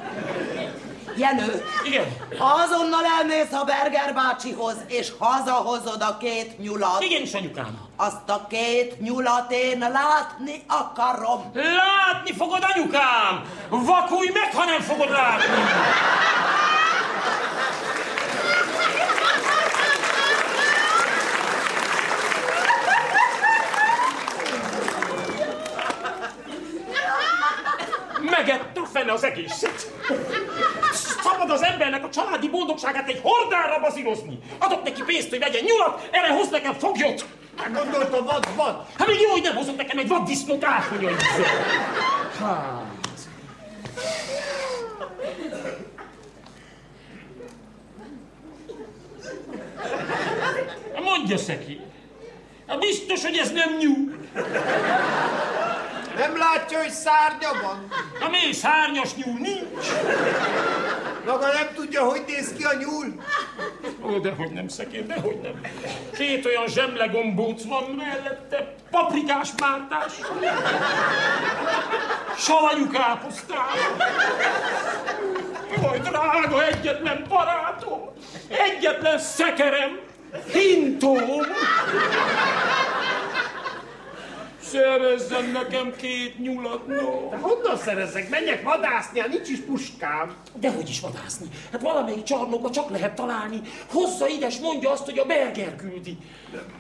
Jenő, Igen, azonnal elmész a Berger bácsihoz, és hazahozod a két nyulat. igenis, anyukám. Azt a két nyulat én látni akarom. Látni fogod, anyukám! Vakulj meg, ha nem fogod látni! Megette a fene az egészet. Szabad az embernek a családi boldogságát egy hordára bazírozni. Adok neki pénzt, hogy vegyen nyulat, erre hoz nekem foglyot. Hát gondoltam, vad, vad. Hát még jó, hogy nem hozott nekem egy vaddisznót áfonyon. Hát mondja, Szeki. Hát biztos, hogy ez nem nyúl. Nem látja, hogy szárnya van? A mi szárnyas nyúl nincs. Maga nem tudja, hogy néz ki a nyúl? Ó, dehogy nem szekér, dehogy nem. Két olyan zsemlegombóc van mellette, paprikás mártás, savanyú káposztál. Jaj, drága egyetlen barátom, egyetlen szekerem, hintóm. Szerezzen nekem két nyulat, no. De honnan szerezzek? Menjek vadászni, hát nincs is puskám. Dehogy is vadászni. Hát valamelyik csarnokba csak lehet találni. Hozza ide, és mondja azt, hogy a Berger küldi.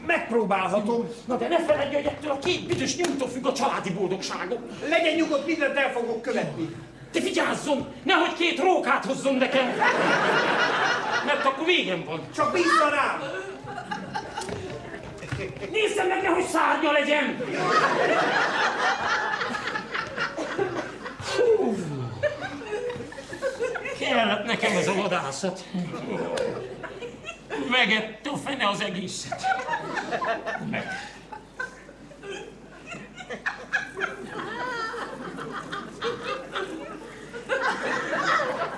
Megpróbálhatom. Na de ne feledj, hogy ettől a két büdös nyújtól függ a családi boldogságom. Legyen nyugodt, mindent el fogok követni. Te vigyázzon, nehogy két rókát hozzon nekem. Mert akkor végem van. Csak bízza rám. Nézzem meg, nehogy szárnya legyen. Hú. Kellett nekem ez a vadászat. Megette a fene az egészet. Meg.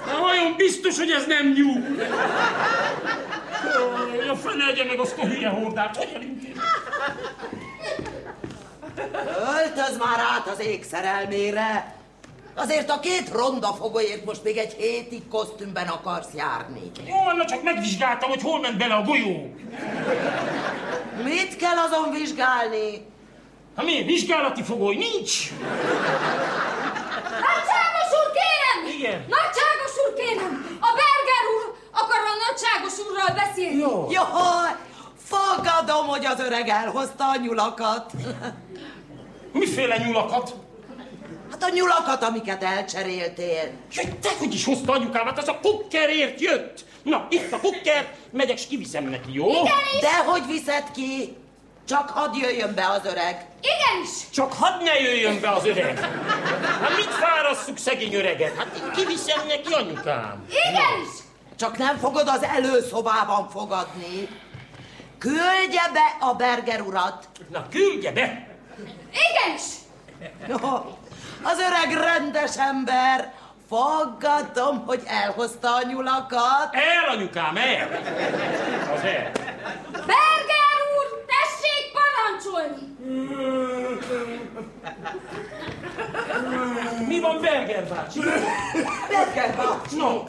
Na vajon biztos, hogy ez nem nyúl? A fene egye meg azt a hülye hordát, hogy elintéz. Öltöz már át az ég szerelmére. Azért a két ronda fogolyért most még egy hétig kosztümben akarsz járni. Jó, Anna, csak megvizsgáltam, hogy hol ment bele a golyó. Mit kell azon vizsgálni? Ha mi, vizsgálati fogoly nincs? Nagyságos úr, kérem! Igen. Nagyságos úr, kérem! A Berger úr akar a nagyságos úrral beszélni. Jó. Jaj, fogadom, hogy az öreg elhozta a nyulakat. Miféle nyulakat? Hát a nyulakat, amiket elcseréltél. Jaj, te hogy is hozta anyukám, hát az a kukkerért jött. Na, itt a kukker, megyek, és kiviszem neki, jó? De hogy viszed ki? Csak hadd jöjjön be az öreg. Igenis! Csak hadd ne jöjjön be az öreg. Hát mit fárasszuk szegény öreget? Hát én kiviszem neki, anyukám. Igenis! Csak nem fogod az előszobában fogadni. Küldje be a Berger urat. Na, küldje be! Igenis! No, az öreg rendes ember. Fogadom, hogy elhozta a nyulakat. El, anyukám, el! Az el. Berger úr, tessék parancsolni! Mi van Berger bácsi? Berger bácsi. No.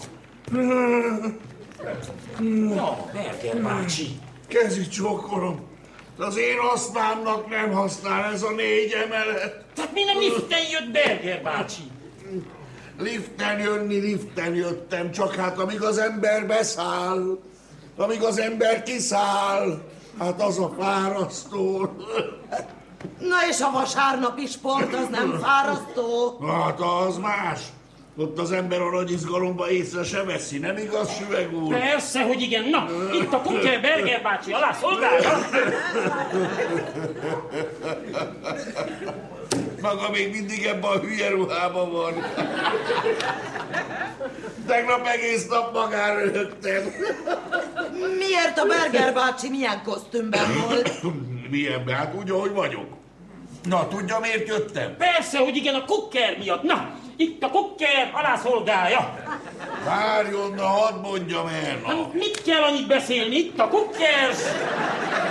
No, Berger bácsi. Kezi csókolom. Az én hasznámnak nem használ ez a négy emelet. Tehát mi nem liften jött Berger bácsi? Liften jönni, liften jöttem, csak hát amíg az ember beszáll, amíg az ember kiszáll, hát az a fárasztó. Na és a vasárnapi sport az nem fárasztó? Hát az más. Ott az ember a nagy izgalomba észre se veszi, nem igaz, Süveg úr? Persze, hogy igen. Na, itt a Kukker Berger bácsi alá szolgálja. Maga még mindig ebben a hülye ruhában van. Tegnap egész nap magára rögtem. Miért a Berger bácsi milyen kosztümben volt? Milyen? Hát úgy, ahogy vagyok. Na, tudja, miért jöttem? Persze, hogy igen, a Kukker miatt. Na, itt a Kukker alá szolgálja. Várjon, na hadd mondjam el, na. Hát mit kell annyit beszélni? Itt a Kukker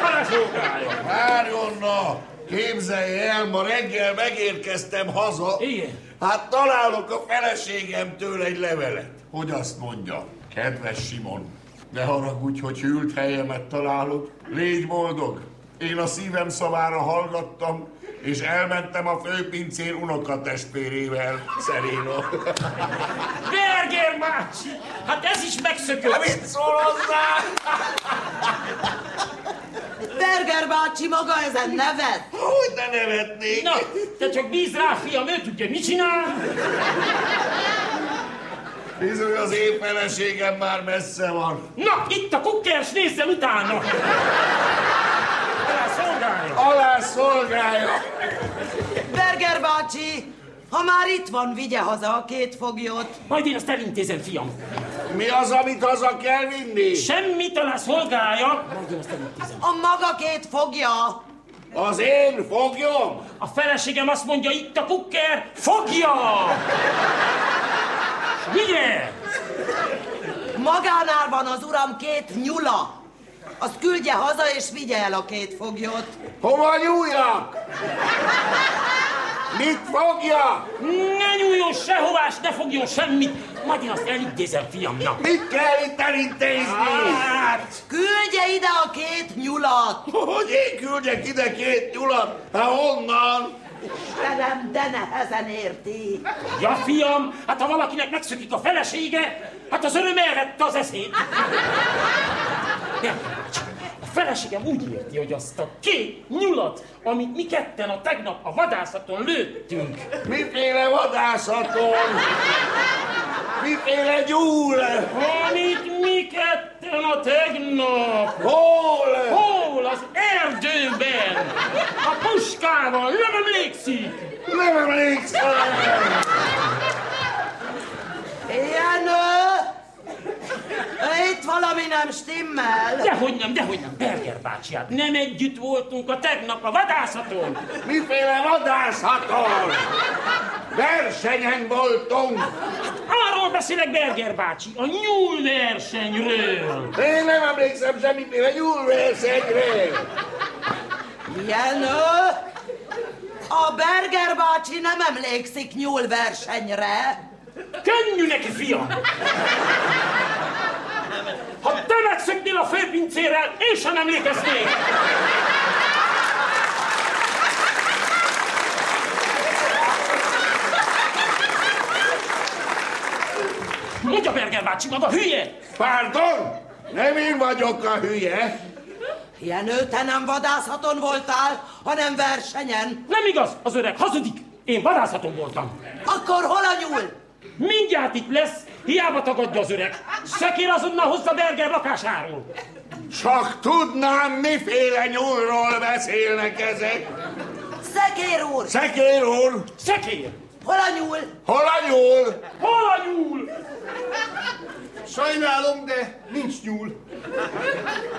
alá szolgálja. Várjon, na. Képzelje el, ma reggel megérkeztem haza. Igen. Hát találok a feleségemtől egy levelet. Hogy azt mondja? Kedves Simon, ne haragudj, hogy hűlt helyemet találod. Légy boldog. Én a szívem szavára hallgattam, és elmentem a főpincér unokatestvérével, Szeréna. Berger bácsi! Hát ez is megszökött. Mit szól hozzá? Berger bácsi maga ezen nevet? Hogy ne nevetnék? Na, te csak bíz rá, fiam, ő tudja, mit csinál. Bizony az én feleségem már messze van. Na, itt a kukkers, nézzen utána. Alá szolgálja. Alá szolgálja. Berger bácsi, ha már itt van, vigye haza a két foglyot. Majd én azt elintézem, fiam. Mi az, amit haza kell vinni? Semmit alá szolgálja. Majd én azt elintézem. A maga két fogja. Az én foglyom? A feleségem azt mondja, itt a kukker, fogja! Vigye! Magánál van az uram két nyula. Azt küldje haza és vigye el a két foglyot. Hova nyúljak? Mit fogja? Ne nyúljon sehová, s ne fogjon semmit. Majd én azt elintézem, fiamnak. Mit kell itt elintézni? Hát, Küldje ide a két nyulat. Hogy én küldjek ide két nyulat? Hát honnan? Istenem, de nehezen érti. ja, fiam, hát ha valakinek megszökik a felesége, hát az öröm elvette az eszét. Feleségem úgy érti, hogy azt a két nyulat, amit mi ketten a tegnap a vadászaton lőttünk, Miféle vadászaton? Miféle nyúl? amit mi ketten a tegnap, Hol? hol az erdőben, a puskával, nem emlékszik? Nem emlékszem. Jenő! Itt valami nem stimmel. Dehogy nem, dehogy nem, Berger bácsi, hát nem együtt voltunk a tegnap a vadászaton. Miféle vadászaton? Versenyen voltunk. Arról beszélek, Berger bácsi, a nyúlversenyről. Én nem emlékszem semmiféle nyúlversenyre. Jenő! A Berger bácsi nem emlékszik nyúlversenyre. Könnyű neki, fiam! Ha te megszöknél a főpincérrel, én sem emlékeznék! Mondja, Berger bácsi, maga hülye! Pardon? Nem én vagyok a hülye. Jenő, te nem vadászaton voltál, hanem versenyen. Nem igaz, az öreg hazudik! Én vadászaton voltam. Akkor hol a nyúl? Mindjárt itt lesz, hiába tagadja az öreg. Szekér azonnal hozza Berger lakásáról. Csak tudnám, miféle nyúlról beszélnek ezek. Szekér úr! Szekér úr, Szekér! Hol a nyúl? hol a nyúl? Hol a nyúl? Sajnálom, de nincs nyúl.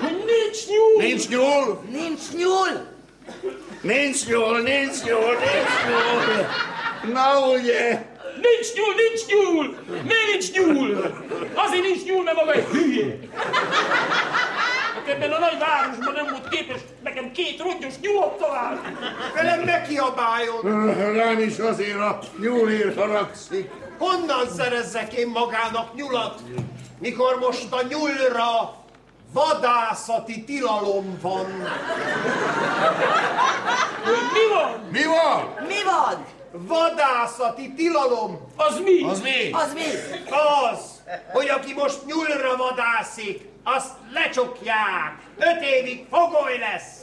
Nincs nyúl? Nincs nyúl? Nincs nyúl? Nincs nyúl, nincs nyúl, nincs nyúl. Na ugye? Nincs nyúl, nincs nyúl! Miért nincs nyúl? Azért nincs nyúl, mert maga egy hülye. Hát ebben a nagy városban nem volt képes nekem két rongyos nyulat találni. Velem ne kiabáljon. Nem is azért a nyúlért haragszik. Honnan szerezzek én magának nyulat, mikor most a nyúlra vadászati tilalom van? Mi van? Mi van? Mi van? Vadászati tilalom Az mi? Az mi? Az mi? az, hogy aki most nyúlra vadászik, azt lecsukják. Öt évig fogoly lesz.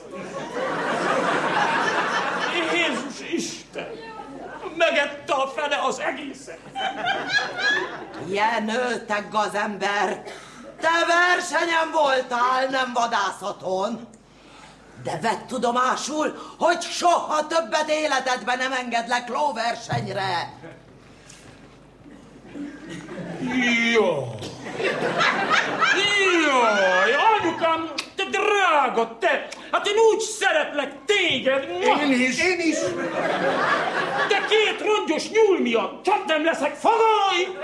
Jézus Isten! Meg Fölögette a fene az egészet. Jenő, te gazember! Te versenyen voltál, nem vadászaton! De vedd tudomásul, hogy soha többet életedben nem engedlek lóversenyre! Jó. Jaj, anyukám, te drága, te! Hát én úgy szeretlek téged! Én is. Én is. De két rongyos nyúl miatt csak nem leszek fagai!